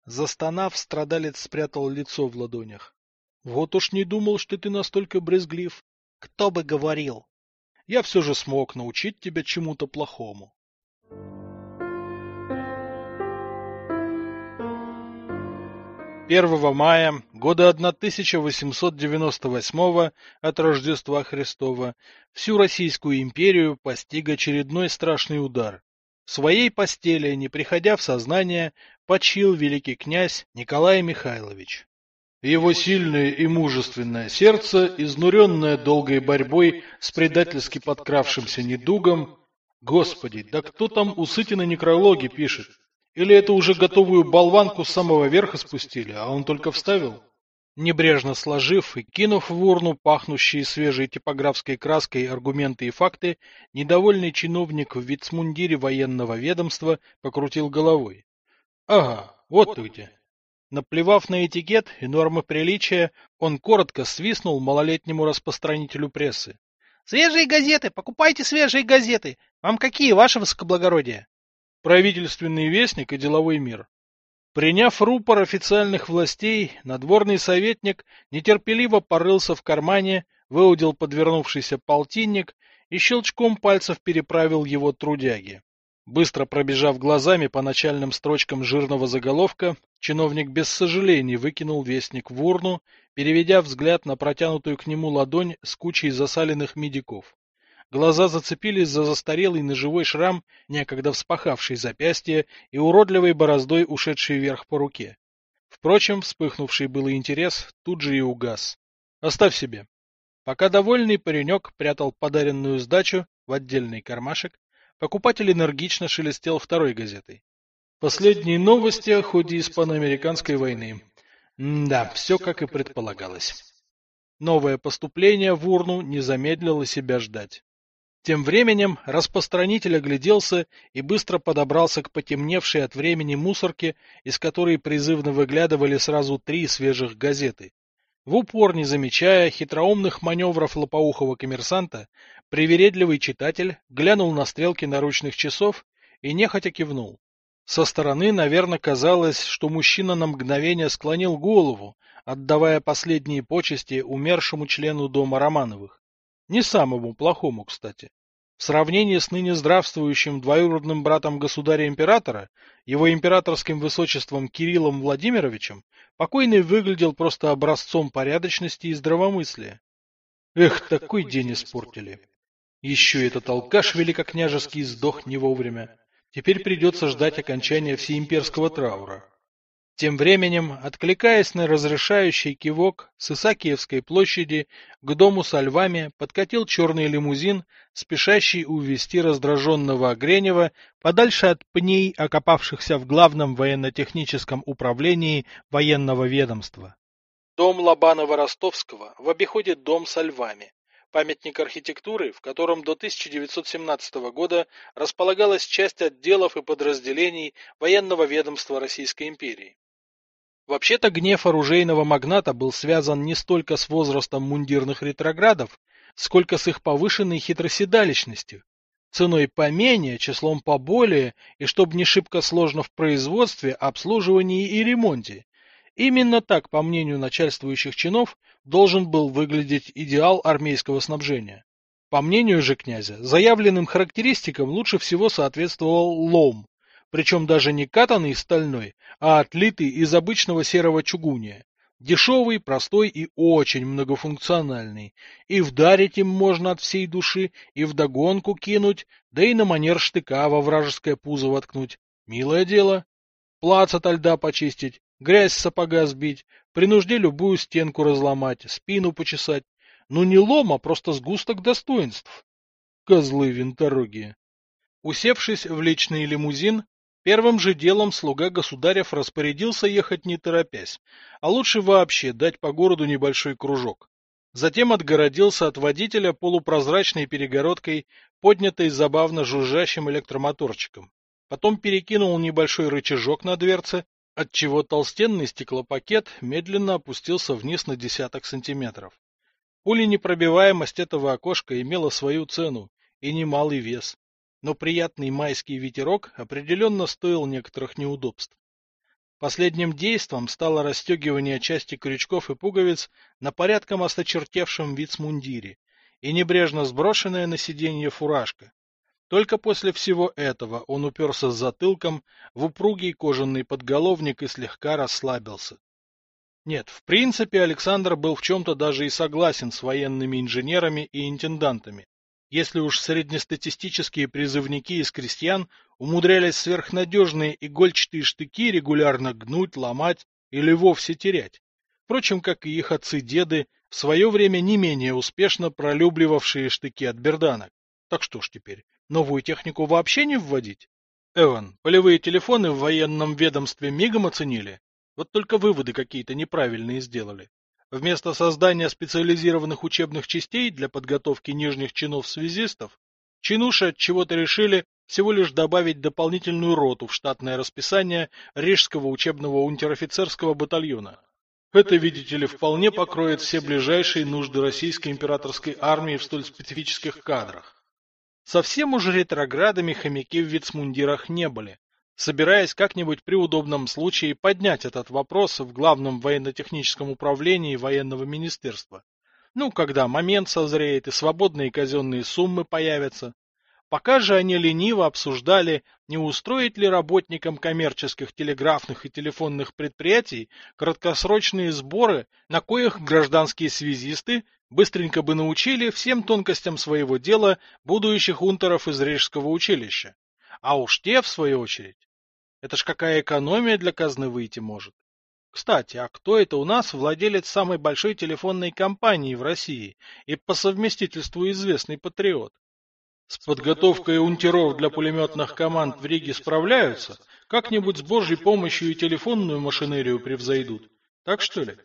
Застонав, страдалец спрятал лицо в ладонях. Вот уж не думал, что ты настолько брезглив. Кто бы говорил. Я все же смог научить тебя чему-то плохому. 1 мая года 1898 от Рождества Христова всю Российскую империю постиг очередной страшный удар. В своей постели, не приходя в сознание, почил великий князь Николай Михайлович. Его сильное и мужественное сердце, изнуренное долгой борьбой с предательски подкравшимся недугом, Господи, да кто там у Сытина некрологи пишет? Или это уже готовую болванку с самого верха спустили, а он только вставил? Небрежно сложив и кинув в урну пахнущие свежей типографской краской аргументы и факты, недовольный чиновник в вицмундире военного ведомства покрутил головой. Ага, вот ты где. Наплевав на этикет и нормы приличия, он коротко свистнул малолетнему распространителю прессы. — Свежие газеты! Покупайте свежие газеты! Вам какие, ваше высокоблагородие? Правительственный вестник и деловой мир. Приняв рупор официальных властей, надворный советник нетерпеливо порылся в кармане, выудил подвернувшийся полтинник и щелчком пальцев переправил его трудяги. Быстро пробежав глазами по начальным строчкам жирного заголовка, чиновник без сожалений выкинул вестник в урну, переведя взгляд на протянутую к нему ладонь с кучей засаленных медиков. Глаза зацепились за застарелый ножевой шрам, некогда вспахавший запястье и уродливой бороздой ушедший вверх по руке. Впрочем, вспыхнувший был интерес тут же и угас. Оставь себе. Пока довольный паренек прятал подаренную сдачу в отдельный кармашек, покупатель энергично шелестел второй газетой. Последние новости о ходе испано-американской войны. Да, все как и предполагалось. Новое поступление в урну не замедлило себя ждать. Тем временем распространитель огляделся и быстро подобрался к потемневшей от времени мусорке, из которой призывно выглядывали сразу три свежих газеты. В упор не замечая хитроумных маневров лопоухого коммерсанта, привередливый читатель глянул на стрелки наручных часов и нехотя кивнул. Со стороны, наверное, казалось, что мужчина на мгновение склонил голову, отдавая последние почести умершему члену дома Романовых. Не самому плохому, кстати. В сравнении с ныне здравствующим двоюродным братом государя-императора, его императорским высочеством Кириллом Владимировичем, покойный выглядел просто образцом порядочности и здравомыслия. Эх, такой день испортили. Еще этот алкаш великокняжеский сдох не вовремя. Теперь придется ждать окончания всеимперского траура. Тем временем, откликаясь на разрешающий кивок, с Исаакиевской площади к дому со львами подкатил черный лимузин, спешащий увезти раздраженного Огренева подальше от пней, окопавшихся в главном военно-техническом управлении военного ведомства. Дом Лобанова-Ростовского в обиходе дом со львами, памятник архитектуры, в котором до 1917 года располагалась часть отделов и подразделений военного ведомства Российской империи. Вообще-то гнев оружейного магната был связан не столько с возрастом мундирных ретроградов, сколько с их повышенной хитроседалищностью. Ценой поменее, числом поболее, и чтобы не шибко сложно в производстве, обслуживании и ремонте. Именно так, по мнению начальствующих чинов, должен был выглядеть идеал армейского снабжения. По мнению же князя, заявленным характеристикам лучше всего соответствовал лом, причем даже не катанный стальной, а отлитый из обычного серого чугуния. Дешевый, простой и очень многофункциональный. И вдарить им можно от всей души, и вдогонку кинуть, да и на манер штыка во вражеское пузо воткнуть. Милое дело. Плац ото льда почистить, грязь с сапога сбить, при нужде любую стенку разломать, спину почесать. Ну не лом, а просто сгусток достоинств. Козлы винторогие. Усевшись в личный лимузин, Первым же делом слуга государев распорядился ехать не торопясь, а лучше вообще дать по городу небольшой кружок. Затем отгородился от водителя полупрозрачной перегородкой, поднятой забавно жужжащим электромоторчиком. Потом перекинул небольшой рычажок на дверце, отчего толстенный стеклопакет медленно опустился вниз на десяток сантиметров. Пуленепробиваемость этого окошка имела свою цену и немалый вес но приятный майский ветерок определенно стоил некоторых неудобств. Последним действом стало расстегивание части крючков и пуговиц на порядком осточертевшем вицмундире и небрежно сброшенная на сиденье фуражка. Только после всего этого он уперся с затылком в упругий кожаный подголовник и слегка расслабился. Нет, в принципе Александр был в чем-то даже и согласен с военными инженерами и интендантами, если уж среднестатистические призывники из крестьян умудрялись сверхнадежные игольчатые штыки регулярно гнуть, ломать или вовсе терять. Впрочем, как и их отцы-деды, в свое время не менее успешно пролюбливавшие штыки от берданок. Так что ж теперь, новую технику вообще не вводить? Эван, полевые телефоны в военном ведомстве мигом оценили. Вот только выводы какие-то неправильные сделали. Вместо создания специализированных учебных частей для подготовки нижних чинов связистов, чинуши от чего-то решили всего лишь добавить дополнительную роту в штатное расписание Рижского учебного унтер-офицерского батальона. Это, видите ли, вполне покроет все ближайшие нужды российской императорской армии в столь специфических кадрах. Совсем уже ретроградами хомяки в вицмундирах не были, собираясь как-нибудь при удобном случае поднять этот вопрос в главном военно-техническом управлении военного министерства. Ну, когда момент созреет и свободные казенные суммы появятся. Пока же они лениво обсуждали, не устроить ли работникам коммерческих телеграфных и телефонных предприятий краткосрочные сборы, на коих гражданские связисты быстренько бы научили всем тонкостям своего дела будущих унтеров из Рижского училища. А уж те, в свою очередь. Это ж какая экономия для казны выйти может. Кстати, а кто это у нас владелец самой большой телефонной компании в России и по совместительству известный патриот? С подготовкой унтеров для пулеметных команд в Риге справляются, как-нибудь с божьей помощью и телефонную машинерию превзойдут. Так что ли?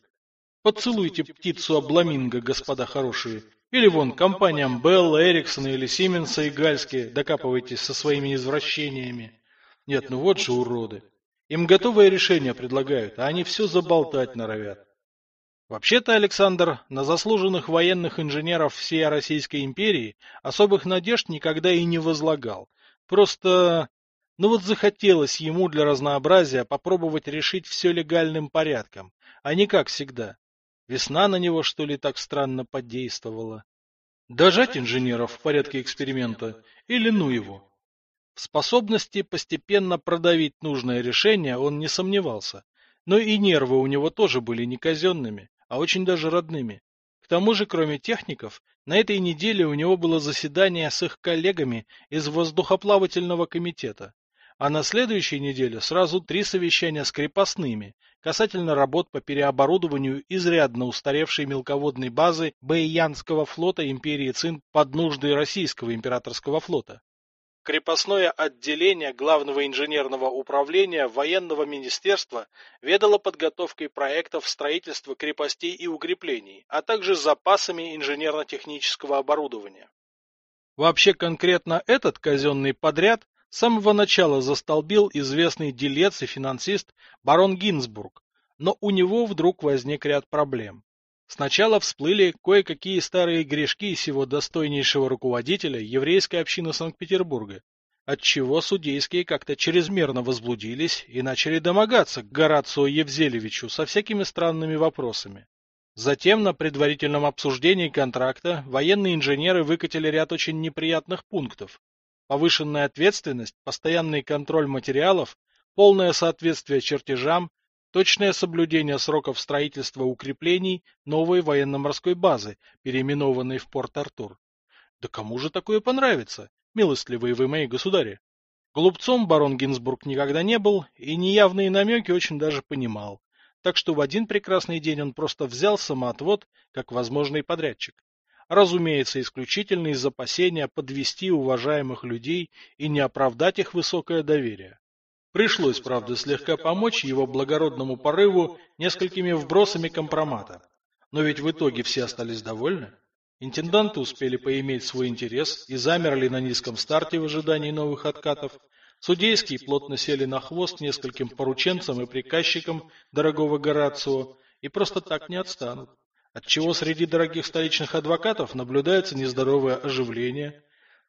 Поцелуйте птицу обламинго, господа хорошие, Или вон компаниям Белл, Эриксона или Сименса и Гальски докапывайтесь со своими извращениями. Нет, ну вот же уроды. Им готовое решение предлагают, а они все заболтать норовят. Вообще-то, Александр, на заслуженных военных инженеров всей Российской империи особых надежд никогда и не возлагал. Просто, ну вот захотелось ему для разнообразия попробовать решить все легальным порядком, а не как всегда. Весна на него, что ли, так странно подействовала? Дожать инженеров в порядке эксперимента или ну его? В способности постепенно продавить нужное решение он не сомневался, но и нервы у него тоже были не казенными, а очень даже родными. К тому же, кроме техников, на этой неделе у него было заседание с их коллегами из воздухоплавательного комитета, а на следующей неделе сразу три совещания с крепостными касательно работ по переоборудованию изрядно устаревшей мелководной базы Бэйянского флота империи Цин под нужды российского императорского флота. Крепостное отделение Главного инженерного управления военного министерства ведало подготовкой проектов строительства крепостей и укреплений, а также запасами инженерно-технического оборудования. Вообще конкретно этот казенный подряд с самого начала застолбил известный делец и финансист барон Гинзбург, но у него вдруг возник ряд проблем. Сначала всплыли кое-какие старые грешки сего достойнейшего руководителя еврейской общины Санкт-Петербурга, отчего судейские как-то чрезмерно возблудились и начали домогаться к Горацио Евзелевичу со всякими странными вопросами. Затем на предварительном обсуждении контракта военные инженеры выкатили ряд очень неприятных пунктов, повышенная ответственность, постоянный контроль материалов, полное соответствие чертежам, точное соблюдение сроков строительства укреплений новой военно-морской базы, переименованной в Порт-Артур. Да кому же такое понравится, милостливые вы мои государи? Глупцом барон Гинзбург никогда не был и неявные намеки очень даже понимал, так что в один прекрасный день он просто взял самоотвод как возможный подрядчик разумеется, исключительно из опасения подвести уважаемых людей и не оправдать их высокое доверие. Пришлось, правда, слегка помочь его благородному порыву несколькими вбросами компромата. Но ведь в итоге все остались довольны. Интенданты успели поиметь свой интерес и замерли на низком старте в ожидании новых откатов. Судейские плотно сели на хвост нескольким порученцам и приказчикам дорогого Горацио и просто так не отстанут отчего среди дорогих столичных адвокатов наблюдается нездоровое оживление.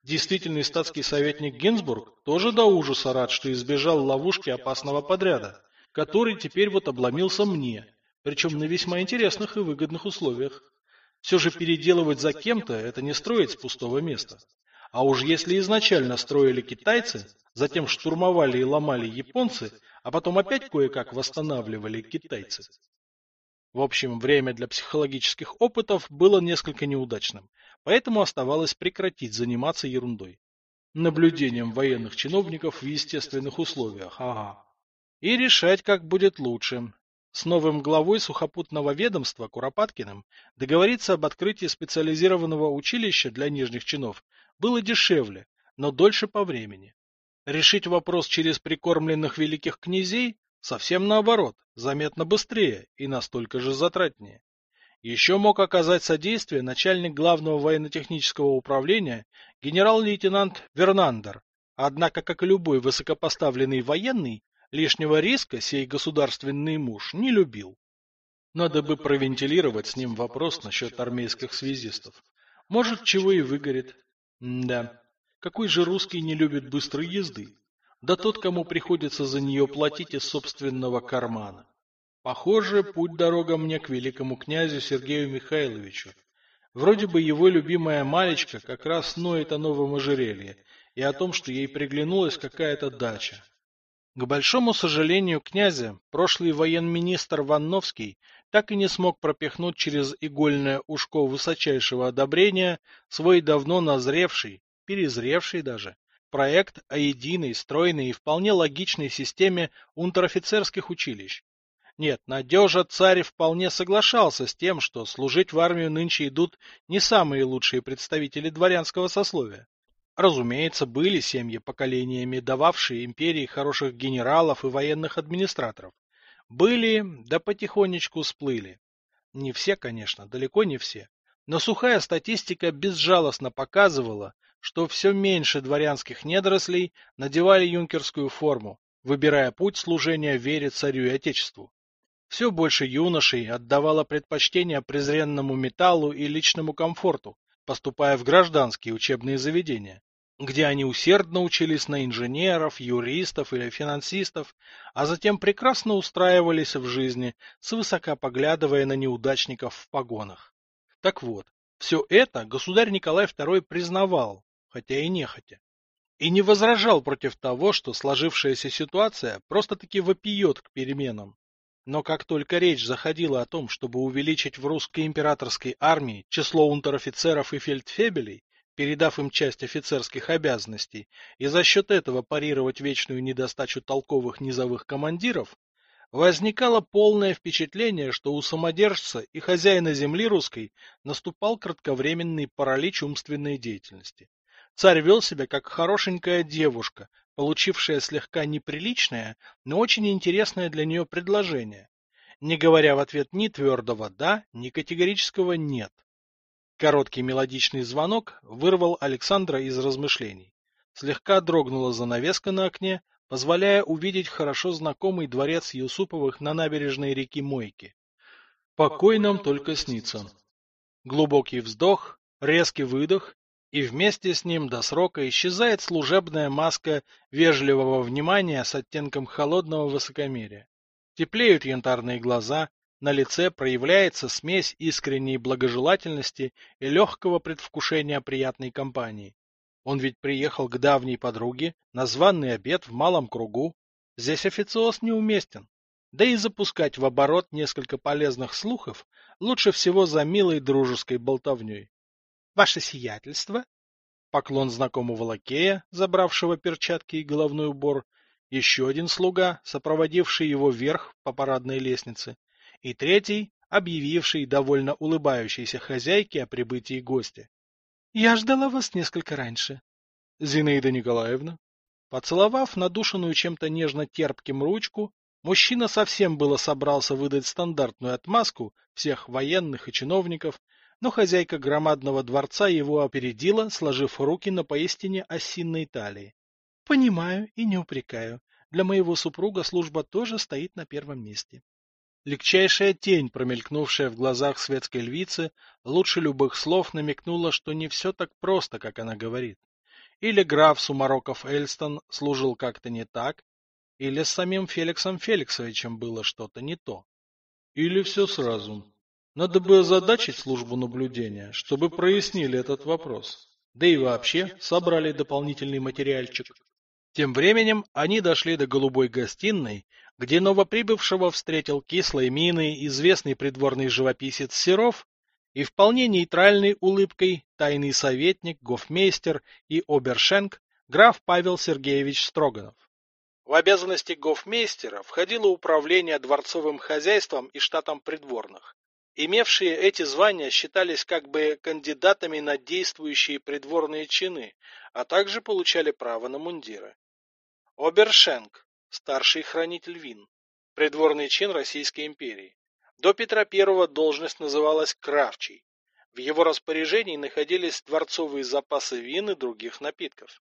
Действительный статский советник Гинзбург тоже до ужаса рад, что избежал ловушки опасного подряда, который теперь вот обломился мне, причем на весьма интересных и выгодных условиях. Все же переделывать за кем-то – это не строить с пустого места. А уж если изначально строили китайцы, затем штурмовали и ломали японцы, а потом опять кое-как восстанавливали китайцы, в общем, время для психологических опытов было несколько неудачным, поэтому оставалось прекратить заниматься ерундой. Наблюдением военных чиновников в естественных условиях, ага. И решать, как будет лучше. С новым главой сухопутного ведомства Куропаткиным договориться об открытии специализированного училища для нижних чинов было дешевле, но дольше по времени. Решить вопрос через прикормленных великих князей Совсем наоборот, заметно быстрее и настолько же затратнее. Еще мог оказать содействие начальник главного военно-технического управления генерал-лейтенант Вернандер, однако, как и любой высокопоставленный военный, лишнего риска сей государственный муж не любил. Надо бы провентилировать с ним вопрос насчет армейских связистов. Может, чего и выгорит. М да, какой же русский не любит быстрой езды? Да тот, кому приходится за нее платить из собственного кармана. Похоже, путь-дорога мне к великому князю Сергею Михайловичу. Вроде бы его любимая Малечка как раз ноет о новом ожерелье и о том, что ей приглянулась какая-то дача. К большому сожалению князя, прошлый военминистр Ванновский так и не смог пропихнуть через игольное ушко высочайшего одобрения свой давно назревший, перезревший даже, проект о единой, стройной и вполне логичной системе унтер-офицерских училищ. Нет, Надежа царь вполне соглашался с тем, что служить в армию нынче идут не самые лучшие представители дворянского сословия. Разумеется, были семьи поколениями дававшие империи хороших генералов и военных администраторов. Были, да потихонечку сплыли. Не все, конечно, далеко не все. Но сухая статистика безжалостно показывала, что все меньше дворянских недорослей надевали юнкерскую форму, выбирая путь служения вере царю и отечеству. Все больше юношей отдавало предпочтение презренному металлу и личному комфорту, поступая в гражданские учебные заведения, где они усердно учились на инженеров, юристов или финансистов, а затем прекрасно устраивались в жизни, свысока поглядывая на неудачников в погонах. Так вот, все это государь Николай II признавал, хотя и нехотя. И не возражал против того, что сложившаяся ситуация просто-таки вопиет к переменам. Но как только речь заходила о том, чтобы увеличить в русской императорской армии число унтер-офицеров и фельдфебелей, передав им часть офицерских обязанностей, и за счет этого парировать вечную недостачу толковых низовых командиров, возникало полное впечатление, что у самодержца и хозяина земли русской наступал кратковременный паралич умственной деятельности. Царь вел себя как хорошенькая девушка, получившая слегка неприличное, но очень интересное для нее предложение, не говоря в ответ ни твердого «да», ни категорического «нет». Короткий мелодичный звонок вырвал Александра из размышлений. Слегка дрогнула занавеска на окне, позволяя увидеть хорошо знакомый дворец Юсуповых на набережной реки Мойки. Покой нам только снится. Глубокий вздох, резкий выдох, и вместе с ним до срока исчезает служебная маска вежливого внимания с оттенком холодного высокомерия. Теплеют янтарные глаза, на лице проявляется смесь искренней благожелательности и легкого предвкушения приятной компании. Он ведь приехал к давней подруге на званый обед в малом кругу. Здесь официоз неуместен. Да и запускать в оборот несколько полезных слухов лучше всего за милой дружеской болтовней. Ваше сиятельство? Поклон знакомого лакея, забравшего перчатки и головной убор, еще один слуга, сопроводивший его вверх по парадной лестнице, и третий, объявивший довольно улыбающейся хозяйке о прибытии гостя. — Я ждала вас несколько раньше. — Зинаида Николаевна. Поцеловав надушенную чем-то нежно-терпким ручку, мужчина совсем было собрался выдать стандартную отмазку всех военных и чиновников, но хозяйка громадного дворца его опередила, сложив руки на поистине осинной талии. — Понимаю и не упрекаю. Для моего супруга служба тоже стоит на первом месте. Легчайшая тень, промелькнувшая в глазах светской львицы, лучше любых слов намекнула, что не все так просто, как она говорит. Или граф Сумароков Эльстон служил как-то не так, или с самим Феликсом Феликсовичем было что-то не то. Или все сразу. Надо бы озадачить службу наблюдения, чтобы прояснили этот вопрос. Да и вообще, собрали дополнительный материальчик. Тем временем они дошли до голубой гостиной, где новоприбывшего встретил кислой миной известный придворный живописец Серов и вполне нейтральной улыбкой тайный советник, гофмейстер и обершенк граф Павел Сергеевич Строганов. В обязанности гофмейстера входило управление дворцовым хозяйством и штатом придворных, Имевшие эти звания считались как бы кандидатами на действующие придворные чины, а также получали право на мундиры. Обершенк, старший хранитель вин, придворный чин Российской империи. До Петра I должность называлась Кравчий. В его распоряжении находились дворцовые запасы вин и других напитков.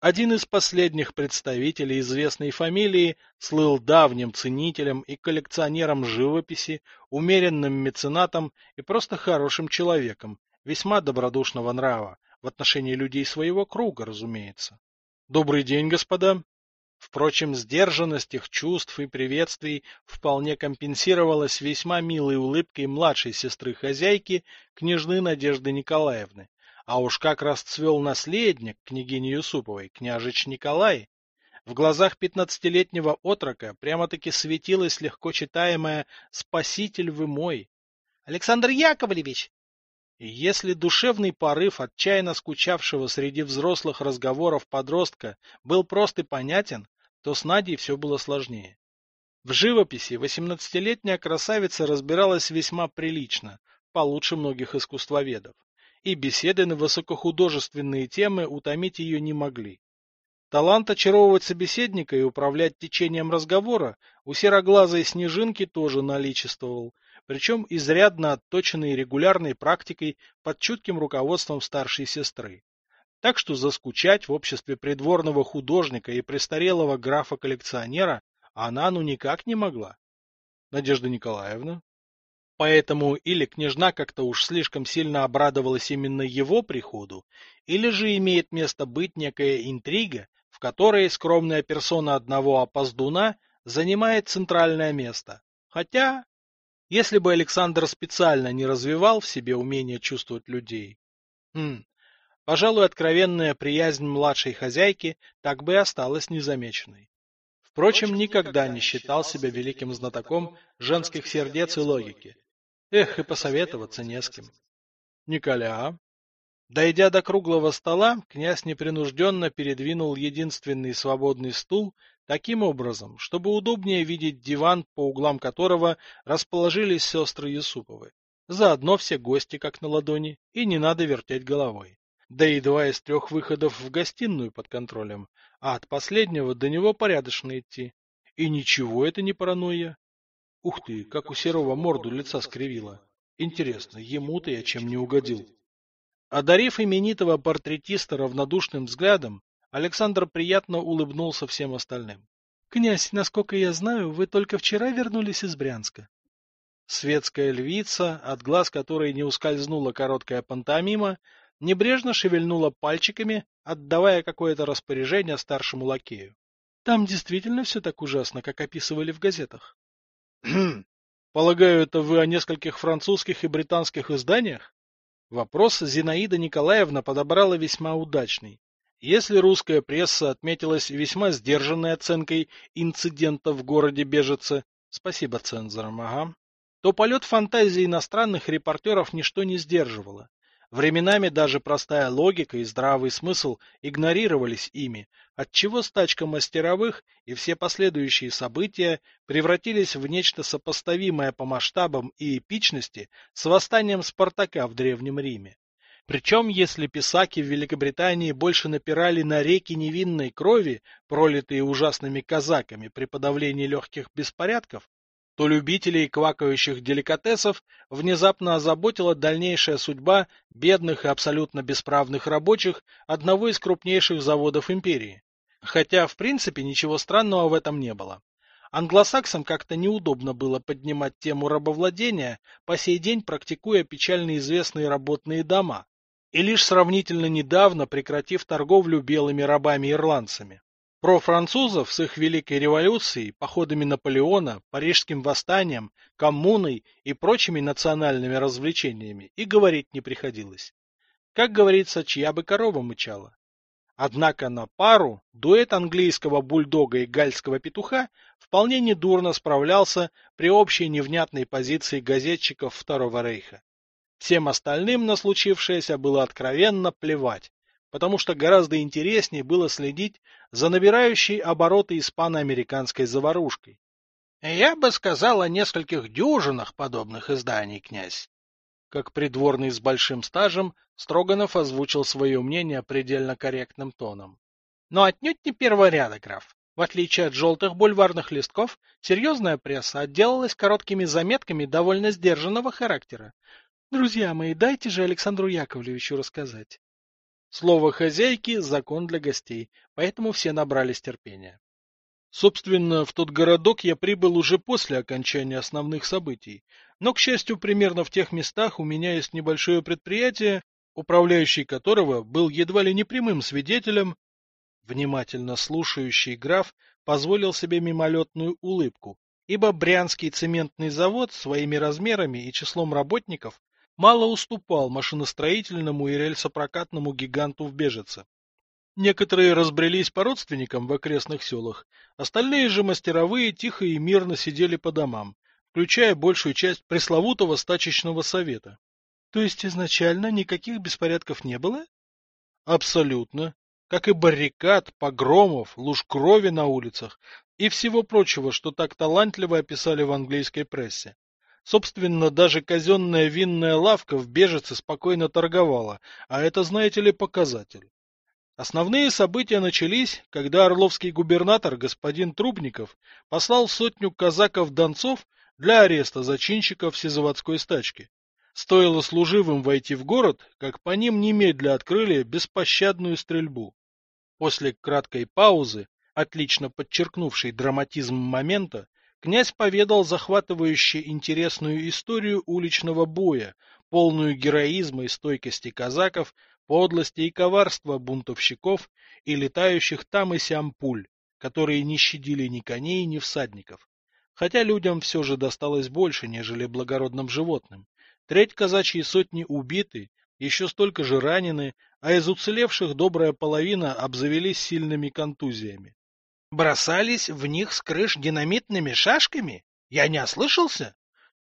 Один из последних представителей известной фамилии слыл давним ценителем и коллекционером живописи, умеренным меценатом и просто хорошим человеком, весьма добродушного нрава, в отношении людей своего круга, разумеется. Добрый день, господа. Впрочем, сдержанность их чувств и приветствий вполне компенсировалась весьма милой улыбкой младшей сестры хозяйки, княжны Надежды Николаевны, а уж как расцвел наследник княгини Юсуповой, княжич Николай. В глазах пятнадцатилетнего отрока прямо-таки светилось легко читаемое «Спаситель вы мой». «Александр Яковлевич!» И если душевный порыв отчаянно скучавшего среди взрослых разговоров подростка был прост и понятен, то с Надей все было сложнее. В живописи восемнадцатилетняя красавица разбиралась весьма прилично, получше многих искусствоведов и беседы на высокохудожественные темы утомить ее не могли. Талант очаровывать собеседника и управлять течением разговора у сероглазой снежинки тоже наличествовал, причем изрядно отточенные регулярной практикой под чутким руководством старшей сестры. Так что заскучать в обществе придворного художника и престарелого графа-коллекционера она ну никак не могла. Надежда Николаевна? Поэтому или княжна как-то уж слишком сильно обрадовалась именно его приходу, или же имеет место быть некая интрига, в которой скромная персона одного опоздуна занимает центральное место. Хотя, если бы Александр специально не развивал в себе умение чувствовать людей, хм, пожалуй, откровенная приязнь младшей хозяйки так бы и осталась незамеченной. Впрочем, никогда не считал себя великим знатоком женских сердец и логики. Эх, и посоветоваться не с кем. Николя. Дойдя до круглого стола, князь непринужденно передвинул единственный свободный стул таким образом, чтобы удобнее видеть диван, по углам которого расположились сестры Юсуповы. Заодно все гости как на ладони, и не надо вертеть головой. Да и два из трех выходов в гостиную под контролем, а от последнего до него порядочно идти. И ничего это не паранойя. Ух ты, как у Серова морду лица скривила. Интересно, ему-то я чем не угодил? Одарив именитого портретиста равнодушным взглядом, Александр приятно улыбнулся всем остальным. — Князь, насколько я знаю, вы только вчера вернулись из Брянска. Светская львица, от глаз которой не ускользнула короткая пантомима, небрежно шевельнула пальчиками, отдавая какое-то распоряжение старшему лакею. — Там действительно все так ужасно, как описывали в газетах? Полагаю, это вы о нескольких французских и британских изданиях? Вопрос Зинаида Николаевна подобрала весьма удачный. Если русская пресса отметилась весьма сдержанной оценкой инцидента в городе Бежице, спасибо цензорам, ага, то полет фантазии иностранных репортеров ничто не сдерживало. Временами даже простая логика и здравый смысл игнорировались ими, отчего стачка мастеровых и все последующие события превратились в нечто сопоставимое по масштабам и эпичности с восстанием Спартака в Древнем Риме. Причем, если писаки в Великобритании больше напирали на реки невинной крови, пролитые ужасными казаками при подавлении легких беспорядков, то любителей квакающих деликатесов внезапно озаботила дальнейшая судьба бедных и абсолютно бесправных рабочих одного из крупнейших заводов империи. Хотя, в принципе, ничего странного в этом не было. Англосаксам как-то неудобно было поднимать тему рабовладения, по сей день практикуя печально известные работные дома, и лишь сравнительно недавно прекратив торговлю белыми рабами-ирландцами. Про французов с их Великой революцией, походами Наполеона, Парижским восстанием, коммуной и прочими национальными развлечениями и говорить не приходилось. Как говорится, чья бы корова мычала. Однако на пару дуэт английского бульдога и гальского петуха вполне недурно справлялся при общей невнятной позиции газетчиков Второго Рейха. Всем остальным на случившееся было откровенно плевать, потому что гораздо интереснее было следить за набирающей обороты испано-американской заварушкой. Я бы сказал о нескольких дюжинах подобных изданий, князь. Как придворный с большим стажем, Строганов озвучил свое мнение предельно корректным тоном. Но отнюдь не первого ряда, граф. В отличие от желтых бульварных листков, серьезная пресса отделалась короткими заметками довольно сдержанного характера. Друзья мои, дайте же Александру Яковлевичу рассказать. Слово хозяйки – закон для гостей, поэтому все набрались терпения. Собственно, в тот городок я прибыл уже после окончания основных событий, но, к счастью, примерно в тех местах у меня есть небольшое предприятие, управляющий которого был едва ли не прямым свидетелем. Внимательно слушающий граф позволил себе мимолетную улыбку, ибо Брянский цементный завод своими размерами и числом работников мало уступал машиностроительному и рельсопрокатному гиганту в Бежице. Некоторые разбрелись по родственникам в окрестных селах, остальные же мастеровые тихо и мирно сидели по домам, включая большую часть пресловутого стачечного совета. То есть изначально никаких беспорядков не было? Абсолютно. Как и баррикад, погромов, луж крови на улицах и всего прочего, что так талантливо описали в английской прессе. Собственно, даже казенная винная лавка в Бежице спокойно торговала, а это, знаете ли, показатель. Основные события начались, когда орловский губернатор господин Трубников послал сотню казаков-донцов для ареста зачинщиков всезаводской стачки. Стоило служивым войти в город, как по ним немедля открыли беспощадную стрельбу. После краткой паузы, отлично подчеркнувшей драматизм момента, князь поведал захватывающе интересную историю уличного боя, полную героизма и стойкости казаков, подлости и коварства бунтовщиков и летающих там и сям пуль, которые не щадили ни коней, ни всадников. Хотя людям все же досталось больше, нежели благородным животным. Треть казачьей сотни убиты, еще столько же ранены, а из уцелевших добрая половина обзавелись сильными контузиями. Бросались в них с крыш динамитными шашками? Я не ослышался?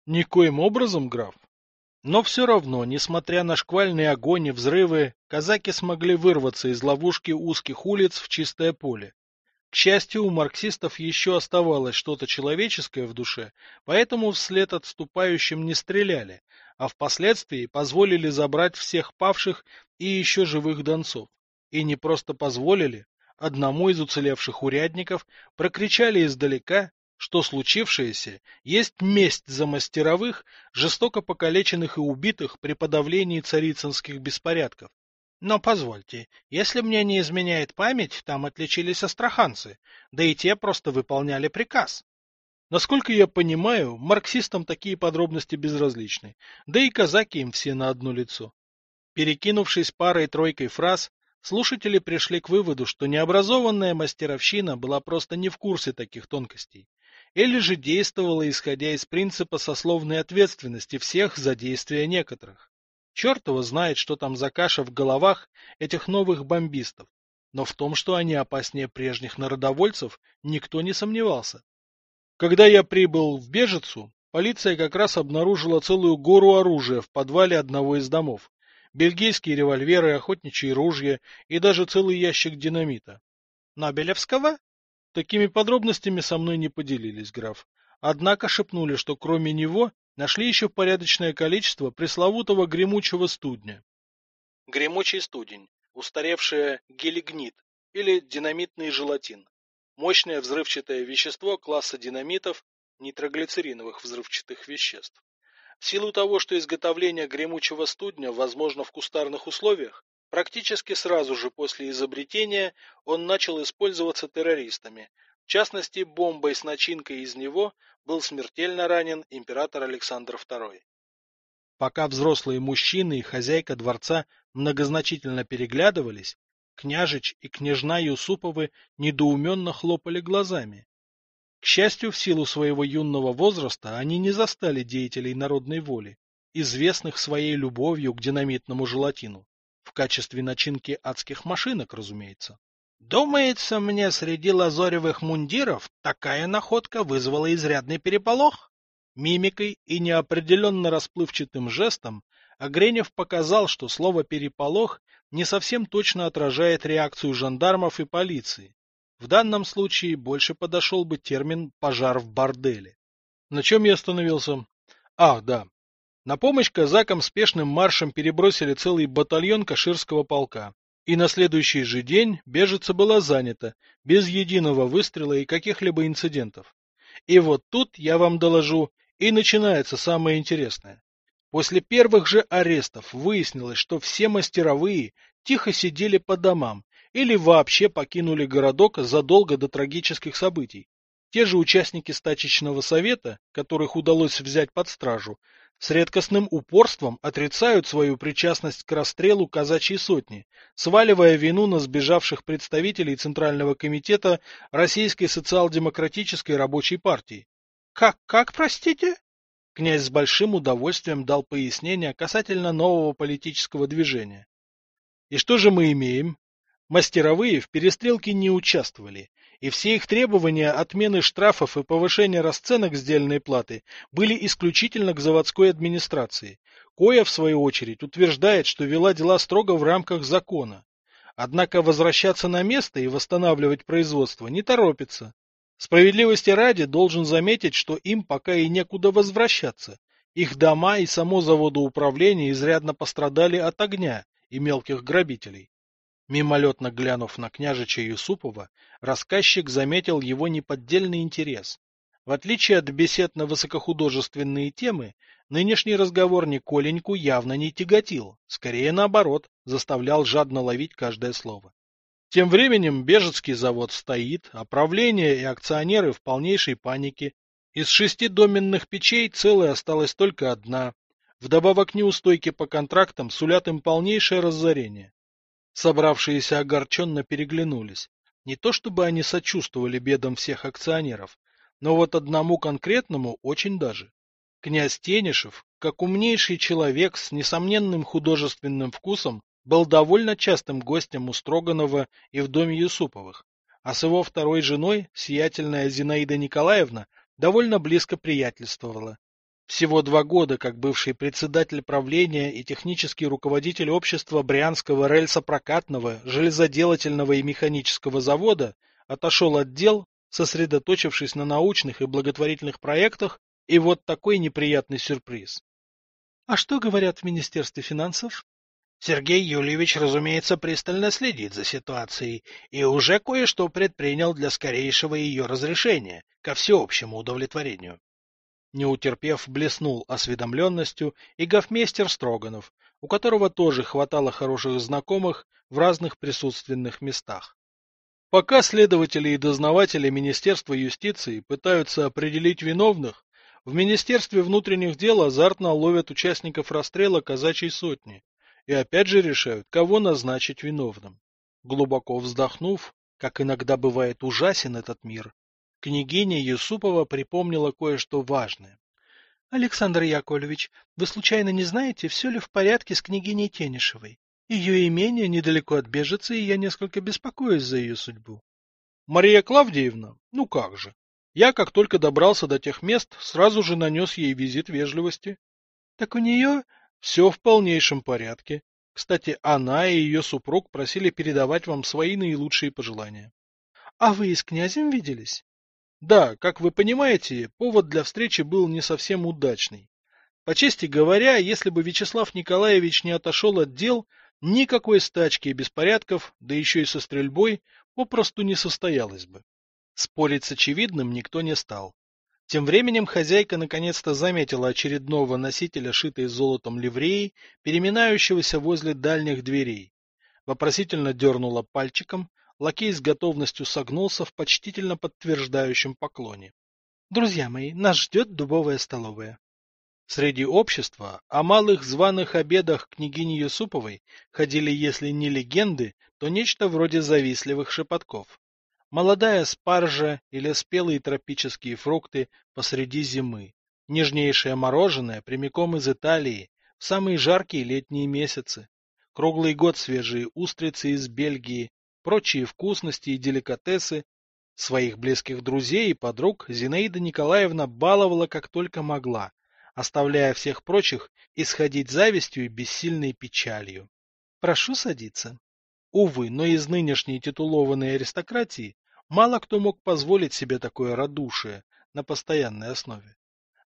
Никоим образом, граф. Но все равно, несмотря на шквальный огонь и взрывы, казаки смогли вырваться из ловушки узких улиц в чистое поле. К счастью, у марксистов еще оставалось что-то человеческое в душе, поэтому вслед отступающим не стреляли, а впоследствии позволили забрать всех павших и еще живых донцов. И не просто позволили, одному из уцелевших урядников прокричали издалека, что случившееся есть месть за мастеровых, жестоко покалеченных и убитых при подавлении царицынских беспорядков. Но позвольте, если мне не изменяет память, там отличились астраханцы, да и те просто выполняли приказ. Насколько я понимаю, марксистам такие подробности безразличны, да и казаки им все на одно лицо. Перекинувшись парой-тройкой фраз, слушатели пришли к выводу, что необразованная мастеровщина была просто не в курсе таких тонкостей, или же действовала исходя из принципа сословной ответственности всех за действия некоторых. Черт его знает, что там за каша в головах этих новых бомбистов. Но в том, что они опаснее прежних народовольцев, никто не сомневался. Когда я прибыл в Бежицу, полиция как раз обнаружила целую гору оружия в подвале одного из домов. Бельгийские револьверы, охотничьи ружья и даже целый ящик динамита. Нобелевского? Такими подробностями со мной не поделились, граф. Однако шепнули, что кроме него Нашли еще порядочное количество пресловутого гремучего студня. Гремучий студень, устаревшая гелигнит или динамитный желатин. Мощное взрывчатое вещество класса динамитов, нитроглицериновых взрывчатых веществ. В силу того, что изготовление гремучего студня возможно в кустарных условиях, практически сразу же после изобретения он начал использоваться террористами, в частности, бомбой с начинкой из него был смертельно ранен император Александр II. Пока взрослые мужчины и хозяйка дворца многозначительно переглядывались, княжич и княжна Юсуповы недоуменно хлопали глазами. К счастью, в силу своего юного возраста они не застали деятелей народной воли, известных своей любовью к динамитному желатину, в качестве начинки адских машинок, разумеется. Думается мне, среди лазоревых мундиров такая находка вызвала изрядный переполох. Мимикой и неопределенно расплывчатым жестом Огренев показал, что слово «переполох» не совсем точно отражает реакцию жандармов и полиции. В данном случае больше подошел бы термин «пожар в борделе». На чем я остановился? Ах, да. На помощь казакам спешным маршем перебросили целый батальон Каширского полка. И на следующий же день Бежица была занята, без единого выстрела и каких-либо инцидентов. И вот тут, я вам доложу, и начинается самое интересное. После первых же арестов выяснилось, что все мастеровые тихо сидели по домам или вообще покинули городок задолго до трагических событий. Те же участники стачечного совета, которых удалось взять под стражу, с редкостным упорством отрицают свою причастность к расстрелу казачьей сотни, сваливая вину на сбежавших представителей Центрального комитета Российской социал-демократической рабочей партии. Как, как, простите? Князь с большим удовольствием дал пояснение касательно нового политического движения. И что же мы имеем? Мастеровые в перестрелке не участвовали, и все их требования отмены штрафов и повышения расценок сдельной платы были исключительно к заводской администрации, коя, в свою очередь, утверждает, что вела дела строго в рамках закона. Однако возвращаться на место и восстанавливать производство не торопится. Справедливости ради должен заметить, что им пока и некуда возвращаться. Их дома и само заводоуправление изрядно пострадали от огня и мелких грабителей. Мимолетно глянув на княжича Юсупова, рассказчик заметил его неподдельный интерес. В отличие от бесед на высокохудожественные темы, нынешний разговор Николеньку явно не тяготил, скорее наоборот, заставлял жадно ловить каждое слово. Тем временем Бежецкий завод стоит, а правление и акционеры в полнейшей панике. Из шести доменных печей целой осталась только одна. Вдобавок неустойки по контрактам сулят им полнейшее разорение. Собравшиеся огорченно переглянулись. Не то чтобы они сочувствовали бедам всех акционеров, но вот одному конкретному очень даже. Князь Тенишев, как умнейший человек с несомненным художественным вкусом, был довольно частым гостем у Строганова и в доме Юсуповых, а с его второй женой, сиятельная Зинаида Николаевна, довольно близко приятельствовала. Всего два года, как бывший председатель правления и технический руководитель общества Брянского рельсопрокатного, железоделательного и механического завода, отошел от дел, сосредоточившись на научных и благотворительных проектах, и вот такой неприятный сюрприз. — А что говорят в Министерстве финансов? Сергей Юльевич, разумеется, пристально следит за ситуацией и уже кое-что предпринял для скорейшего ее разрешения, ко всеобщему удовлетворению. Не утерпев, блеснул осведомленностью и гофмейстер Строганов, у которого тоже хватало хороших знакомых в разных присутственных местах. Пока следователи и дознаватели Министерства юстиции пытаются определить виновных, в Министерстве внутренних дел азартно ловят участников расстрела казачьей сотни и опять же решают, кого назначить виновным. Глубоко вздохнув, как иногда бывает ужасен этот мир, княгиня Юсупова припомнила кое-что важное. — Александр Яковлевич, вы случайно не знаете, все ли в порядке с княгиней Тенишевой? Ее имение недалеко от Бежицы, и я несколько беспокоюсь за ее судьбу. — Мария Клавдиевна? Ну как же. Я, как только добрался до тех мест, сразу же нанес ей визит вежливости. — Так у нее все в полнейшем порядке. Кстати, она и ее супруг просили передавать вам свои наилучшие пожелания. — А вы с князем виделись? — Да, как вы понимаете, повод для встречи был не совсем удачный. По чести говоря, если бы Вячеслав Николаевич не отошел от дел, никакой стачки и беспорядков, да еще и со стрельбой, попросту не состоялось бы. Спорить с очевидным никто не стал. Тем временем хозяйка наконец-то заметила очередного носителя, шитой золотом ливреи, переминающегося возле дальних дверей. Вопросительно дернула пальчиком, лакей с готовностью согнулся в почтительно подтверждающем поклоне. — Друзья мои, нас ждет дубовая столовая. Среди общества о малых званых обедах княгини Юсуповой ходили, если не легенды, то нечто вроде завистливых шепотков молодая спаржа или спелые тропические фрукты посреди зимы, нежнейшее мороженое прямиком из Италии в самые жаркие летние месяцы, круглый год свежие устрицы из Бельгии, прочие вкусности и деликатесы. Своих близких друзей и подруг Зинаида Николаевна баловала как только могла, оставляя всех прочих исходить завистью и бессильной печалью. Прошу садиться. Увы, но из нынешней титулованной аристократии Мало кто мог позволить себе такое радушие на постоянной основе.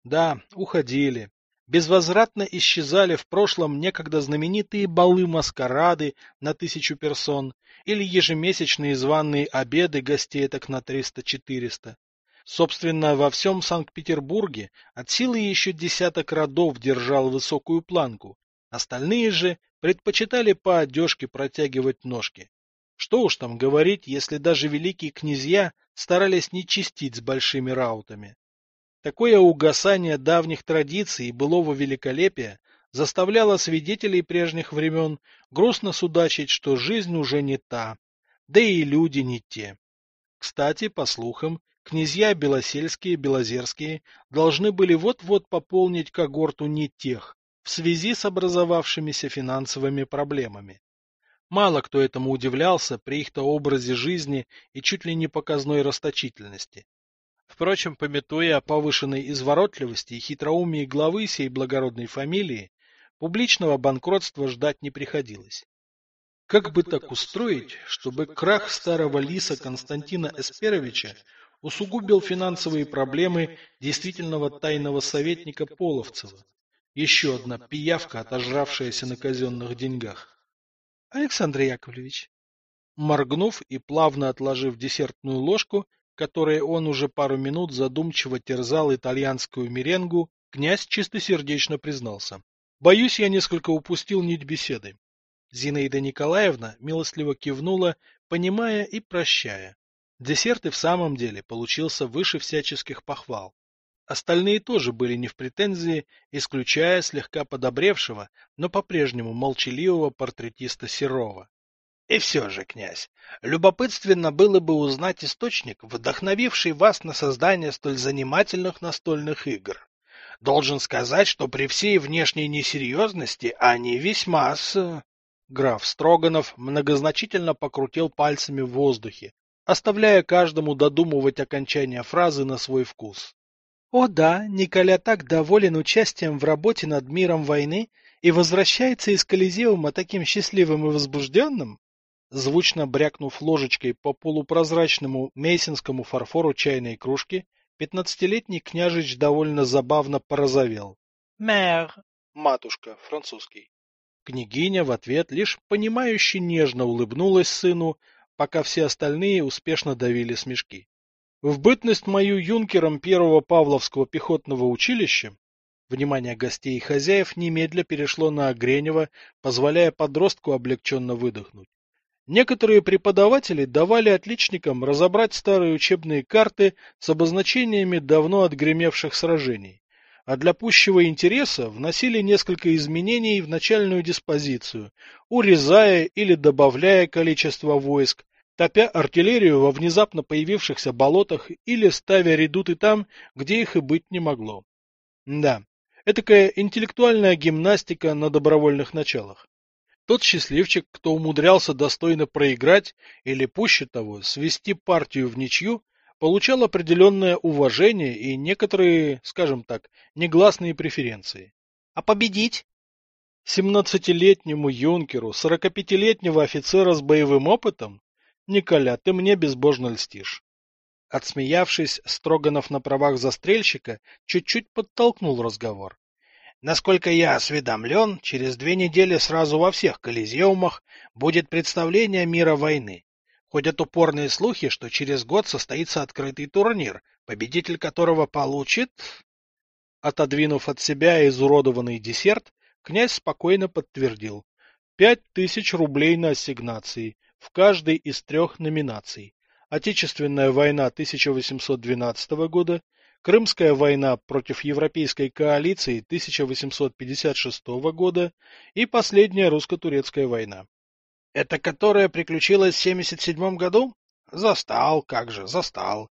Да, уходили. Безвозвратно исчезали в прошлом некогда знаменитые балы-маскарады на тысячу персон или ежемесячные званые обеды гостей так на 300-400. Собственно, во всем Санкт-Петербурге от силы еще десяток родов держал высокую планку, остальные же предпочитали по одежке протягивать ножки. Что уж там говорить, если даже великие князья старались не чистить с большими раутами. Такое угасание давних традиций и былого великолепия заставляло свидетелей прежних времен грустно судачить, что жизнь уже не та, да и люди не те. Кстати, по слухам, князья Белосельские, Белозерские должны были вот-вот пополнить когорту не тех в связи с образовавшимися финансовыми проблемами. Мало кто этому удивлялся при их-то образе жизни и чуть ли не показной расточительности. Впрочем, пометуя о повышенной изворотливости и хитроумии главы сей благородной фамилии, публичного банкротства ждать не приходилось. Как бы так устроить, чтобы крах старого лиса Константина Эсперовича усугубил финансовые проблемы действительного тайного советника Половцева? Еще одна пиявка, отожравшаяся на казенных деньгах. Александр Яковлевич. Моргнув и плавно отложив десертную ложку, которой он уже пару минут задумчиво терзал итальянскую меренгу, князь чистосердечно признался. Боюсь, я несколько упустил нить беседы. Зинаида Николаевна милостливо кивнула, понимая и прощая. Десерт и в самом деле получился выше всяческих похвал. Остальные тоже были не в претензии, исключая слегка подобревшего, но по-прежнему молчаливого портретиста Серова. И все же, князь, любопытственно было бы узнать источник, вдохновивший вас на создание столь занимательных настольных игр. Должен сказать, что при всей внешней несерьезности они весьма с... Граф Строганов многозначительно покрутил пальцами в воздухе, оставляя каждому додумывать окончание фразы на свой вкус. О да, Николя так доволен участием в работе над миром войны и возвращается из Колизеума таким счастливым и возбужденным. Звучно брякнув ложечкой по полупрозрачному мейсинскому фарфору чайной кружки, пятнадцатилетний княжич довольно забавно порозовел. «Мэр!» «Матушка», французский. Княгиня в ответ лишь понимающе нежно улыбнулась сыну, пока все остальные успешно давили смешки. В бытность мою юнкером первого Павловского пехотного училища внимание гостей и хозяев немедля перешло на Огренева, позволяя подростку облегченно выдохнуть. Некоторые преподаватели давали отличникам разобрать старые учебные карты с обозначениями давно отгремевших сражений, а для пущего интереса вносили несколько изменений в начальную диспозицию, урезая или добавляя количество войск, топя артиллерию во внезапно появившихся болотах или ставя редуты там, где их и быть не могло. Да, этакая интеллектуальная гимнастика на добровольных началах. Тот счастливчик, кто умудрялся достойно проиграть или, пуще того, свести партию в ничью, получал определенное уважение и некоторые, скажем так, негласные преференции. А победить? Семнадцатилетнему юнкеру, сорокапятилетнего офицера с боевым опытом? Николя, ты мне безбожно льстишь. Отсмеявшись, Строганов на правах застрельщика чуть-чуть подтолкнул разговор. Насколько я осведомлен, через две недели сразу во всех колизеумах будет представление мира войны. Ходят упорные слухи, что через год состоится открытый турнир, победитель которого получит... Отодвинув от себя изуродованный десерт, князь спокойно подтвердил. Пять тысяч рублей на ассигнации в каждой из трех номинаций. Отечественная война 1812 года, Крымская война против Европейской коалиции 1856 года и последняя русско-турецкая война. Это которая приключилась в 77 году? Застал, как же, застал.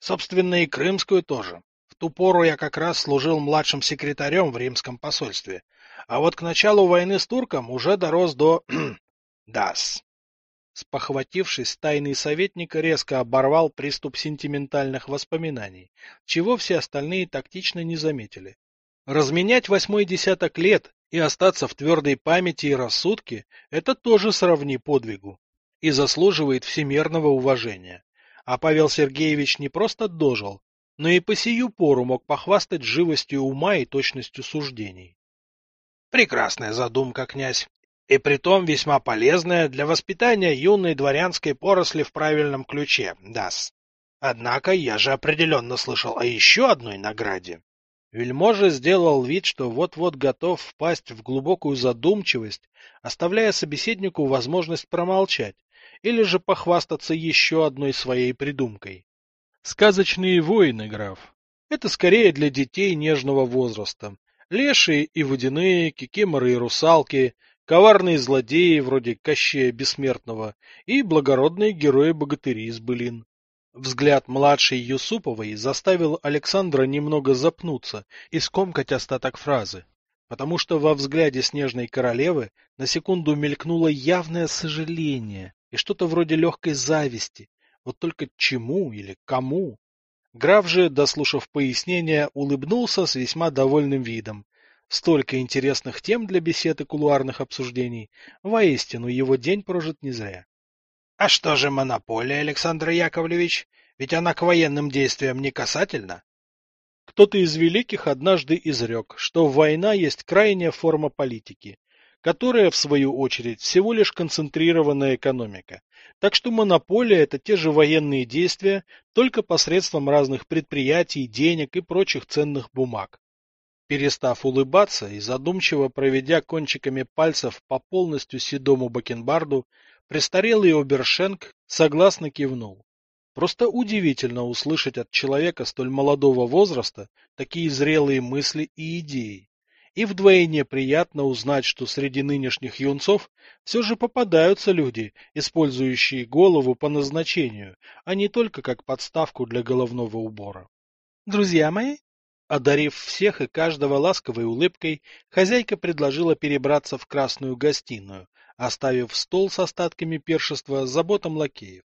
Собственно, и Крымскую тоже. В ту пору я как раз служил младшим секретарем в римском посольстве. А вот к началу войны с турком уже дорос до... [CLEARS THROAT] Дас. Спохватившись, тайный советник резко оборвал приступ сентиментальных воспоминаний, чего все остальные тактично не заметили. Разменять восьмой десяток лет и остаться в твердой памяти и рассудке – это тоже сравни подвигу и заслуживает всемерного уважения. А Павел Сергеевич не просто дожил, но и по сию пору мог похвастать живостью ума и точностью суждений. Прекрасная задумка, князь и притом весьма полезная для воспитания юной дворянской поросли в правильном ключе, дас. Однако я же определенно слышал о еще одной награде. Вельможа сделал вид, что вот-вот готов впасть в глубокую задумчивость, оставляя собеседнику возможность промолчать или же похвастаться еще одной своей придумкой. Сказочные воины, граф. Это скорее для детей нежного возраста. Лешие и водяные, кикиморы и русалки, коварные злодеи вроде Кощея Бессмертного и благородные герои-богатыри из былин. Взгляд младшей Юсуповой заставил Александра немного запнуться и скомкать остаток фразы, потому что во взгляде снежной королевы на секунду мелькнуло явное сожаление и что-то вроде легкой зависти, вот только чему или кому. Граф же, дослушав пояснение, улыбнулся с весьма довольным видом Столько интересных тем для бесед и кулуарных обсуждений. Воистину, его день прожит не зря. — А что же монополия, Александр Яковлевич? Ведь она к военным действиям не касательна. Кто-то из великих однажды изрек, что война есть крайняя форма политики. которая, в свою очередь, всего лишь концентрированная экономика. Так что монополия – это те же военные действия, только посредством разных предприятий, денег и прочих ценных бумаг. Перестав улыбаться и задумчиво проведя кончиками пальцев по полностью седому бакенбарду, престарелый Обершенк согласно кивнул. Просто удивительно услышать от человека столь молодого возраста такие зрелые мысли и идеи. И вдвойне приятно узнать, что среди нынешних юнцов все же попадаются люди, использующие голову по назначению, а не только как подставку для головного убора. Друзья мои, одарив всех и каждого ласковой улыбкой, хозяйка предложила перебраться в красную гостиную, оставив стол с остатками пиршества с заботом лакеев.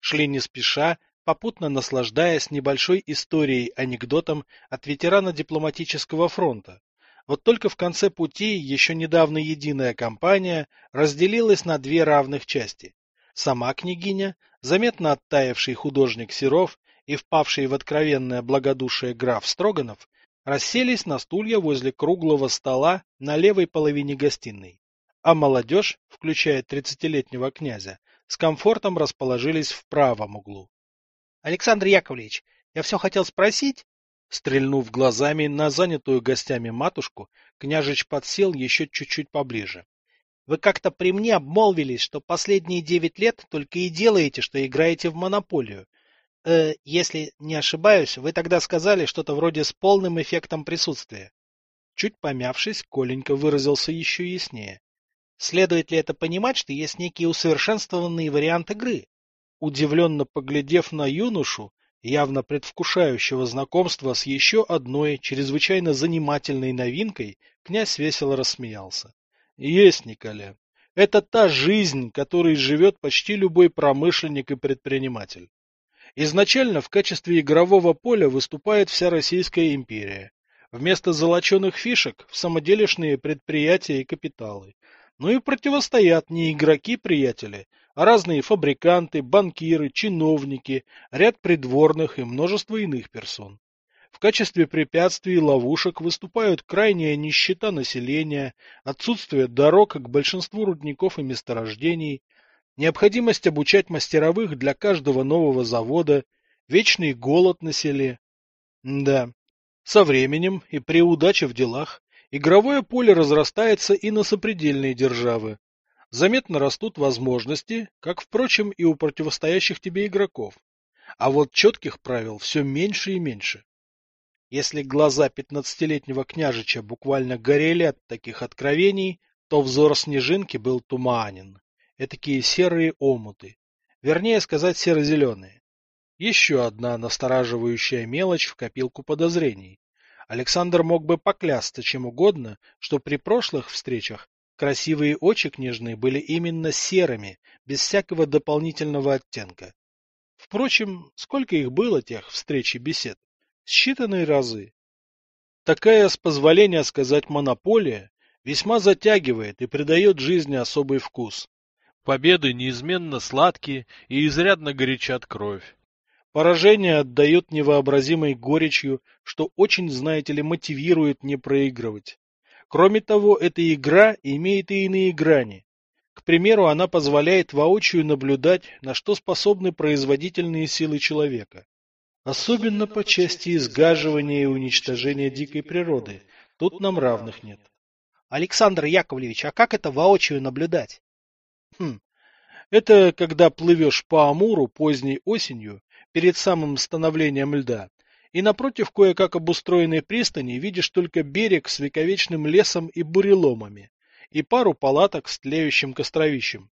Шли не спеша, попутно наслаждаясь небольшой историей, анекдотом от ветерана дипломатического фронта, вот только в конце пути еще недавно единая компания разделилась на две равных части. Сама княгиня, заметно оттаивший художник Серов и впавший в откровенное благодушие граф Строганов расселись на стулья возле круглого стола на левой половине гостиной. А молодежь, включая тридцатилетнего князя, с комфортом расположились в правом углу. — Александр Яковлевич, я все хотел спросить, Стрельнув глазами на занятую гостями матушку, княжич подсел еще чуть-чуть поближе. — Вы как-то при мне обмолвились, что последние девять лет только и делаете, что играете в монополию. Э, если не ошибаюсь, вы тогда сказали что-то вроде с полным эффектом присутствия. Чуть помявшись, Коленька выразился еще яснее. Следует ли это понимать, что есть некий усовершенствованный вариант игры? Удивленно поглядев на юношу, явно предвкушающего знакомства с еще одной чрезвычайно занимательной новинкой, князь весело рассмеялся. Есть, Николя. Это та жизнь, которой живет почти любой промышленник и предприниматель. Изначально в качестве игрового поля выступает вся Российская империя. Вместо золоченых фишек – самоделишные предприятия и капиталы. Ну и противостоят не игроки-приятели, а разные фабриканты, банкиры, чиновники, ряд придворных и множество иных персон. В качестве препятствий и ловушек выступают крайняя нищета населения, отсутствие дорог к большинству рудников и месторождений, необходимость обучать мастеровых для каждого нового завода, вечный голод на селе. да, со временем и при удаче в делах игровое поле разрастается и на сопредельные державы, заметно растут возможности, как, впрочем, и у противостоящих тебе игроков. А вот четких правил все меньше и меньше. Если глаза пятнадцатилетнего княжича буквально горели от таких откровений, то взор снежинки был туманен. Этакие серые омуты. Вернее сказать, серо-зеленые. Еще одна настораживающая мелочь в копилку подозрений. Александр мог бы поклясться чем угодно, что при прошлых встречах Красивые очи княжны были именно серыми, без всякого дополнительного оттенка. Впрочем, сколько их было, тех встреч и бесед? Считанные разы. Такая, с позволения сказать, монополия весьма затягивает и придает жизни особый вкус. Победы неизменно сладкие и изрядно горячат кровь. Поражение отдает невообразимой горечью, что очень, знаете ли, мотивирует не проигрывать. Кроме того, эта игра имеет и иные грани. К примеру, она позволяет воочию наблюдать, на что способны производительные силы человека. Особенно по части изгаживания и уничтожения дикой природы. Тут нам равных нет. Александр Яковлевич, а как это воочию наблюдать? Хм. Это когда плывешь по Амуру поздней осенью, перед самым становлением льда, и напротив кое-как обустроенной пристани видишь только берег с вековечным лесом и буреломами, и пару палаток с тлеющим костровищем.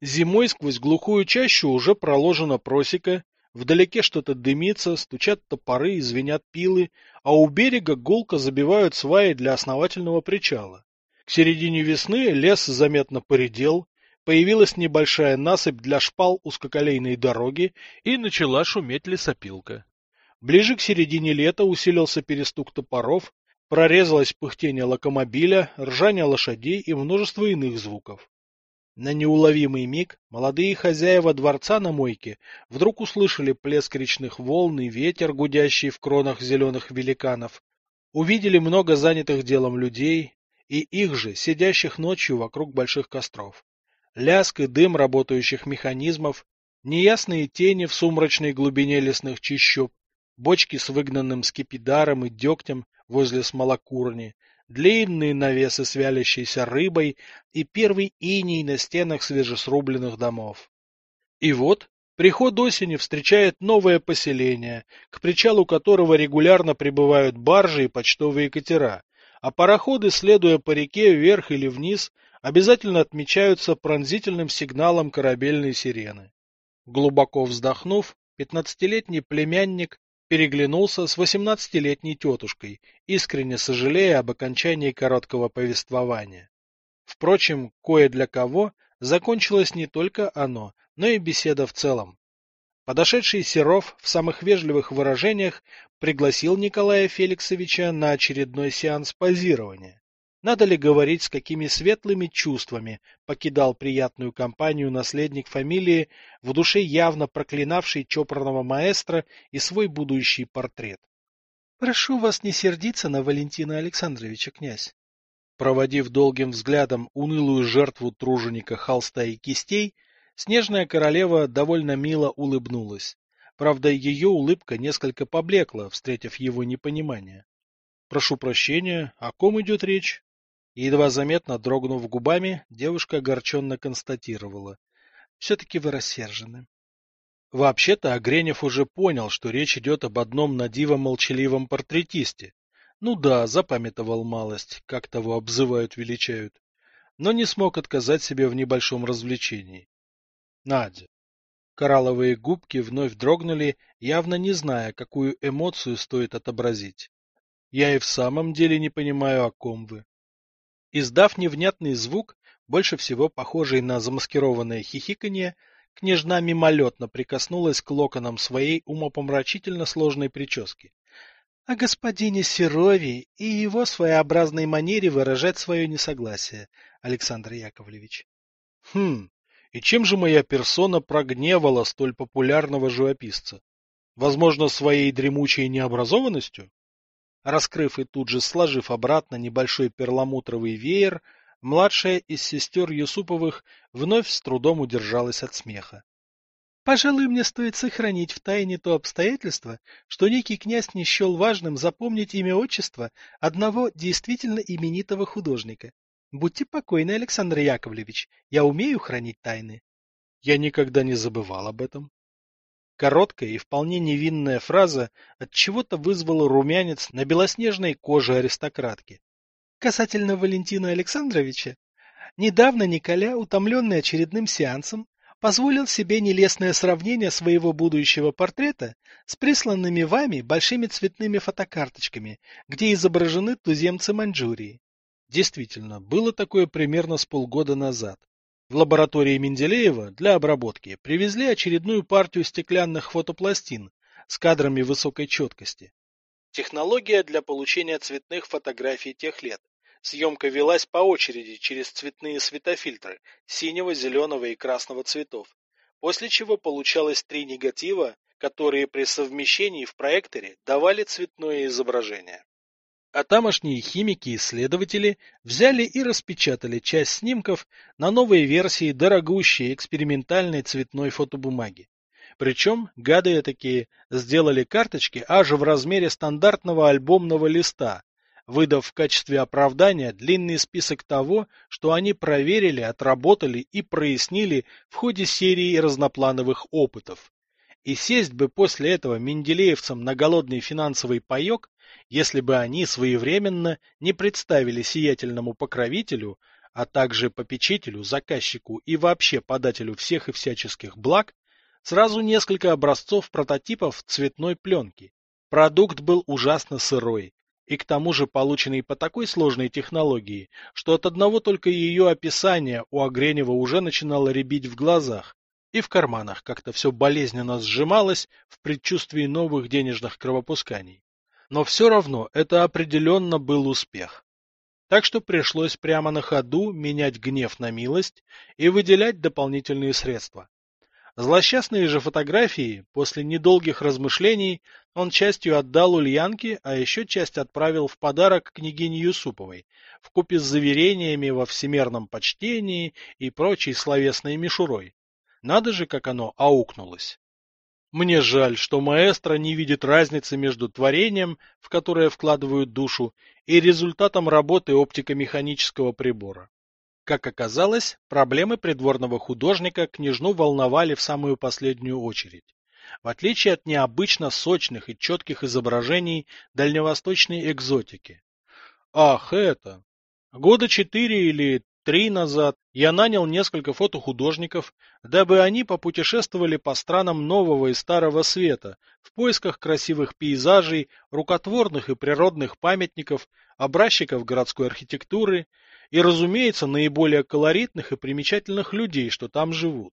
Зимой сквозь глухую чащу уже проложена просека, вдалеке что-то дымится, стучат топоры и звенят пилы, а у берега гулко забивают сваи для основательного причала. К середине весны лес заметно поредел, появилась небольшая насыпь для шпал узкоколейной дороги и начала шуметь лесопилка. Ближе к середине лета усилился перестук топоров, прорезалось пыхтение локомобиля, ржание лошадей и множество иных звуков. На неуловимый миг молодые хозяева дворца на мойке вдруг услышали плеск речных волн и ветер, гудящий в кронах зеленых великанов, увидели много занятых делом людей, и их же, сидящих ночью вокруг больших костров. Лязг и дым работающих механизмов, неясные тени в сумрачной глубине лесных чащоб, бочки с выгнанным скипидаром и дегтем возле смолокурни, длинные навесы с вялящейся рыбой и первый иней на стенах свежесрубленных домов. И вот приход осени встречает новое поселение, к причалу которого регулярно прибывают баржи и почтовые катера, а пароходы, следуя по реке вверх или вниз, обязательно отмечаются пронзительным сигналом корабельной сирены. Глубоко вздохнув, пятнадцатилетний племянник переглянулся с восемнадцатилетней тетушкой, искренне сожалея об окончании короткого повествования. Впрочем, кое для кого закончилось не только оно, но и беседа в целом. Подошедший Серов в самых вежливых выражениях пригласил Николая Феликсовича на очередной сеанс позирования. Надо ли говорить, с какими светлыми чувствами покидал приятную компанию наследник фамилии, в душе явно проклинавший чопорного маэстро и свой будущий портрет? — Прошу вас не сердиться на Валентина Александровича, князь. Проводив долгим взглядом унылую жертву труженика холста и кистей, снежная королева довольно мило улыбнулась. Правда, ее улыбка несколько поблекла, встретив его непонимание. — Прошу прощения, о ком идет речь? Едва заметно дрогнув губами, девушка огорченно констатировала. — Все-таки вы рассержены. Вообще-то Огренев уже понял, что речь идет об одном надиво молчаливом портретисте. Ну да, запамятовал малость, как того обзывают-величают. Но не смог отказать себе в небольшом развлечении. Надя. Коралловые губки вновь дрогнули, явно не зная, какую эмоцию стоит отобразить. Я и в самом деле не понимаю, о ком вы. Издав невнятный звук, больше всего похожий на замаскированное хихиканье, княжна мимолетно прикоснулась к локонам своей умопомрачительно сложной прически. О господине Серове и его своеобразной манере выражать свое несогласие, Александр Яковлевич. Хм, и чем же моя персона прогневала столь популярного живописца? Возможно, своей дремучей необразованностью? Раскрыв и тут же сложив обратно небольшой перламутровый веер, младшая из сестер Юсуповых вновь с трудом удержалась от смеха. Пожалуй, мне стоит сохранить в тайне то обстоятельство, что некий князь не счел важным запомнить имя отчества одного действительно именитого художника. Будьте покойны, Александр Яковлевич, я умею хранить тайны. Я никогда не забывал об этом. Короткая и вполне невинная фраза от чего-то вызвала румянец на белоснежной коже аристократки. Касательно Валентина Александровича, недавно Николя, утомленный очередным сеансом, позволил себе нелестное сравнение своего будущего портрета с присланными вами большими цветными фотокарточками, где изображены туземцы Маньчжурии. Действительно, было такое примерно с полгода назад. В лаборатории Менделеева для обработки привезли очередную партию стеклянных фотопластин с кадрами высокой четкости. Технология для получения цветных фотографий тех лет. Съемка велась по очереди через цветные светофильтры синего, зеленого и красного цветов, после чего получалось три негатива, которые при совмещении в проекторе давали цветное изображение. А тамошние химики-исследователи взяли и распечатали часть снимков на новой версии дорогущей экспериментальной цветной фотобумаги. Причем, гады такие, сделали карточки аж в размере стандартного альбомного листа, выдав в качестве оправдания длинный список того, что они проверили, отработали и прояснили в ходе серии разноплановых опытов. И сесть бы после этого менделеевцам на голодный финансовый паек если бы они своевременно не представили сиятельному покровителю, а также попечителю, заказчику и вообще подателю всех и всяческих благ, сразу несколько образцов прототипов цветной пленки. Продукт был ужасно сырой, и к тому же полученный по такой сложной технологии, что от одного только ее описания у Огренева уже начинало рябить в глазах, и в карманах как-то все болезненно сжималось в предчувствии новых денежных кровопусканий. Но все равно это определенно был успех. Так что пришлось прямо на ходу менять гнев на милость и выделять дополнительные средства. Злосчастные же фотографии, после недолгих размышлений, он частью отдал Ульянке, а еще часть отправил в подарок княгине Юсуповой, вкупе с заверениями во всемерном почтении и прочей словесной мишурой. Надо же, как оно аукнулось. Мне жаль, что маэстро не видит разницы между творением, в которое вкладывают душу, и результатом работы оптико-механического прибора. Как оказалось, проблемы придворного художника княжну волновали в самую последнюю очередь. В отличие от необычно сочных и четких изображений дальневосточной экзотики. Ах, это! Года четыре или три назад я нанял несколько фотохудожников, дабы они попутешествовали по странам нового и старого света в поисках красивых пейзажей, рукотворных и природных памятников, образчиков городской архитектуры и, разумеется, наиболее колоритных и примечательных людей, что там живут.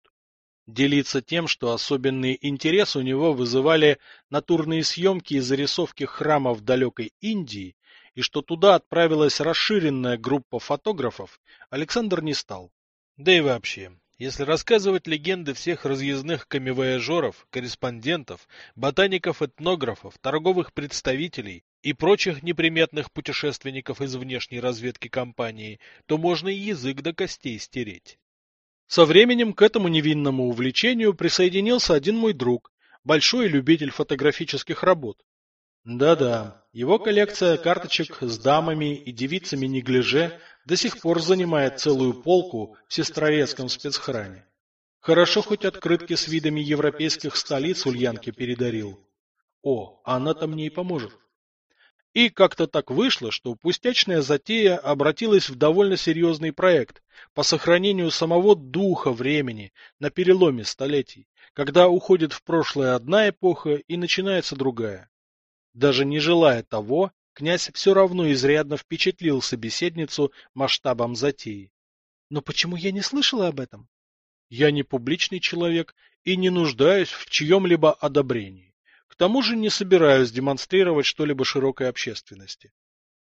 Делиться тем, что особенный интерес у него вызывали натурные съемки и зарисовки храмов далекой Индии, и что туда отправилась расширенная группа фотографов, Александр не стал. Да и вообще, если рассказывать легенды всех разъездных камевояжеров, корреспондентов, ботаников-этнографов, торговых представителей и прочих неприметных путешественников из внешней разведки компании, то можно и язык до костей стереть. Со временем к этому невинному увлечению присоединился один мой друг, большой любитель фотографических работ. Да-да, его коллекция карточек с дамами и девицами неглиже до сих пор занимает целую полку в сестрорецком спецхране. Хорошо хоть открытки с видами европейских столиц Ульянке передарил. О, она-то мне и поможет. И как-то так вышло, что пустячная затея обратилась в довольно серьезный проект по сохранению самого духа времени на переломе столетий, когда уходит в прошлое одна эпоха и начинается другая. Даже не желая того, князь все равно изрядно впечатлил собеседницу масштабом затеи. Но почему я не слышала об этом? Я не публичный человек и не нуждаюсь в чьем-либо одобрении. К тому же не собираюсь демонстрировать что-либо широкой общественности.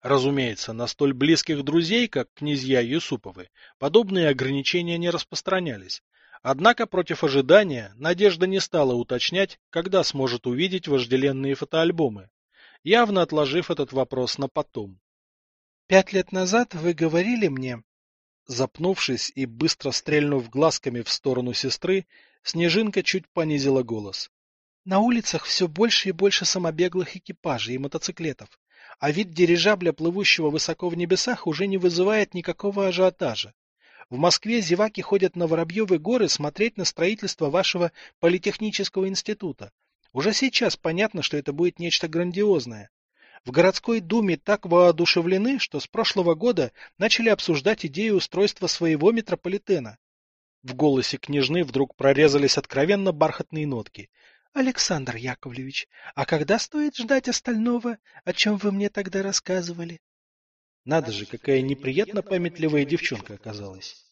Разумеется, на столь близких друзей, как князья Юсуповы, подобные ограничения не распространялись. Однако против ожидания Надежда не стала уточнять, когда сможет увидеть вожделенные фотоальбомы, явно отложив этот вопрос на потом. «Пять лет назад вы говорили мне...» Запнувшись и быстро стрельнув глазками в сторону сестры, Снежинка чуть понизила голос. «На улицах все больше и больше самобеглых экипажей и мотоциклетов, а вид дирижабля, плывущего высоко в небесах, уже не вызывает никакого ажиотажа. В Москве зеваки ходят на Воробьевы горы смотреть на строительство вашего политехнического института, уже сейчас понятно, что это будет нечто грандиозное. В городской думе так воодушевлены, что с прошлого года начали обсуждать идею устройства своего метрополитена. В голосе княжны вдруг прорезались откровенно бархатные нотки. — Александр Яковлевич, а когда стоит ждать остального, о чем вы мне тогда рассказывали? Надо же, какая неприятно памятливая девчонка оказалась.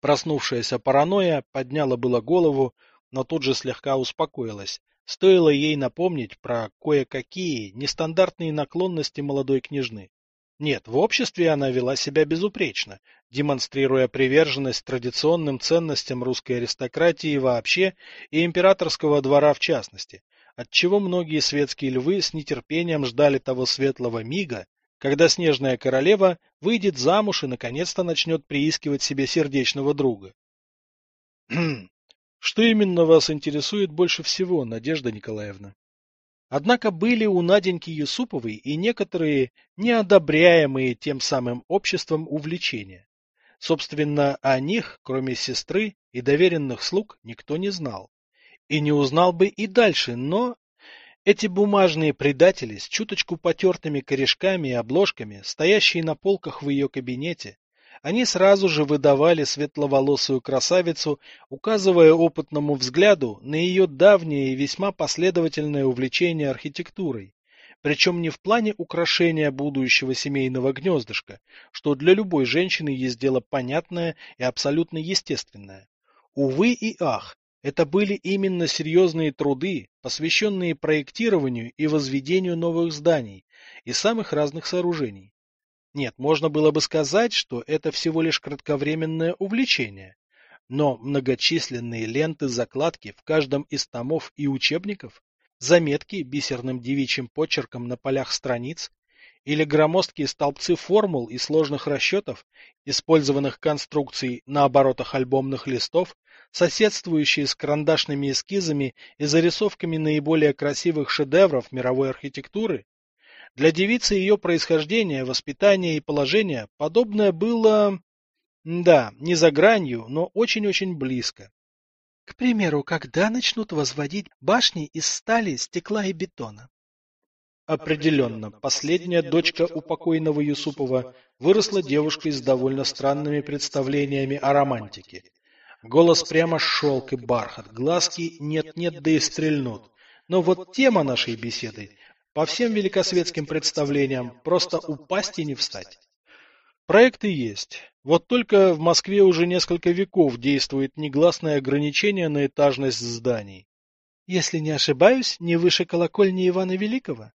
Проснувшаяся паранойя подняла было голову, но тут же слегка успокоилась, Стоило ей напомнить про кое-какие нестандартные наклонности молодой княжны. Нет, в обществе она вела себя безупречно, демонстрируя приверженность традиционным ценностям русской аристократии вообще и императорского двора в частности, отчего многие светские львы с нетерпением ждали того светлого мига, когда снежная королева выйдет замуж и наконец-то начнет приискивать себе сердечного друга. Хм, что именно вас интересует больше всего, Надежда Николаевна? Однако были у Наденьки Юсуповой и некоторые неодобряемые тем самым обществом увлечения. Собственно, о них, кроме сестры и доверенных слуг, никто не знал. И не узнал бы и дальше, но эти бумажные предатели с чуточку потертыми корешками и обложками, стоящие на полках в ее кабинете, они сразу же выдавали светловолосую красавицу, указывая опытному взгляду на ее давнее и весьма последовательное увлечение архитектурой, причем не в плане украшения будущего семейного гнездышка, что для любой женщины есть дело понятное и абсолютно естественное. Увы и ах, это были именно серьезные труды, посвященные проектированию и возведению новых зданий и самых разных сооружений. Нет, можно было бы сказать, что это всего лишь кратковременное увлечение. Но многочисленные ленты-закладки в каждом из томов и учебников, заметки бисерным девичьим почерком на полях страниц или громоздкие столбцы формул и сложных расчетов, использованных конструкций на оборотах альбомных листов, соседствующие с карандашными эскизами и зарисовками наиболее красивых шедевров мировой архитектуры, для девицы ее происхождения, воспитания и положения подобное было... Да, не за гранью, но очень-очень близко. К примеру, когда начнут возводить башни из стали, стекла и бетона? Определенно, последняя дочка у Юсупова выросла девушкой с довольно странными представлениями о романтике. Голос прямо шелк и бархат, глазки нет-нет, да и стрельнут. Но вот тема нашей беседы, по всем великосветским представлениям, просто упасть и не встать. Проекты есть. Вот только в Москве уже несколько веков действует негласное ограничение на этажность зданий. Если не ошибаюсь, не выше колокольни Ивана Великого?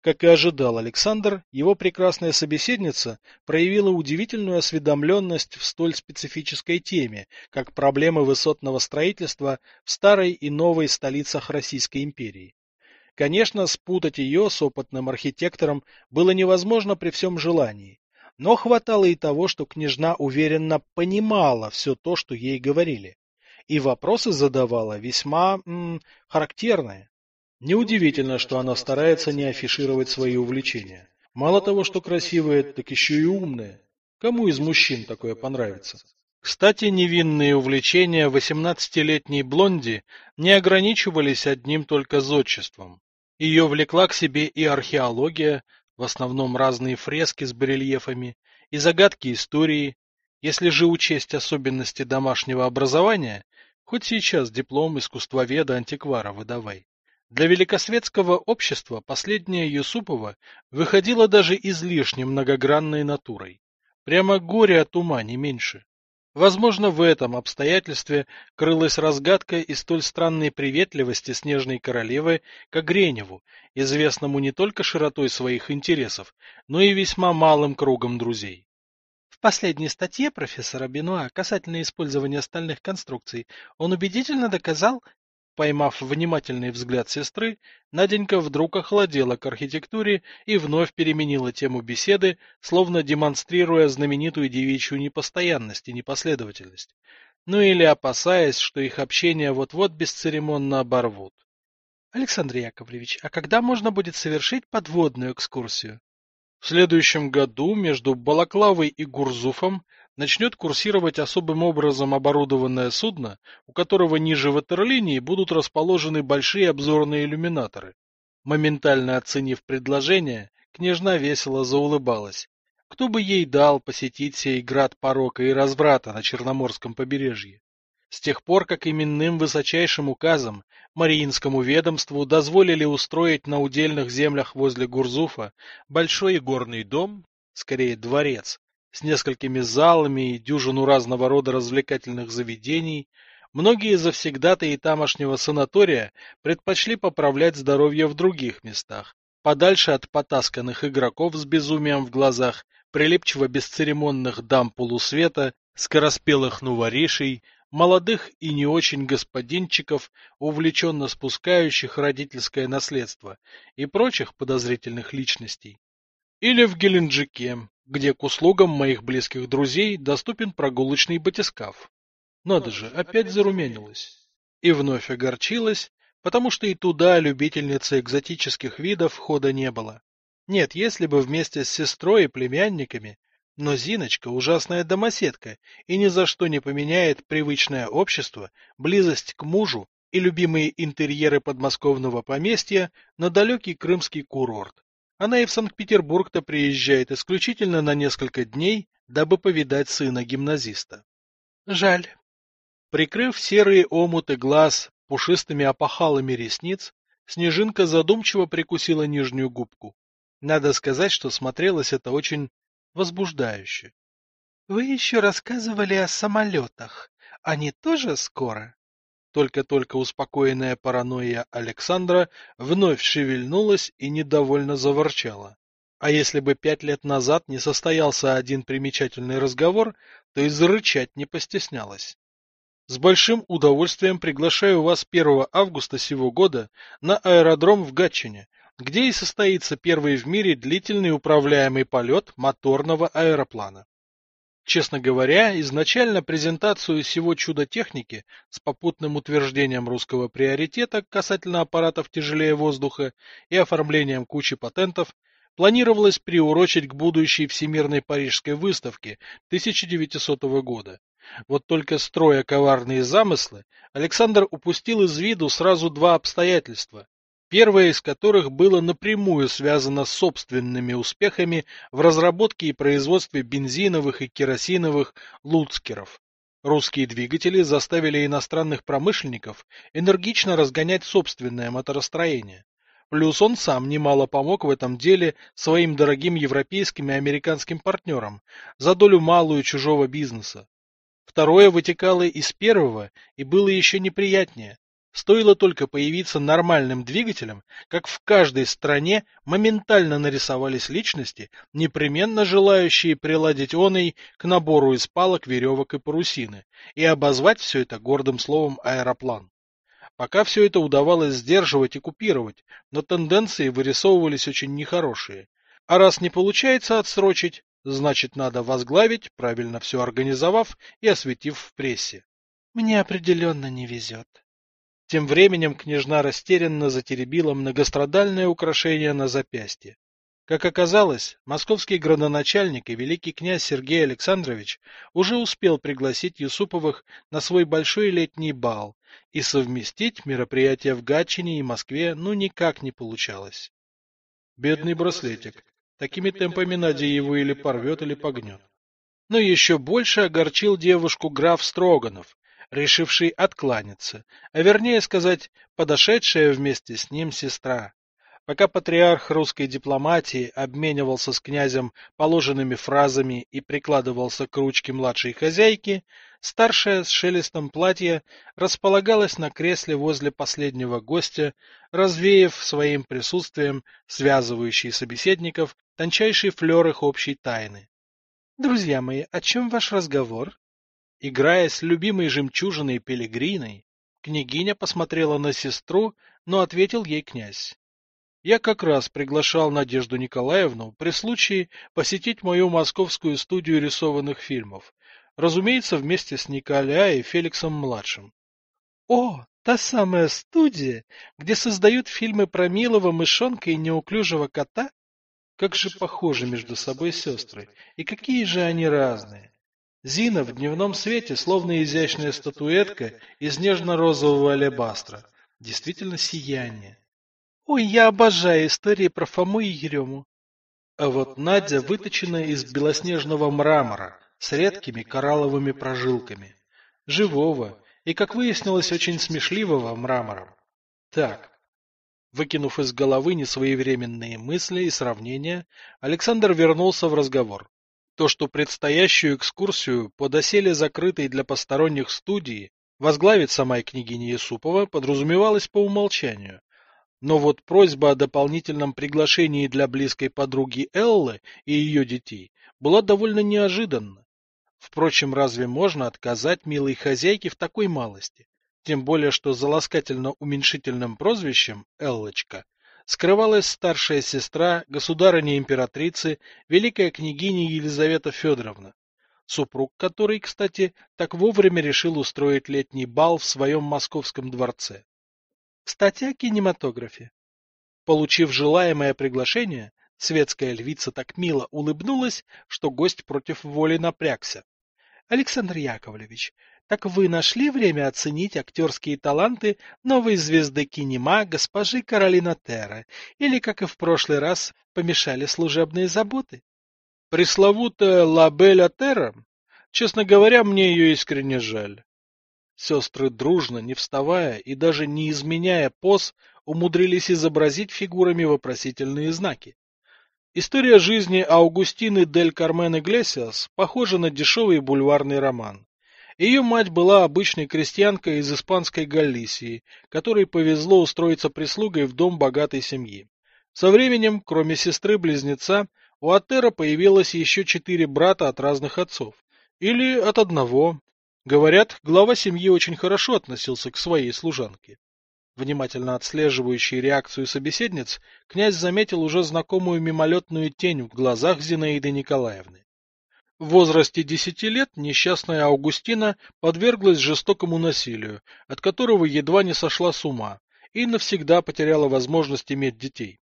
Как и ожидал Александр, его прекрасная собеседница проявила удивительную осведомленность в столь специфической теме, как проблемы высотного строительства в старой и новой столицах Российской империи. Конечно, спутать ее с опытным архитектором было невозможно при всем желании, но хватало и того, что княжна уверенно понимала все то, что ей говорили, и вопросы задавала весьма м, характерные. Неудивительно, что она старается не афишировать свои увлечения. Мало того, что красивая, так еще и умная. Кому из мужчин такое понравится? Кстати, невинные увлечения 18-летней блонди не ограничивались одним только зодчеством. Ее влекла к себе и археология, в основном разные фрески с барельефами, и загадки истории. Если же учесть особенности домашнего образования, хоть сейчас диплом искусствоведа-антиквара выдавай. Для великосветского общества последняя Юсупова выходила даже излишне многогранной натурой. Прямо горе от ума, не меньше. Возможно, в этом обстоятельстве крылась разгадка и столь странной приветливости снежной королевы к Огреневу, известному не только широтой своих интересов, но и весьма малым кругом друзей. В последней статье профессора Бенуа касательно использования стальных конструкций он убедительно доказал, Поймав внимательный взгляд сестры, Наденька вдруг охладела к архитектуре и вновь переменила тему беседы, словно демонстрируя знаменитую девичью непостоянность и непоследовательность. Ну или опасаясь, что их общение вот-вот бесцеремонно оборвут. — Александр Яковлевич, а когда можно будет совершить подводную экскурсию? В следующем году между Балаклавой и Гурзуфом начнет курсировать особым образом оборудованное судно, у которого ниже ватерлинии будут расположены большие обзорные иллюминаторы. Моментально оценив предложение, княжна весело заулыбалась. Кто бы ей дал посетить сей град порока и разврата на Черноморском побережье? С тех пор, как именным высочайшим указом Мариинскому ведомству дозволили устроить на удельных землях возле Гурзуфа большой горный дом, скорее дворец, с несколькими залами и дюжину разного рода развлекательных заведений, многие завсегдатые тамошнего санатория предпочли поправлять здоровье в других местах, подальше от потасканных игроков с безумием в глазах, прилипчиво бесцеремонных дам полусвета, скороспелых нуворишей, молодых и не очень господинчиков, увлеченно спускающих родительское наследство и прочих подозрительных личностей. Или в Геленджике, где к услугам моих близких друзей доступен прогулочный батискаф. Надо же, опять зарумянилась. И вновь огорчилась, потому что и туда любительницы экзотических видов хода не было. Нет, если бы вместе с сестрой и племянниками, но Зиночка ужасная домоседка и ни за что не поменяет привычное общество, близость к мужу и любимые интерьеры подмосковного поместья на далекий крымский курорт. Она и в Санкт-Петербург-то приезжает исключительно на несколько дней, дабы повидать сына гимназиста. Жаль. Прикрыв серые омуты глаз пушистыми опахалами ресниц, Снежинка задумчиво прикусила нижнюю губку. Надо сказать, что смотрелось это очень возбуждающе. — Вы еще рассказывали о самолетах. Они тоже скоро? Только-только успокоенная паранойя Александра вновь шевельнулась и недовольно заворчала. А если бы пять лет назад не состоялся один примечательный разговор, то и зарычать не постеснялась. С большим удовольствием приглашаю вас 1 августа сего года на аэродром в Гатчине, где и состоится первый в мире длительный управляемый полет моторного аэроплана. Честно говоря, изначально презентацию всего чуда техники с попутным утверждением русского приоритета касательно аппаратов тяжелее воздуха и оформлением кучи патентов планировалось приурочить к будущей Всемирной Парижской выставке 1900 года. Вот только строя коварные замыслы, Александр упустил из виду сразу два обстоятельства, первое из которых было напрямую связано с собственными успехами в разработке и производстве бензиновых и керосиновых луцкеров. Русские двигатели заставили иностранных промышленников энергично разгонять собственное моторостроение. Плюс он сам немало помог в этом деле своим дорогим европейским и американским партнерам за долю малую чужого бизнеса. Второе вытекало из первого и было еще неприятнее. Стоило только появиться нормальным двигателем, как в каждой стране моментально нарисовались личности, непременно желающие приладить оной к набору из палок, веревок и парусины, и обозвать все это гордым словом аэроплан. Пока все это удавалось сдерживать и купировать, но тенденции вырисовывались очень нехорошие. А раз не получается отсрочить, значит надо возглавить, правильно все организовав и осветив в прессе. Мне определенно не везет. Тем временем княжна растерянно затеребила многострадальное украшение на запястье. Как оказалось, московский градоначальник и великий князь Сергей Александрович уже успел пригласить Юсуповых на свой большой летний бал, и совместить мероприятия в Гатчине и Москве ну никак не получалось. Бедный браслетик. Такими темпами Надя его или порвет, или погнет. Но еще больше огорчил девушку граф Строганов, решивший откланяться, а вернее сказать, подошедшая вместе с ним сестра. Пока патриарх русской дипломатии обменивался с князем положенными фразами и прикладывался к ручке младшей хозяйки, старшая с шелестом платья располагалась на кресле возле последнего гостя, развеяв своим присутствием связывающий собеседников тончайший флер их общей тайны. — Друзья мои, о чем ваш разговор? Играя с любимой жемчужиной Пелегриной, княгиня посмотрела на сестру, но ответил ей князь. Я как раз приглашал Надежду Николаевну при случае посетить мою московскую студию рисованных фильмов, разумеется, вместе с Николя и Феликсом-младшим. — О, та самая студия, где создают фильмы про милого мышонка и неуклюжего кота? Как же похожи между собой сестры, и какие же они разные. Зина в дневном свете, словно изящная статуэтка из нежно-розового алебастра. Действительно сияние. Ой, я обожаю истории про Фому и Ерему. А вот Надя выточена из белоснежного мрамора с редкими коралловыми прожилками. Живого и, как выяснилось, очень смешливого мрамора. Так. Выкинув из головы несвоевременные мысли и сравнения, Александр вернулся в разговор. То, что предстоящую экскурсию по доселе закрытой для посторонних студии возглавит сама княгиня Есупова, подразумевалось по умолчанию. Но вот просьба о дополнительном приглашении для близкой подруги Эллы и ее детей была довольно неожиданна. Впрочем, разве можно отказать милой хозяйке в такой малости? Тем более, что за ласкательно-уменьшительным прозвищем Эллочка скрывалась старшая сестра государыни-императрицы, великая княгиня Елизавета Федоровна, супруг которой, кстати, так вовремя решил устроить летний бал в своем московском дворце. Кстати, о кинематографе. Получив желаемое приглашение, светская львица так мило улыбнулась, что гость против воли напрягся. — Александр Яковлевич, так вы нашли время оценить актерские таланты новой звезды кинема госпожи Каролина Терра, или, как и в прошлый раз, помешали служебные заботы? Пресловутая Ла Белла Терра? Честно говоря, мне ее искренне жаль. Сестры дружно, не вставая и даже не изменяя поз, умудрились изобразить фигурами вопросительные знаки. История жизни Аугустины дель Кармен Иглесиас похожа на дешевый бульварный роман. Ее мать была обычной крестьянкой из испанской Галлисии, которой повезло устроиться прислугой в дом богатой семьи. Со временем, кроме сестры-близнеца, у Атера появилось еще четыре брата от разных отцов. Или от одного. Говорят, глава семьи очень хорошо относился к своей служанке. Внимательно отслеживающий реакцию собеседниц, князь заметил уже знакомую мимолетную тень в глазах Зинаиды Николаевны. В возрасте десяти лет несчастная Аугустина подверглась жестокому насилию, от которого едва не сошла с ума, и навсегда потеряла возможность иметь детей.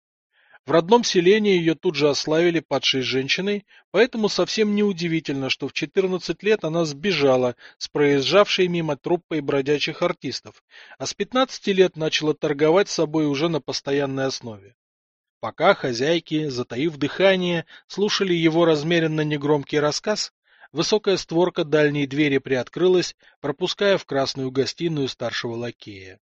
В родном селении ее тут же ославили падшей женщиной, поэтому совсем неудивительно, что в 14 лет она сбежала с проезжавшей мимо труппой бродячих артистов, а с 15 лет начала торговать собой уже на постоянной основе. Пока хозяйки, затаив дыхание, слушали его размеренно негромкий рассказ, высокая створка дальней двери приоткрылась, пропуская в красную гостиную старшего лакея.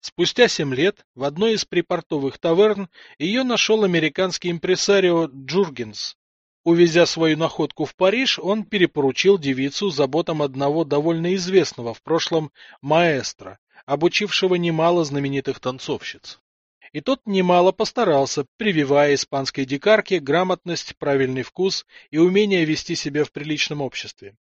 Спустя семь лет в одной из припортовых таверн ее нашел американский импресарио Джургенс. Увезя свою находку в Париж, он перепоручил девицу заботам одного довольно известного в прошлом маэстро, обучившего немало знаменитых танцовщиц. И тот немало постарался, прививая испанской дикарке грамотность, правильный вкус и умение вести себя в приличном обществе.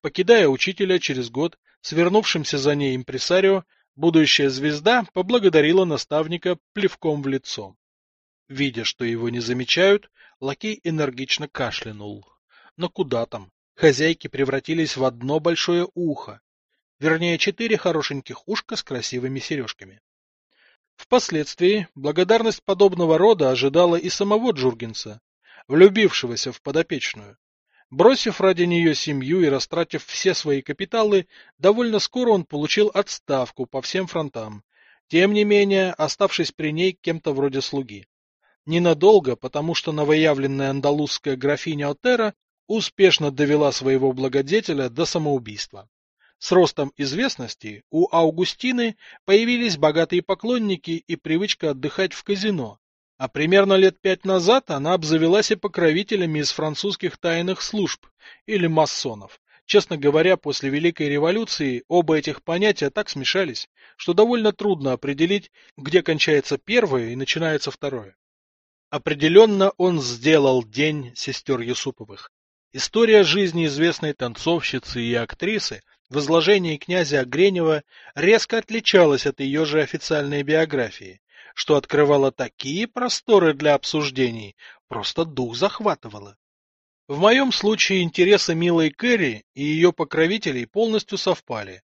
Покидая учителя через год, свернувшимся за ней импресарио, Будущая звезда поблагодарила наставника плевком в лицо. Видя, что его не замечают, лакей энергично кашлянул. Но куда там? Хозяйки превратились в одно большое ухо. Вернее, четыре хорошеньких ушка с красивыми сережками. Впоследствии благодарность подобного рода ожидала и самого Джургенса, влюбившегося в подопечную. Бросив ради нее семью и растратив все свои капиталы, довольно скоро он получил отставку по всем фронтам, тем не менее оставшись при ней кем-то вроде слуги. Ненадолго, потому что новоявленная андалузская графиня Отера успешно довела своего благодетеля до самоубийства. С ростом известности у Аугустины появились богатые поклонники и привычка отдыхать в казино, а примерно лет пять назад она обзавелась и покровителями из французских тайных служб или масонов. Честно говоря, после Великой революции оба этих понятия так смешались, что довольно трудно определить, где кончается первое и начинается второе. Определенно он сделал день сестер Юсуповых. История жизни известной танцовщицы и актрисы в изложении князя Огренева резко отличалась от ее же официальной биографии, что открывало такие просторы для обсуждений, просто дух захватывало. В моем случае интересы милой Кэрри и ее покровителей полностью совпали.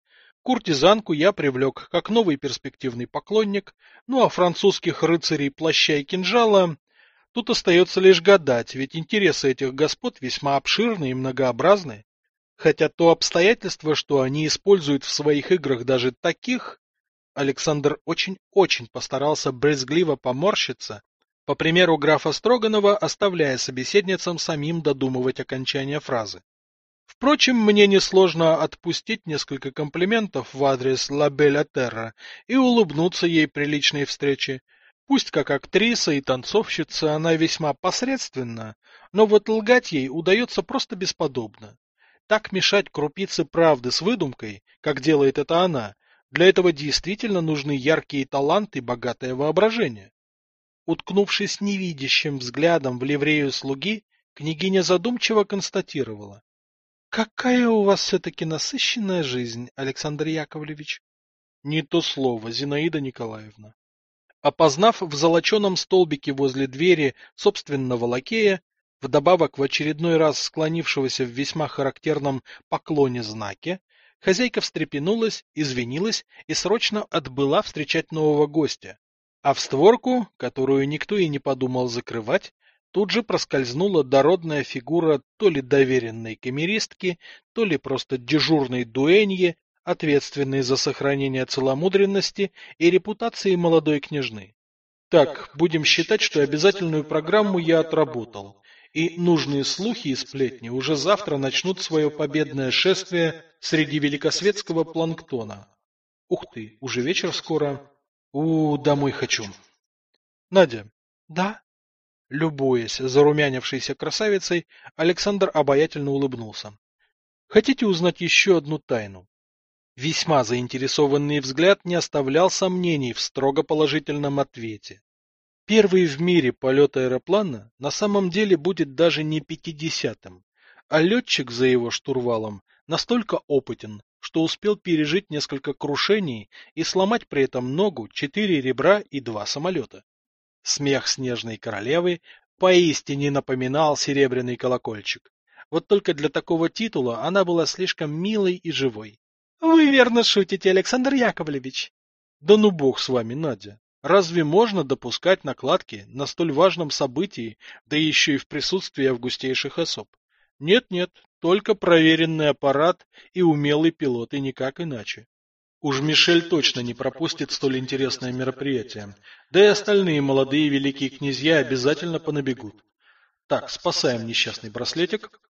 Куртизанку я привлек как новый перспективный поклонник, ну а французских рыцарей плаща и кинжала... Тут остается лишь гадать, ведь интересы этих господ весьма обширны и многообразны. Хотя то обстоятельство, что они используют в своих играх даже таких, Александр очень-очень постарался брезгливо поморщиться, по примеру графа Строганова, оставляя собеседницам самим додумывать окончание фразы. Впрочем, мне несложно отпустить несколько комплиментов в адрес Ла Беля Терра и улыбнуться ей при личной встрече. Пусть как актриса и танцовщица она весьма посредственна, но вот лгать ей удается просто бесподобно. Так мешать крупицы правды с выдумкой, как делает это она, для этого действительно нужны яркие таланты и богатое воображение. Уткнувшись невидящим взглядом в ливрею слуги, княгиня задумчиво констатировала. — Какая у вас все-таки насыщенная жизнь, Александр Яковлевич? — Не то слово, Зинаида Николаевна. Опознав в золоченом столбике возле двери собственного лакея, вдобавок в очередной раз склонившегося в весьма характерном поклоне знаке, Хозяйка встрепенулась, извинилась и срочно отбыла встречать нового гостя. А в створку, которую никто и не подумал закрывать, тут же проскользнула дородная фигура то ли доверенной камеристки, то ли просто дежурной дуэньи, ответственной за сохранение целомудренности и репутации молодой княжны. Так, будем считать, что обязательную программу я отработал и нужные слухи и сплетни уже завтра начнут свое победное шествие среди великосветского планктона. Ух ты, уже вечер скоро. У, домой хочу. Надя. Да? Любуясь зарумянившейся красавицей, Александр обаятельно улыбнулся. Хотите узнать еще одну тайну? Весьма заинтересованный взгляд не оставлял сомнений в строго положительном ответе. Первый в мире полет аэроплана на самом деле будет даже не пятидесятым, а летчик за его штурвалом настолько опытен, что успел пережить несколько крушений и сломать при этом ногу, четыре ребра и два самолета. Смех снежной королевы поистине напоминал серебряный колокольчик. Вот только для такого титула она была слишком милой и живой. — Вы верно шутите, Александр Яковлевич. — Да ну бог с вами, Надя. Разве можно допускать накладки на столь важном событии, да еще и в присутствии августейших особ? Нет-нет, только проверенный аппарат и умелый пилот, и никак иначе. Уж Мишель точно не пропустит столь интересное мероприятие. Да и остальные молодые великие князья обязательно понабегут. Так, спасаем несчастный браслетик.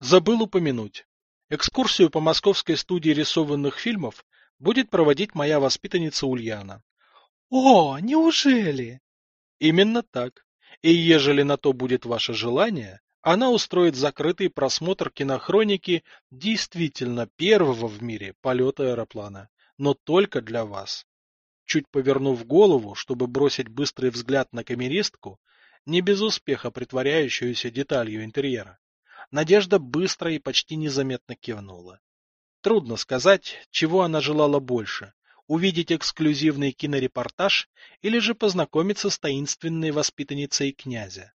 Забыл упомянуть. Экскурсию по московской студии рисованных фильмов будет проводить моя воспитанница Ульяна. О, неужели? Именно так. И ежели на то будет ваше желание, она устроит закрытый просмотр кинохроники действительно первого в мире полета аэроплана, но только для вас. Чуть повернув голову, чтобы бросить быстрый взгляд на камеристку, не без успеха притворяющуюся деталью интерьера, Надежда быстро и почти незаметно кивнула. Трудно сказать, чего она желала больше – увидеть эксклюзивный кинорепортаж или же познакомиться с таинственной воспитанницей князя.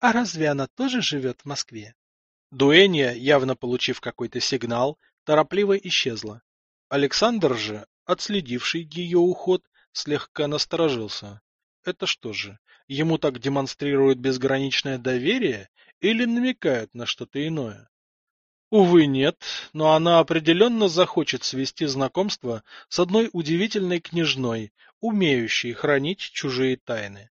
А разве она тоже живет в Москве? Дуэнья, явно получив какой-то сигнал, торопливо исчезла. Александр же, отследивший ее уход, слегка насторожился. Это что же, ему так демонстрируют безграничное доверие или намекают на что-то иное? Увы, нет, но она определенно захочет свести знакомство с одной удивительной княжной, умеющей хранить чужие тайны.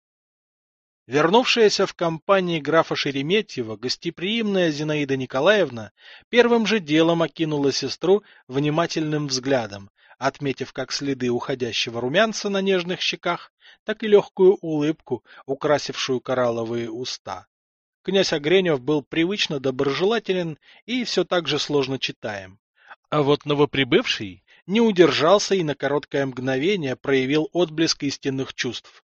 Вернувшаяся в компании графа Шереметьева гостеприимная Зинаида Николаевна первым же делом окинула сестру внимательным взглядом, отметив как следы уходящего румянца на нежных щеках, так и легкую улыбку, украсившую коралловые уста. Князь Огренев был привычно доброжелателен и все так же сложно читаем. А вот новоприбывший не удержался и на короткое мгновение проявил отблеск истинных чувств.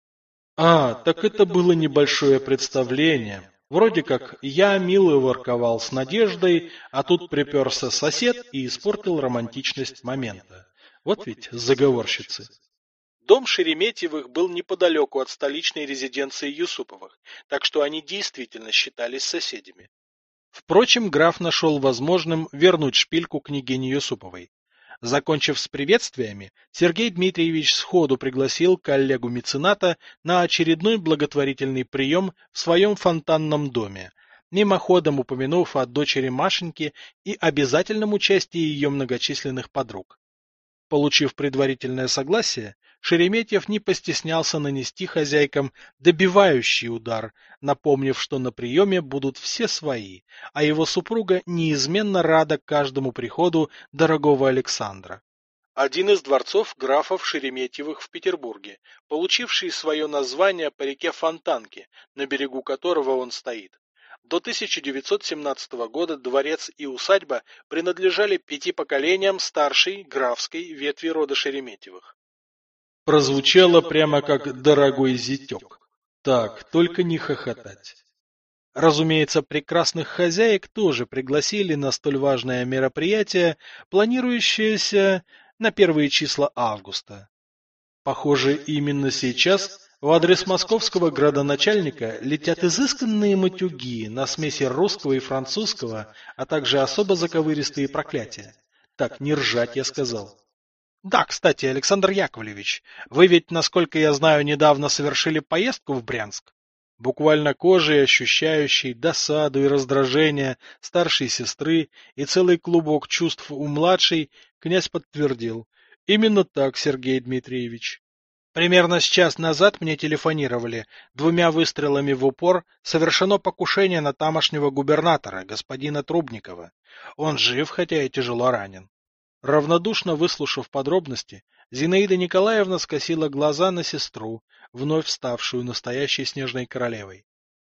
А, так это было небольшое представление. Вроде как я мило ворковал с Надеждой, а тут приперся сосед и испортил романтичность момента. Вот ведь заговорщицы. Дом Шереметьевых был неподалеку от столичной резиденции Юсуповых, так что они действительно считались соседями. Впрочем, граф нашел возможным вернуть шпильку княгине Юсуповой. Закончив с приветствиями, Сергей Дмитриевич сходу пригласил коллегу-мецената на очередной благотворительный прием в своем фонтанном доме, мимоходом упомянув о дочери Машеньки и обязательном участии ее многочисленных подруг. Получив предварительное согласие, Шереметьев не постеснялся нанести хозяйкам добивающий удар, напомнив, что на приеме будут все свои, а его супруга неизменно рада каждому приходу дорогого Александра. Один из дворцов графов Шереметьевых в Петербурге, получивший свое название по реке Фонтанке, на берегу которого он стоит. До 1917 года дворец и усадьба принадлежали пяти поколениям старшей графской ветви рода Шереметьевых. Прозвучало прямо как «дорогой зятек». Так, только не хохотать. Разумеется, прекрасных хозяек тоже пригласили на столь важное мероприятие, планирующееся на первые числа августа. Похоже, именно сейчас в адрес московского градоначальника летят изысканные матюги на смеси русского и французского, а также особо заковыристые проклятия. Так, не ржать, я сказал. Да, кстати, Александр Яковлевич, вы ведь, насколько я знаю, недавно совершили поездку в Брянск? Буквально кожей ощущающий досаду и раздражение старшей сестры и целый клубок чувств у младшей, князь подтвердил. Именно так, Сергей Дмитриевич. Примерно с час назад мне телефонировали. Двумя выстрелами в упор совершено покушение на тамошнего губернатора, господина Трубникова. Он жив, хотя и тяжело ранен. Равнодушно выслушав подробности, Зинаида Николаевна скосила глаза на сестру, вновь ставшую настоящей снежной королевой.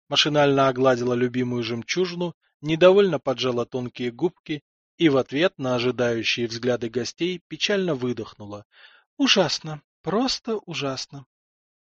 Машинально огладила любимую жемчужину, недовольно поджала тонкие губки и в ответ на ожидающие взгляды гостей печально выдохнула. — Ужасно. Просто ужасно.